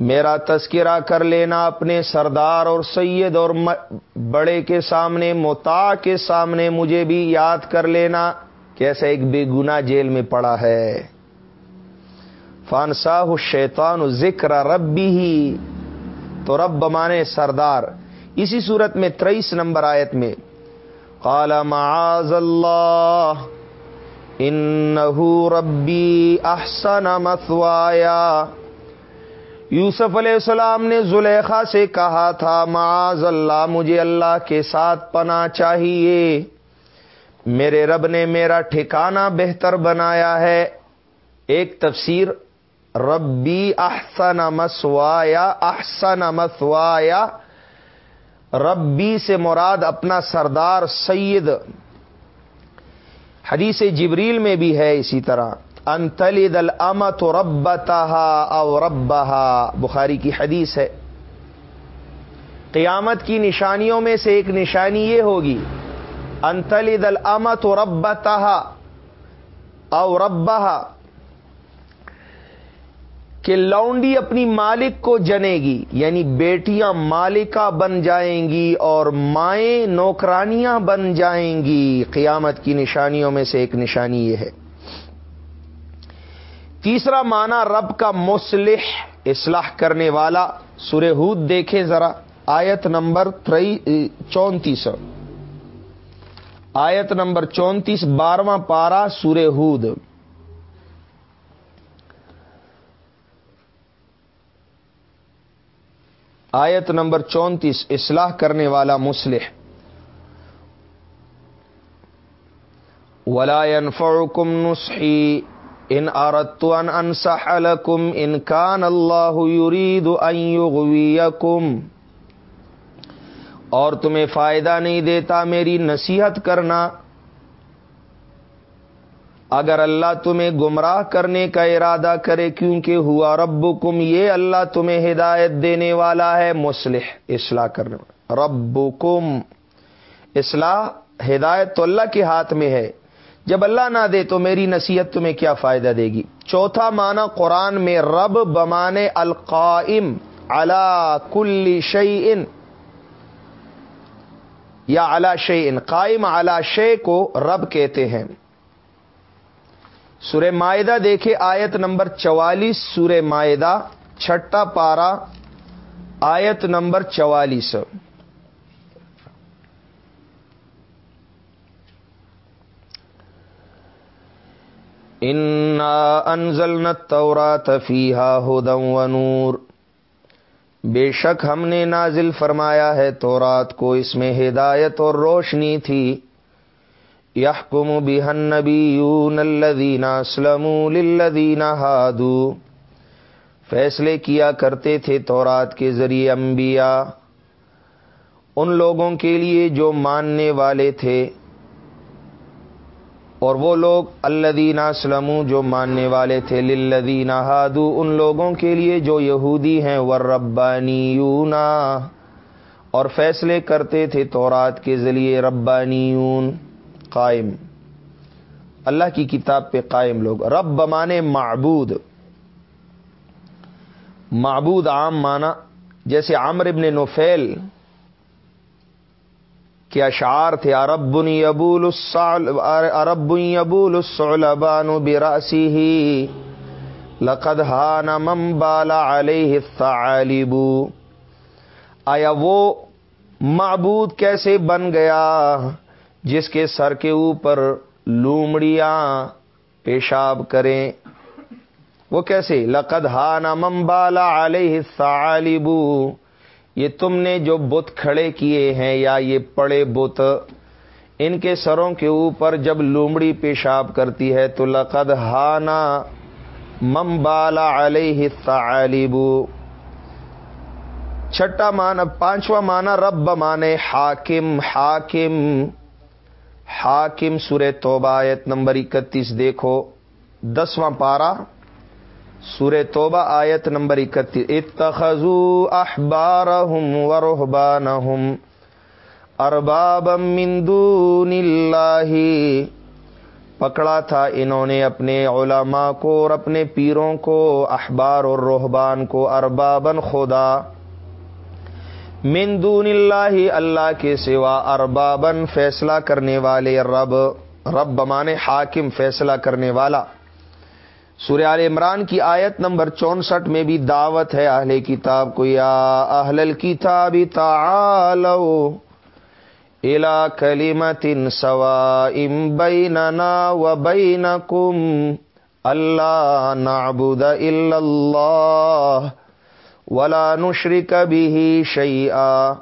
میرا تذکرہ کر لینا اپنے سردار اور سید اور بڑے کے سامنے متا کے سامنے مجھے بھی یاد کر لینا۔ کیسے ایک بے گنا جیل میں پڑا ہے۔ فانساہ شیطان ذکر ربی ہی تو رب مانے سردار۔ اسی صورت میں تریس نمبر آیت میں، قال معاذ اللہ، انہو ربی احسن مثوایا۔ یوسف علیہ السلام نے زلیخا سے کہا تھا، معاذ اللہ، مجھے اللہ کے ساتھ پنا چاہیے۔ میرے رب نے میرا ٹھکانہ بہتر بنایا ہے۔ ایک تفسیر ربی احسن مسوایا احسن مسوایا۔ ربی سے مراد اپنا سردار سید۔ حدیث جبریل میں بھی ہے اسی طرح۔ انتلد الامت ربتہا او ربہا۔ بخاری کی حدیث ہے۔ قیامت کی نشانیوں میں سے ایک نشانی یہ ہوگی۔ انتلد الامت ربتہا او ربہا۔ کہ لونڈی اپنی مالک کو جنے گی یعنی بیٹیاں مالکہ بن جائیں گی اور مائیں نوکرانیاں بن جائیں گی۔ قیامت کی نشانیوں میں سے ایک نشانی یہ ہے۔ تیسرا معنی رب کا مسلح اصلاح کرنے والا۔ سورہ ہود دیکھیں ذرا، آیت نمبر چونتیس۔ آیت نمبر چونتیس، بارواں پارا سورہ ہود۔ آیت نمبر چونتیس، اصلاح کرنے والا مسلح ولا ينفعكم نصحي ان اردت ان انصح لكم ان كان الله يريد ان يغويكم۔ اور تمہیں فائدہ نہیں دیتا میری نصیحت کرنا۔ اگر اللہ تمہیں گمراہ کرنے کا ارادہ کرے کیونکہ ہوا رب کم یہ اللہ تمہیں ہدایت دینے والا ہے مسلح اصلاح کرنے والا۔ رب کم اصلاح، ہدایت تو اللہ کے ہاتھ میں ہے۔ جب اللہ نہ دے تو میری نصیحت تمہیں کیا فائدہ دے گی؟ چوتھا معنی قرآن میں رب بمانے القائم اللہ کل شعی ان یا الا شعی قائم اعلی شے کو رب کہتے ہیں۔ سورہ معدہ دیکھے آیت نمبر چوالیس، سورہ معدہ چھٹا پارا، آیت نمبر چوالیس۔ انزل نتورا تفیحا ہدم و نور بے شک ہم نے نازل فرمایا ہے تورات کو، اس میں ہدایت اور روشنی تھی۔ یحکم بها النبیون الذین اسلموا للذین ہادو فیصلے کیا کرتے تھے تورات کے ذریعے انبیاء۔ ان لوگوں کے لیے جو ماننے والے تھے۔ اور وہ لوگ الدین اسلم جو ماننے والے تھے، للذین ہادو ان لوگوں کے لیے جو یہودی ہیں ور اور فیصلے کرتے تھے تورات کے ذریعے ربانیون۔ قائم۔ اللہ کی کتاب پہ قائم لوگ۔ رب بمانے معبود۔ معبود عام مانا، جیسے عامر ابن نفیل کے اشعار تھے، عرب ابول عرب ابول السلبان براسی ہی لقد ہان ممبالا علیہ الثعالب. آیا وہ معبود کیسے بن گیا؟ جس کے سر کے اوپر لومڑیاں پیشاب کریں۔ وہ کیسے؟ لقد ہان ممبالا علیہ ثالبو یہ تم نے جو بت کھڑے کیے ہیں یا یہ پڑے بت، ان کے سروں کے اوپر جب لومڑی پیشاب کرتی ہے تو لقد ہانا ممبالا علیہ ثالبو چھٹا مانا پانچواں مانا رب مانے حاکم حاکم۔ حاکم سورہ توبہ آیت نمبر اکتیس دیکھو، دسواں پارا سورہ توبہ آیت نمبر اکتیس اتخذو احبارہم ورہبانہم اربابا من دون اللہ۔ پکڑا تھا انہوں نے اپنے علماء کو اور اپنے پیروں کو، احبار اور روحبان کو اربابن خدا۔ من دون اللہ اللہ کے سوا اربابن فیصلہ کرنے والے رب رب بمانے حاکم فیصلہ کرنے والا۔ سورہ عال عمران کی آیت نمبر چونسٹھ میں بھی دعوت ہے اہل کتاب کو، یا اہل الکتاب تعالو الى کلیمت سوا بیننا و بینکم، اللہ نعبد الا اللہ ولا نشرک به شیئا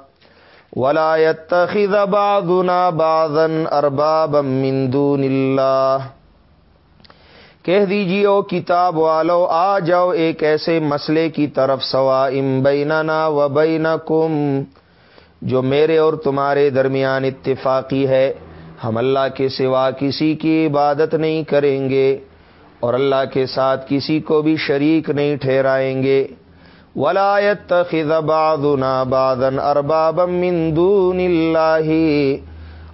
ولا يتخذ بعضنا بعضا اربابا من دون اللہ کہہ دیجیے او کتاب والو، آ جاؤ ایک ایسے مسئلے کی طرف سوا ام بیننا و بینکم، جو میرے اور تمہارے درمیان اتفاقی ہے۔ ہم اللہ کے سوا کسی کی عبادت نہیں کریں گے اور اللہ کے ساتھ کسی کو بھی شریک نہیں ٹھہرائیں گے۔ ولایت بعضنا بعضا اربابا من دون اللہ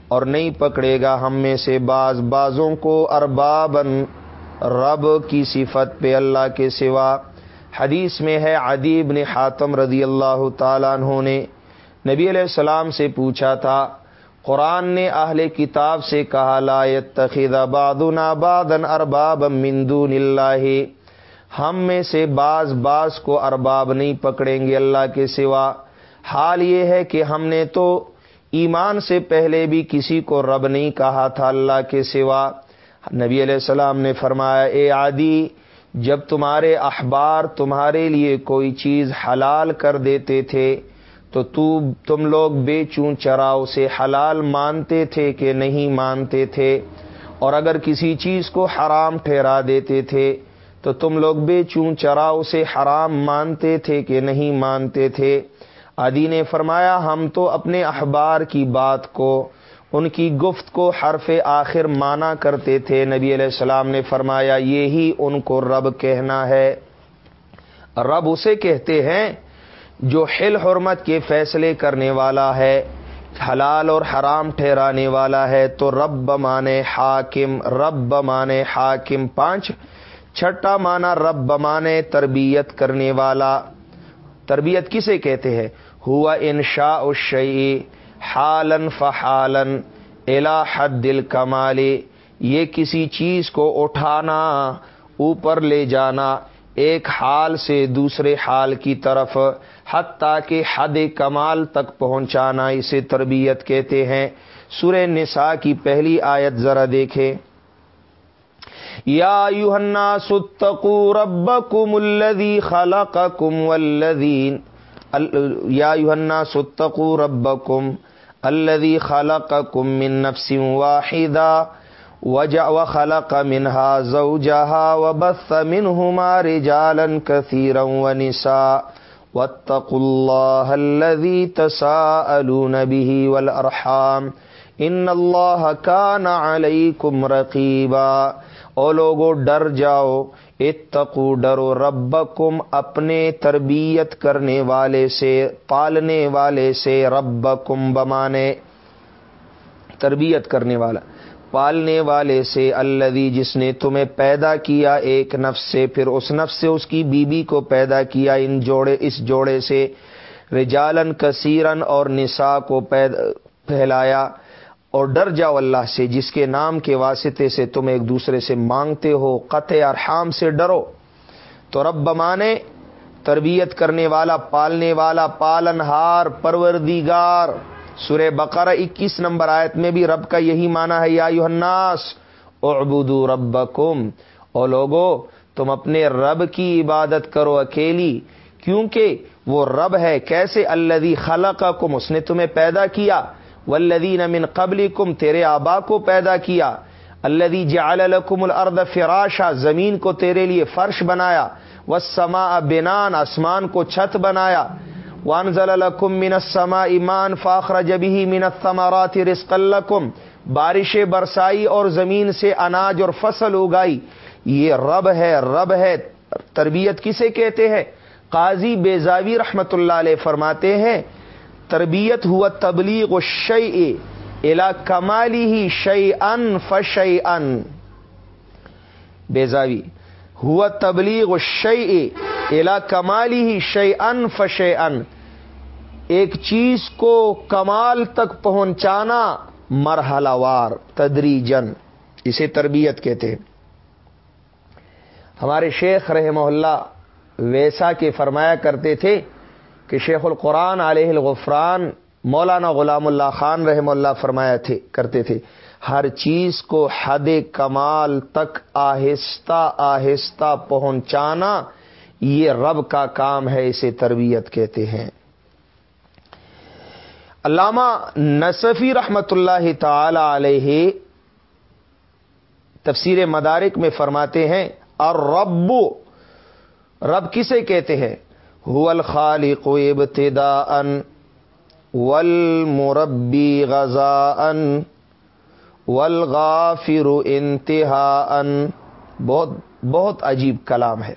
اور نہیں پکڑے گا ہم میں سے بعض بازوں کو اربابن رب کی صفت پہ اللہ کے سوا. حدیث میں ہے ادیب نے حاتم رضی اللہ تعالیٰ عنہ نے نبی علیہ السلام سے پوچھا تھا، قرآن نے اہل کتاب سے کہا، لا يتخذ بعضنا بعضا ارباب من دون اللہ ہم میں سے بعض بعض کو ارباب نہیں پکڑیں گے اللہ کے سوا۔ حال یہ ہے کہ ہم نے تو ایمان سے پہلے بھی کسی کو رب نہیں کہا تھا اللہ کے سوا۔ نبی علیہ السلام نے فرمایا، اے عادی، جب تمہارے اخبار تمہارے لیے کوئی چیز حلال کر دیتے تھے، تو تو تم لوگ بے چون چراؤ سے حلال مانتے تھے کہ نہیں مانتے تھے؟ اور اگر کسی چیز کو حرام ٹھہرا دیتے تھے تو تم لوگ بے چون چراؤ سے حرام مانتے تھے کہ نہیں مانتے تھے؟ عادی نے فرمایا، ہم تو اپنے اخبار کی بات کو، ان کی گفت کو حرف آخر مانا کرتے تھے۔ نبی علیہ السلام نے فرمایا، یہی ان کو رب کہنا ہے۔ رب اسے کہتے ہیں جو حل حرمت کے فیصلے کرنے والا ہے، حلال اور حرام ٹھہرانے والا ہے۔ تو رب مانے حاکم، رب مانے حاکم پانچ چھٹا مانا رب مانے تربیت کرنے والا۔ تربیت کسے کہتے ہیں؟ ہوا انشاء الشعی حالن فحالن الا حد دل کمالے یہ کسی چیز کو اٹھانا، اوپر لے جانا، ایک حال سے دوسرے حال کی طرف، حتیٰ کہ حد کمال تک پہنچانا، اسے تربیت کہتے ہیں۔ سورہ نساء کی پہلی آیت ذرا دیکھے یا یوہنا ستقو رب کم الدی کم والذین یا یوہنا ستقو رب کم الذي خلقكم من نفس واحدة وخلق منها زوجها وبث منهما رجالا كثيرا ونساء واتقوا الله الذي تساءلون به والأرحام ان اللہ كان عليكم رقيبا او لوگو، ڈر جاؤ۔ اتقو، ڈرو ربکم اپنے تربیت کرنے والے سے، پالنے والے سے ربکم بمانے تربیت کرنے والا۔ پالنے والے سے اللہ جس نے تمہیں پیدا کیا، ایک نفس سے، پھر اس نفس سے اس کی بیوی بی کو پیدا کیا۔ ان جوڑے، اس جوڑے سے رجالن کثیرن اور نساء کو پھیلایا۔ اور ڈر جاؤ اللہ سے، جس کے نام کے واسطے سے تم ایک دوسرے سے مانگتے ہو، قطع ارحام سے ڈرو۔ تو رب مانے، تربیت کرنے والا، پالنے والا پالن ہار پروردیگار سورہ بقرہ اکیس نمبر آیت میں بھی رب کا یہی مانا ہے، یا یوناس اعبدو ربکم۔ او لوگو، تم اپنے رب کی عبادت کرو اکیلی، کیونکہ وہ رب ہے۔ کیسے؟ اللہ خلق اس نے تمہیں پیدا کیا۔ والذین من قبلکم، تیرے آبا کو پیدا کیا الذي جعل لكم الارض فراشا، زمین کو تیرے لیے فرش بنایا، والسماء بنان آسمان کو چھت بنایا، وانزل لكم من السماء ایمان فاخرج به من الثمرات رزقا لكم بارش برسائی اور زمین سے اناج اور فصل اگائی۔ یہ رب ہے رب ہے، تربیت کسے کہتے ہیں؟ قاضی بیزاوی رحمت اللہ علیہ فرماتے ہیں تربیت ہوا تبلیغ و شعی الا کمالی ہی شعی ان فشئی ان بیزاوی ہوا تبلیغ و شعی الا کمالی ہی شع ان فش ان ایک چیز کو کمال تک پہنچانا مرحلہ وار تدریجن اسے تربیت کہتے ہیں. ہمارے شیخ رحمہ اللہ ویسا کے فرمایا کرتے تھے کہ شیخ القرآن علیہ الغفران مولانا غلام اللہ خان رحم اللہ فرمایا تھے، کرتے تھے، ہر چیز کو حد کمال تک آہستہ آہستہ پہنچانا، یہ رب کا کام ہے، اسے تربیت کہتے ہیں۔ علامہ نصفی رحمت اللہ تعالی علیہ تفسیر مدارک میں فرماتے ہیں اور رب رب کسے کہتے ہیں؟ الخالق ابتدا ان ول مربی غذا انتہا ان بہت بہت عجیب کلام ہے۔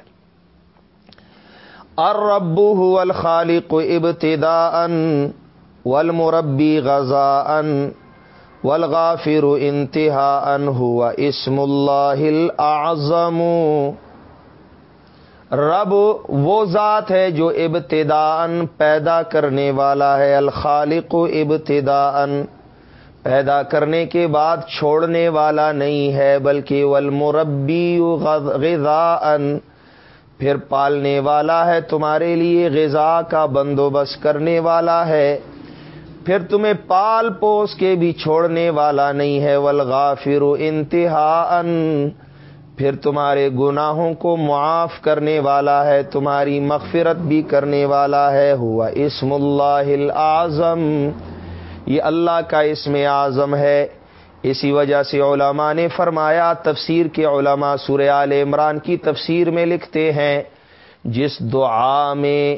ارب الخالق ابتدا ان ول مربی غذا ان انتہا ان ہوا اسم اللہ اعظم رب وہ ذات ہے جو ابتدان پیدا کرنے والا ہے، الخالق ابتدان پیدا کرنے کے بعد چھوڑنے والا نہیں ہے، بلکہ والمربی غذا پھر پالنے والا ہے، تمہارے لیے غذا کا بندوبست کرنے والا ہے۔ پھر تمہیں پال پوس کے بھی چھوڑنے والا نہیں ہے، والغافر انتہا ان پھر تمہارے گناہوں کو معاف کرنے والا ہے، تمہاری مغفرت بھی کرنے والا ہے۔ ہوا اسم اللہ العظم۔ یہ اللہ کا اسم اعظم ہے۔ اسی وجہ سے علماء نے فرمایا، تفسیر کے علماء سورہ آل عمران کی تفسیر میں لکھتے ہیں، جس دعا میں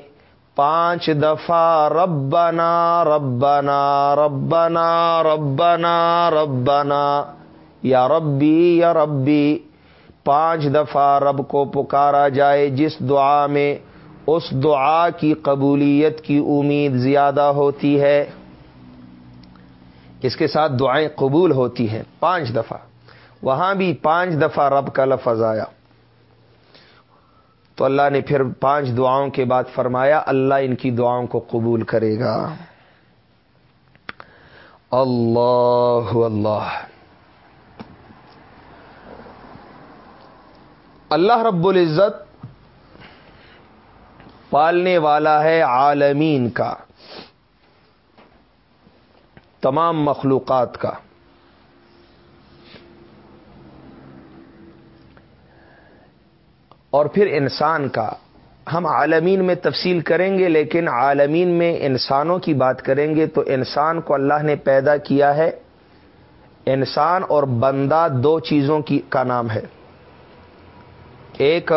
پانچ دفعہ ربنا ربنا ربنا ربنا ربنا، یا ربی یا ربی پانچ دفعہ رب کو پکارا جائے جس دعا میں اس دعا کی قبولیت کی امید زیادہ ہوتی ہے۔ اس کے ساتھ دعائیں قبول ہوتی ہیں۔ پانچ دفعہ۔ وہاں بھی پانچ دفعہ رب کا لفظ آیا۔ تو اللہ نے پھر پانچ دعاؤں کے بعد فرمایا، اللہ ان کی دعاؤں کو قبول کرے گا۔ اللہ اللہ۔ اللہ رب العزت پالنے والا ہے عالمین کا، تمام مخلوقات کا۔ اور پھر انسان کا۔ ہم عالمین میں تفصیل کریں گے، لیکن عالمین میں انسانوں کی بات کریں گے تو انسان کو اللہ نے پیدا کیا ہے۔ انسان اور بندہ دو چیزوں کی کا نام ہے۔ ایک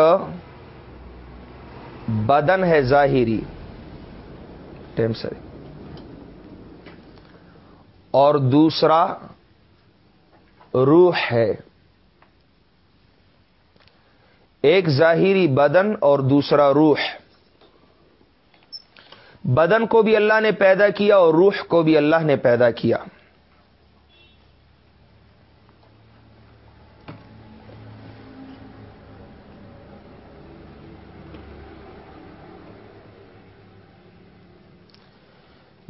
بدن ہے ظاہری۔ ٹیمسری اور دوسرا روح ہے۔ ایک ظاہری بدن اور دوسرا روح۔ بدن کو بھی اللہ نے پیدا کیا اور روح کو بھی اللہ نے پیدا کیا۔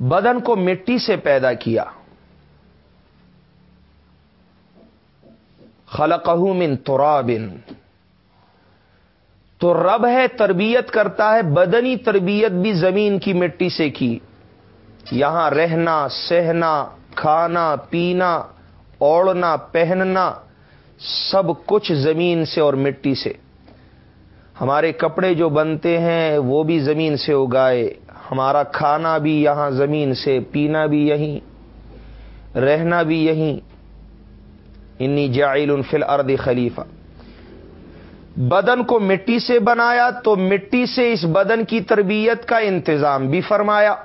بدن کو مٹی سے پیدا کیا۔ خلقہ من ترابن۔ تو رب ہے تربیت کرتا ہے، بدنی تربیت بھی زمین کی مٹی سے کی۔ یہاں رہنا، سہنا، کھانا، پینا اوڑنا پہننا، سب کچھ زمین سے اور مٹی سے۔ ہمارے کپڑے جو بنتے ہیں، وہ بھی زمین سے اگائے۔ ہمارا کھانا بھی یہاں زمین سے، پینا بھی یہیں، رہنا بھی یہیں۔ انی جائل فل ارد خلیفہ۔ بدن کو مٹی سے بنایا تو مٹی سے اس بدن کی تربیت کا انتظام بھی فرمایا۔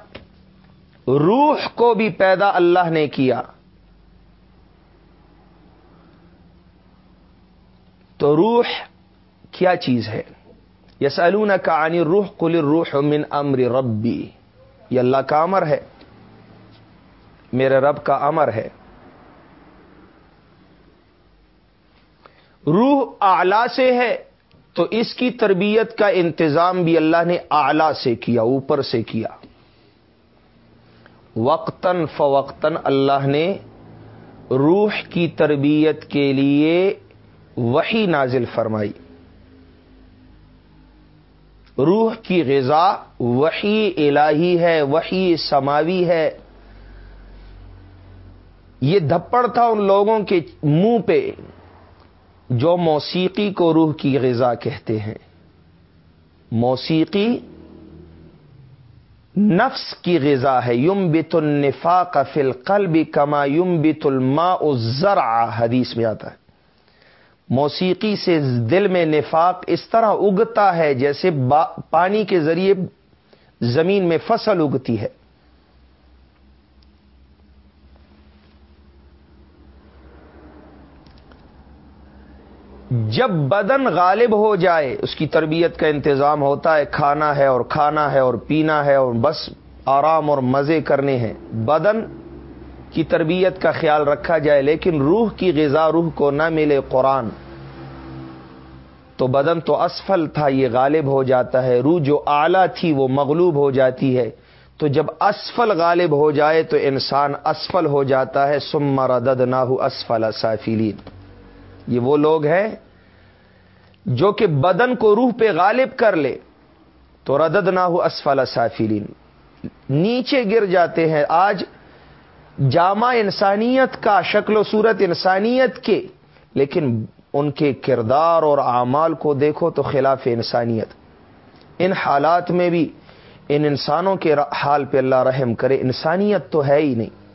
روح کو بھی پیدا اللہ نے کیا۔ تو روح کیا چیز ہے؟ یس کا عنی روح کل روح من امر ربی، یہ اللہ کا امر ہے، میرے رب کا امر ہے۔ روح اعلی سے ہے، تو اس کی تربیت کا انتظام بھی اللہ نے اعلی سے کیا، اوپر سے کیا۔ وقتاً فوقتاً اللہ نے روح کی تربیت کے لیے وہی نازل فرمائی۔ روح کی غذا وہی الہی ہے وہی سماوی ہے۔ یہ دھپڑ تھا ان لوگوں کے منہ پہ جو موسیقی کو روح کی غذا کہتے ہیں۔ موسیقی نفس کی غذا ہے۔ یم بت النفاق فل القلب کما یم بت الما حدیث میں آتا ہے۔ موسیقی سے دل میں نفاق اس طرح اگتا ہے جیسے پانی کے ذریعے زمین میں فصل اگتی ہے۔ جب بدن غالب ہو جائے، اس کی تربیت کا انتظام ہوتا ہے، کھانا ہے اور کھانا ہے اور پینا ہے اور بس آرام اور مزے کرنے ہیں۔ بدن کی تربیت کا خیال رکھا جائے، لیکن روح کی غذا روح کو نہ ملے قرآن۔ تو بدن تو اسفل تھا، یہ غالب ہو جاتا ہے۔ روح جو اعلی تھی، وہ مغلوب ہو جاتی ہے۔ تو جب اسفل غالب ہو جائے، تو انسان اسفل ہو جاتا ہے۔ سم ردد نہ اسفل سافلین۔ یہ وہ لوگ ہیں جو کہ بدن کو روح پہ غالب کر لے، تو ردد نہ ہو اسفل سافلین۔ نیچے گر جاتے ہیں۔ آج جامع انسانیت کا شکل و صورت انسانیت کے، لیکن ان کے کردار اور اعمال کو دیکھو تو خلاف انسانیت۔ ان حالات میں بھی، ان انسانوں کے حال پہ اللہ رحم کرے، انسانیت تو ہے ہی نہیں۔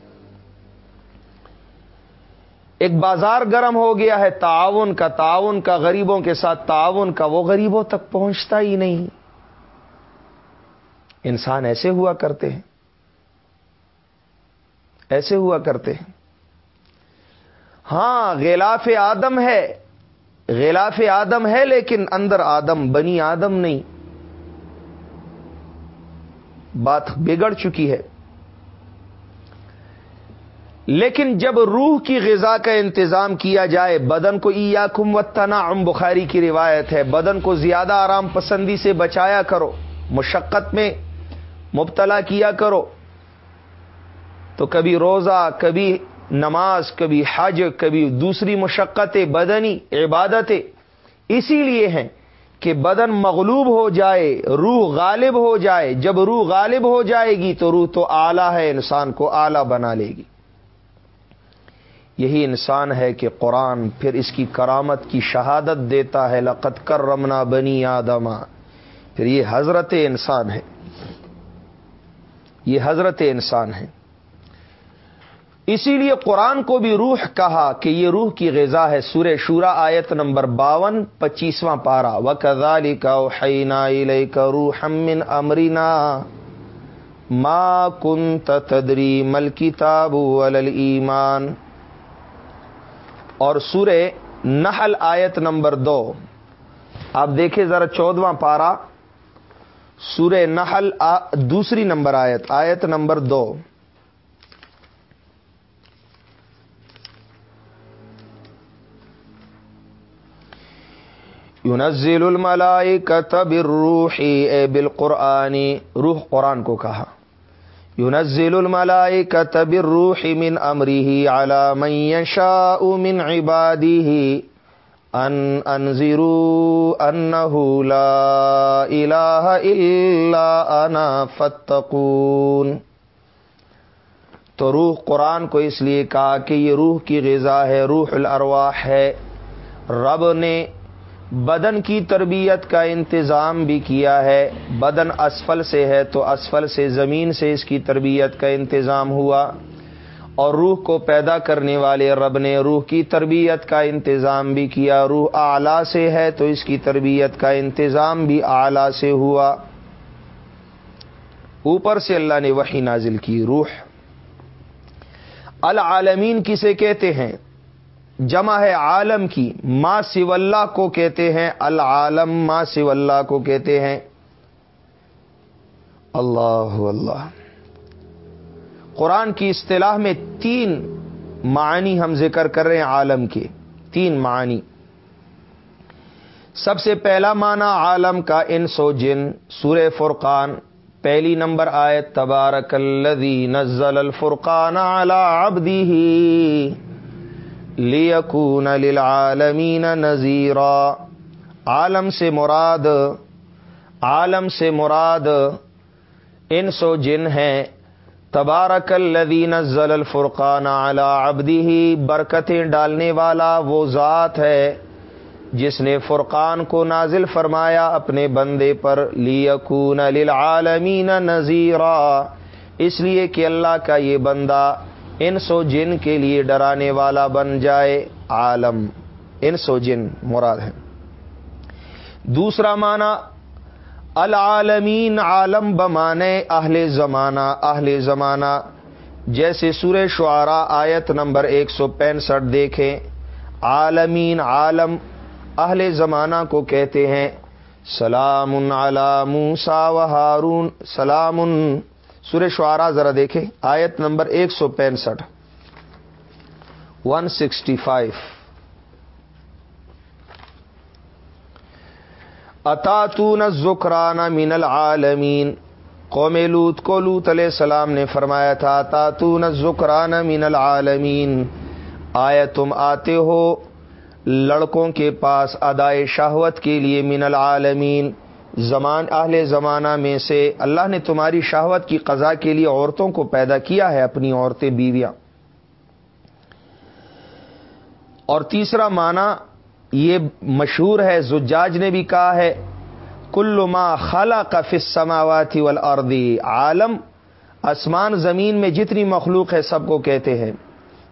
ایک بازار گرم ہو گیا ہے، تعاون کا تعاون کا، غریبوں کے ساتھ تعاون کا، وہ غریبوں تک پہنچتا ہی نہیں۔ انسان ایسے ہوا کرتے ہیں۔ ایسے ہوا کرتے ہیں۔ ہاں غلاف آدم ہے۔ غلاف آدم ہے لیکن اندر آدم، بنی آدم نہیں۔ بات بگڑ چکی ہے۔ لیکن جب روح کی غذا کا انتظام کیا جائے، بدن کو ایا کم وطنا ام بخاری کی روایت ہے، بدن کو زیادہ آرام پسندی سے بچایا کرو، مشقت میں مبتلا کیا کرو۔ تو کبھی روزہ، کبھی نماز، کبھی حج، کبھی دوسری مشقتیں، بدنی عبادتیں اسی لیے ہیں کہ بدن مغلوب ہو جائے، روح غالب ہو جائے۔ جب روح غالب ہو جائے گی تو روح تو آلہ ہے، انسان کو آلہ بنا لے گی۔ یہی انسان ہے کہ قرآن پھر اس کی کرامت کی شہادت دیتا ہے لقت کر رمنا بنی آدما پھر یہ حضرت انسان ہے۔ یہ حضرت انسان ہے۔ اسی لیے قرآن کو بھی روح کہا کہ یہ روح کی غذا ہے سور شورا آیت نمبر باون، پچیسواں پارا و کزالی کا روح من امرینا ما کن تدری مل کتاب ایمان اور سور نحل آیت نمبر دو۔ آپ دیکھیں ذرا چودواں پارا سور نحل دوسری نمبر آیت آیت نمبر دو۔ یونزل الملائکت بالروح، اے بالقرآنی روح قرآن کو کہا۔ یونزل الملائکت بالروح من امره على من يشاء من عباده ان انذروا انه لا الہ الا انا فاتقون۔ تو روح قرآن کو اس لیے کہا کہ یہ روح کی غذا ہے، روح الارواح ہے۔ رب نے بدن کی تربیت کا انتظام بھی کیا ہے۔ بدن اسفل سے ہے تو اسفل سے زمین سے اس کی تربیت کا انتظام ہوا۔ اور روح کو پیدا کرنے والے رب نے روح کی تربیت کا انتظام بھی کیا۔ روح اعلی سے ہے تو اس کی تربیت کا انتظام بھی اعلی سے ہوا۔ اوپر سے اللہ نے وہی نازل کی، روح۔ العالمین کسے کہتے ہیں؟ جمع ہے عالم کی، ما سو اللہ کو کہتے ہیں، العالم ما سو اللہ کو کہتے ہیں۔ اللہ اللہ۔ قرآن کی اصطلاح میں تین معنی ہم ذکر کر رہے ہیں عالم کے۔ تین معنی سب سے پہلا معنی عالم کا ان سو جن سور فرقان، پہلی نمبر آئے تبارک الذی نزل الفرقان على عبده لیکون للعالمین نذیرا عالم سے مراد، عالم سے مراد ان سو جن ہیں۔ تبارک الذی نزل الفرقان على عبده برکتیں ڈالنے والا وہ ذات ہے جس نے فرقان کو نازل فرمایا اپنے بندے پر۔ لیکون للعالمین نذیرا اس لیے کہ اللہ کا یہ بندہ ان سو جن کے لیے ڈرانے والا بن جائے عالم۔ ان سو جن، مراد ہے دوسرا معنی، العالمین عالم بمانے اہل زمانہ۔ اہل زمانہ، جیسے سورہ شعرا آیت نمبر ایک سو پینسٹھ دیکھیں، عالمین عالم اہل زمانہ کو کہتے ہیں، سلام علی موسا و ہارون، سلام سورہ شعرا ذرا دیکھیں۔ آیت نمبر ایک سو پینسٹھ۔ ون سکسٹی فائیو اتاتون زکران من العالمین۔ قوم لوت کو لوت علیہ السلام نے فرمایا تھا تاتون زکران من العالمین۔ آئے تم آتے ہو لڑکوں کے پاس ادائے شہوت کے لیے من العالمین۔ زمان اہل زمانہ میں سے اللہ نے تمہاری شہوت کی قضا کے لیے عورتوں کو پیدا کیا ہے، اپنی عورتیں، بیویاں۔ اور تیسرا معنی یہ مشہور ہے، زجاج نے بھی کہا ہے، کل ما خلا کا سماواتی والاردی عالم، آسمان، زمین میں جتنی مخلوق ہے سب کو کہتے ہیں۔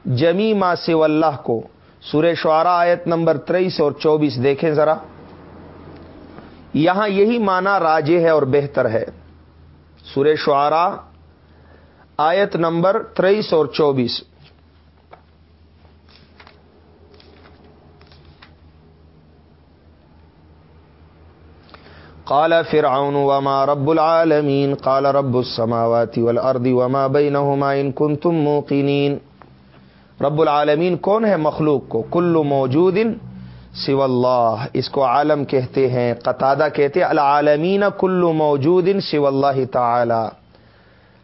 جمی ما سے اللہ کو۔ سورہ شعرا آیت نمبر تیئیس اور چوبیس دیکھیں ذرا۔ یہاں یہی معنی راجے ہے اور بہتر ہے۔ سورہ شعرا آیت نمبر تیئیس اور چوبیس۔ قال فرعون وما رب العالمین، قال رب السماوات والارض وما بينهما ان كنتم موقنين رب العالمین کون ہے؟ مخلوق کو۔ کل موجود سو اللہ، اس کو عالم کہتے ہیں، قطادہ کہتے ہیں، العالمین کل موجود سو اللہ تعالی۔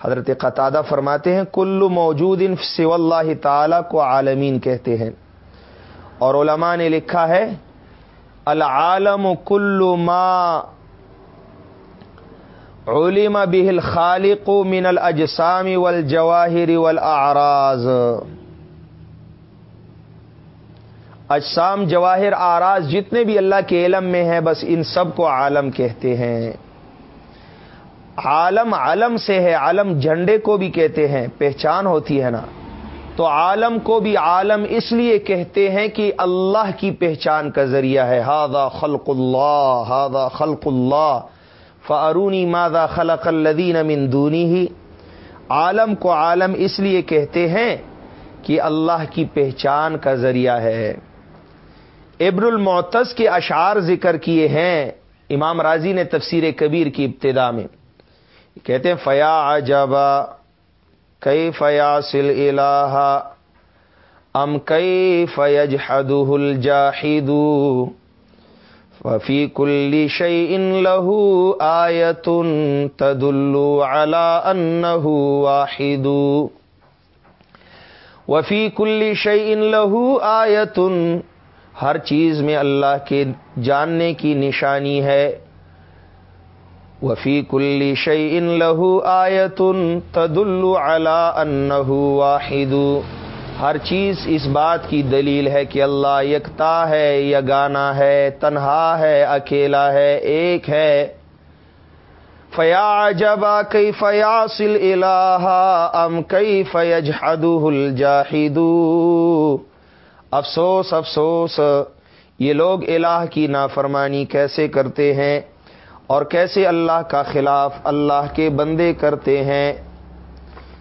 حضرت قطادہ فرماتے ہیں، کل موجود سو اللہ تعالی کو عالمین کہتے ہیں۔ اور علماء نے لکھا ہے، العالم کل ما علم به الخالق من الاجسام والجواہر والاعراض اجسام جواہر آراز جتنے بھی اللہ کے علم میں ہیں، بس ان سب کو عالم کہتے ہیں۔ عالم عالم سے ہے عالم جھنڈے کو بھی کہتے ہیں، پہچان ہوتی ہے نا۔ تو عالم کو بھی عالم اس لیے کہتے ہیں کہ اللہ کی پہچان کا ذریعہ ہے۔ ہاضا خلق اللہ ہاضا خلق اللہ۔ فارونی مادہ خلق الدین دونی ہی عالم کو عالم اس لیے کہتے ہیں کہ اللہ کی پہچان کا ذریعہ ہے۔ ابر المعتز کے اشعار ذکر کیے ہیں۔ امام راضی نے تفسیر کبیر کی ابتدا میں۔ کہتے ہیں، فیا عجبا کئی فیا سل الہ ام کئی فیج حد الجاہد وفی کل شعی ان لہو آیتن تدلو علا ان واحد وفی کل شعی ان لہو آیتن ہر چیز میں اللہ کے جاننے کی نشانی ہے۔ وفی کلی شعی ان لہو آیتن تدل انہ واحد۔ ہر چیز اس بات کی دلیل ہے کہ اللہ یکتا ہے یا گانا ہے، تنہا ہے، اکیلا ہے، ایک ہے۔ فیا جبا کئی فیاسل الہ ام کئی فیج الجاہدو افسوس افسوس، یہ لوگ الہ کی نافرمانی کیسے کرتے ہیں اور کیسے اللہ کا خلاف اللہ کے بندے کرتے ہیں؟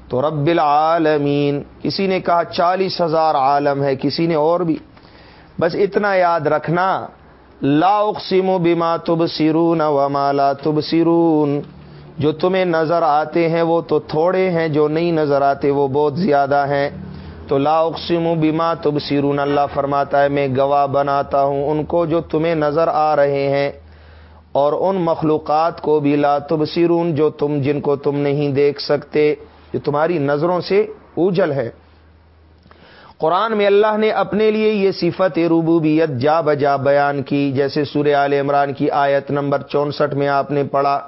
تو رب العالمین، کسی نے کہا چالیس ہزار عالم ہے، کسی نے اور بھی۔ بس اتنا یاد رکھنا، لا اقسم بما تب سرون و مالا تب سرون جو تمہیں نظر آتے ہیں وہ تو تھوڑے ہیں، جو نہیں نظر آتے وہ بہت زیادہ ہیں۔ تو لا اقسم بیما تب سیرون اللہ فرماتا ہے، میں گواہ بناتا ہوں ان کو جو تمہیں نظر آ رہے ہیں، اور ان مخلوقات کو بھی لا تب سیرون جو تم، جن کو تم نہیں دیکھ سکتے، جو تمہاری نظروں سے اوجل ہے۔ قرآن میں اللہ نے اپنے لیے یہ صفت ربوبیت جا بجا بیان کی، جیسے سورہ عال عمران کی آیت نمبر چونسٹھ میں آپ نے پڑھا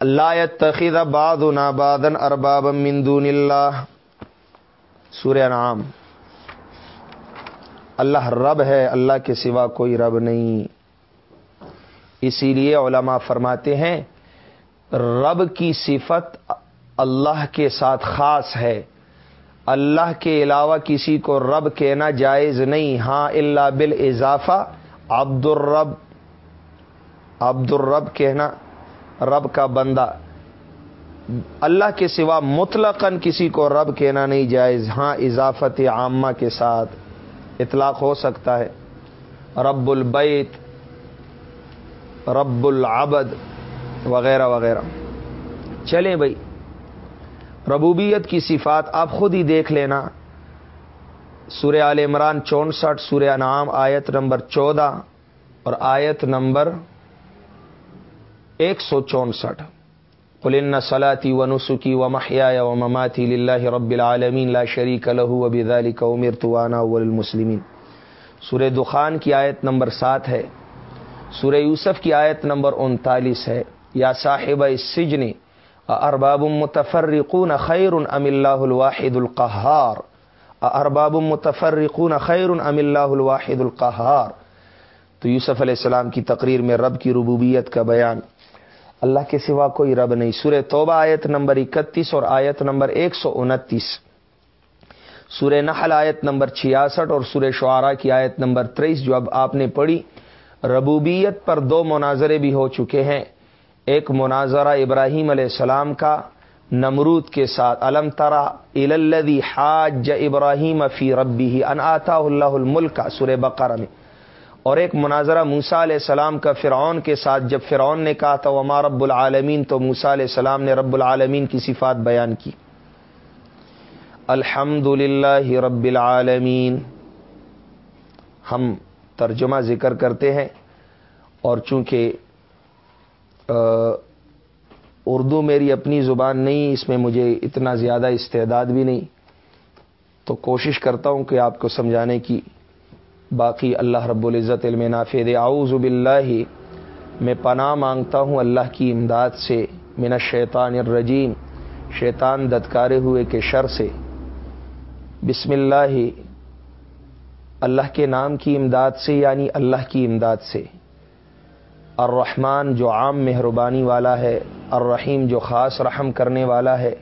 اللہ تخید باد نابادن ارباب مندون اللہ۔ سورہ نام اللہ رب ہے، اللہ کے سوا کوئی رب نہیں۔ اسی لیے علماء فرماتے ہیں، رب کی صفت اللہ کے ساتھ خاص ہے۔ اللہ کے علاوہ کسی کو رب کہنا جائز نہیں۔ ہاں اللہ بل اضافہ عبد الرب۔ عبد الرب کہنا رب کا بندہ۔ اللہ کے سوا مطلقاً کسی کو رب کہنا نہیں جائز۔ ہاں اضافت عامہ کے ساتھ اطلاق ہو سکتا ہے۔ رب البیت، رب العبد وغیرہ وغیرہ۔ چلیں بھائی، ربوبیت کی صفات آپ خود ہی دیکھ لینا۔ سورہ عال عمران چونسٹھ، سورہ نام آیت نمبر چودہ اور آیت نمبر ایک سو چونسٹھ۔ قلن صلاتی و نسخی و محیا و مماتی اللہ رب العالمین لا شریک لہو اب ذالک عمر توانا المسلمین سورہ دخان کی آیت نمبر سات ہے۔ سورہ یوسف کی آیت نمبر انتالیس ہے۔ یا صاحب سجنی ارباب متفرقون خیر ام اللہ الواحد القہار؟ ارباب متفرقون خیر ام اللہ الواحد القہار؟ تو یوسف علیہ السلام کی تقریر میں رب کی ربوبیت کا بیان۔ اللہ کے سوا کوئی رب نہیں۔ سورہ توبہ آیت نمبر اکتیس اور آیت نمبر ایک سو انتیس۔ سورہ نحل آیت نمبر چھیاسٹھ اور سورہ شعرا کی آیت نمبر تیئیس جو اب آپ نے پڑھی، ربوبیت پر دو مناظرے بھی ہو چکے ہیں۔ ایک مناظرہ ابراہیم علیہ السلام کا نمرود کے ساتھ۔ علم ترا الدی حاج ابراہیم فی ربی ان آتا اللہ الملک کا سر بقر میں۔ اور ایک مناظرہ موسا علیہ السلام کا فرعون کے ساتھ، جب فرعون نے کہا تھا، وما رب العالمین تو موسا علیہ السلام نے رب العالمین کی صفات بیان کی۔ الحمد للہ رب العالمین۔ ہم ترجمہ ذکر کرتے ہیں اور چونکہ اردو میری اپنی زبان نہیں، اس میں مجھے اتنا زیادہ استعداد بھی نہیں، تو کوشش کرتا ہوں کہ آپ کو سمجھانے کی باقی اللہ رب العزت علم نافع دے۔ اعوذ باللہ، میں پناہ مانگتا ہوں اللہ کی امداد سے، من الشیطان الرجیم۔ شیطان دتکارے ہوئے کے شر سے۔ بسم اللہ اللہ کے نام کی امداد سے یعنی اللہ کی امداد سے۔ الرحمن جو عام مہربانی والا ہے، الرحیم جو خاص رحم کرنے والا ہے۔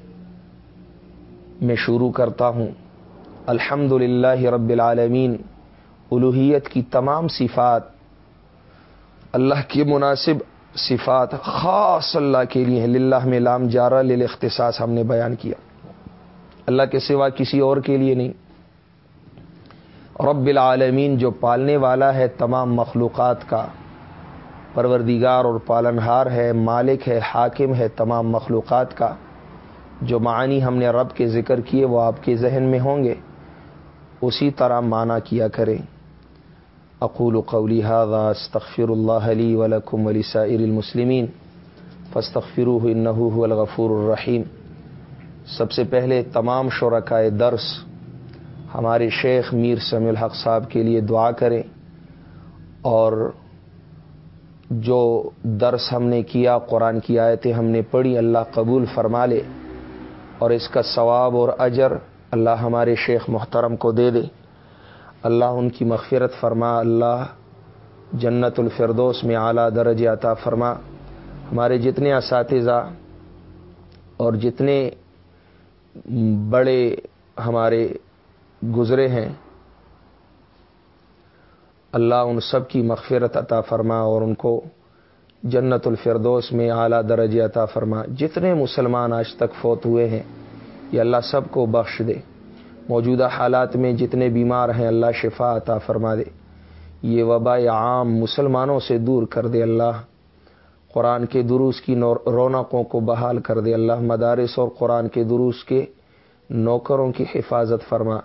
میں شروع کرتا ہوں۔ الحمد للہ رب العالمین۔ الوحیت کی تمام صفات، اللہ کی مناسب صفات خاص اللہ کے لیے للہ میں لام جارہ، لل اختصاص ہم نے بیان کیا۔ اللہ کے سوا کسی اور کے لیے نہیں۔ رب العالمین جو پالنے والا ہے تمام مخلوقات کا، پروردگار اور پالنہار ہے، مالک ہے، حاکم ہے تمام مخلوقات کا۔ جو معنی ہم نے رب کے ذکر کیے وہ آپ کے ذہن میں ہوں گے۔ اسی طرح معنی کیا کریں۔ اقول قولی هذا استغفر اللہ علی ولکم ولسائر المسلمین فاستغفروه انه هو الغفور الرحیم سب سے پہلے تمام شرکائے درس ہمارے شیخ میر سمی الحق صاحب کے لیے دعا کریں اور جو درس ہم نے کیا، قرآن کی آیتیں ہم نے پڑھی، اللہ قبول فرما لے اور اس کا ثواب اور اجر اللہ ہمارے شیخ محترم کو دے دے۔ اللہ ان کی مغفرت فرما، اللہ جنت الفردوس میں اعلیٰ درج عطا فرما۔ ہمارے جتنے اساتذہ اور جتنے بڑے ہمارے گزرے ہیں، اللہ ان سب کی مغفرت عطا فرما اور ان کو جنت الفردوس میں اعلیٰ درج عطا فرما۔ جتنے مسلمان آج تک فوت ہوئے ہیں، یہ اللہ سب کو بخش دے۔ موجودہ حالات میں جتنے بیمار ہیں اللہ شفا عطا فرما دے۔ یہ وبا عام مسلمانوں سے دور کر دے اللہ۔ قرآن کے دروس کی رونقوں کو بحال کر دے اللہ۔ مدارس اور قرآن کے دروس کے نوکروں کی حفاظت فرما۔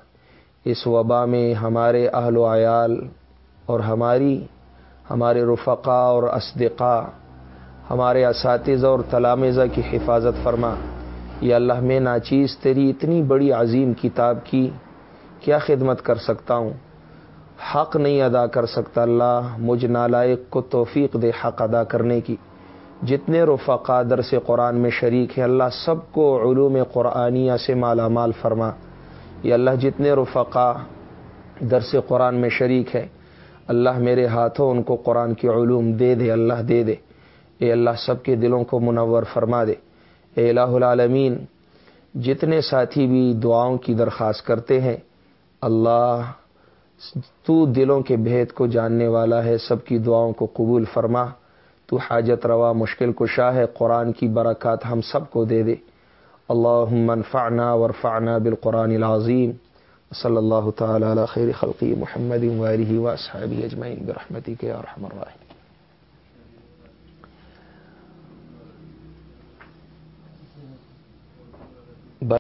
اس وبا میں ہمارے اہل و عیال اور ہماری ہمارے رفقا اور اسدقا ہمارے اساتذہ اور تلامزہ کی حفاظت فرما۔ یا اللہ میں ناچیز تیری اتنی بڑی عظیم کتاب کی کیا خدمت کر سکتا ہوں؟ حق نہیں ادا کر سکتا اللہ، مجھ نالائق کو توفیق دے حق ادا کرنے کی۔ جتنے رفقا درس قرآن میں شریک ہیں اللہ سب کو علوم قرآنیہ سے مالا مال فرما۔ یا اللہ، جتنے رفقا درس قرآن میں شریک ہے، اللہ میرے ہاتھوں ان کو قرآن کی علوم دے دے، اللہ دے دے۔ اے اللہ، سب کے دلوں کو منور فرما دے۔ اے الہ العالمین، جتنے ساتھی بھی دعاؤں کی درخواست کرتے ہیں، اللہ تو دلوں کے بھید کو جاننے والا ہے، سب کی دعاؤں کو قبول فرما۔ تو حاجت روا، مشکل کشا ہے، قرآن کی برکات ہم سب کو دے دے۔ اللہ منفعنا ورفعنا بالقرآن العظیم۔ صلی اللہ تعالی علی خیر خلقی محمد و اجمعین برحمتی کے رحم الرحیم ب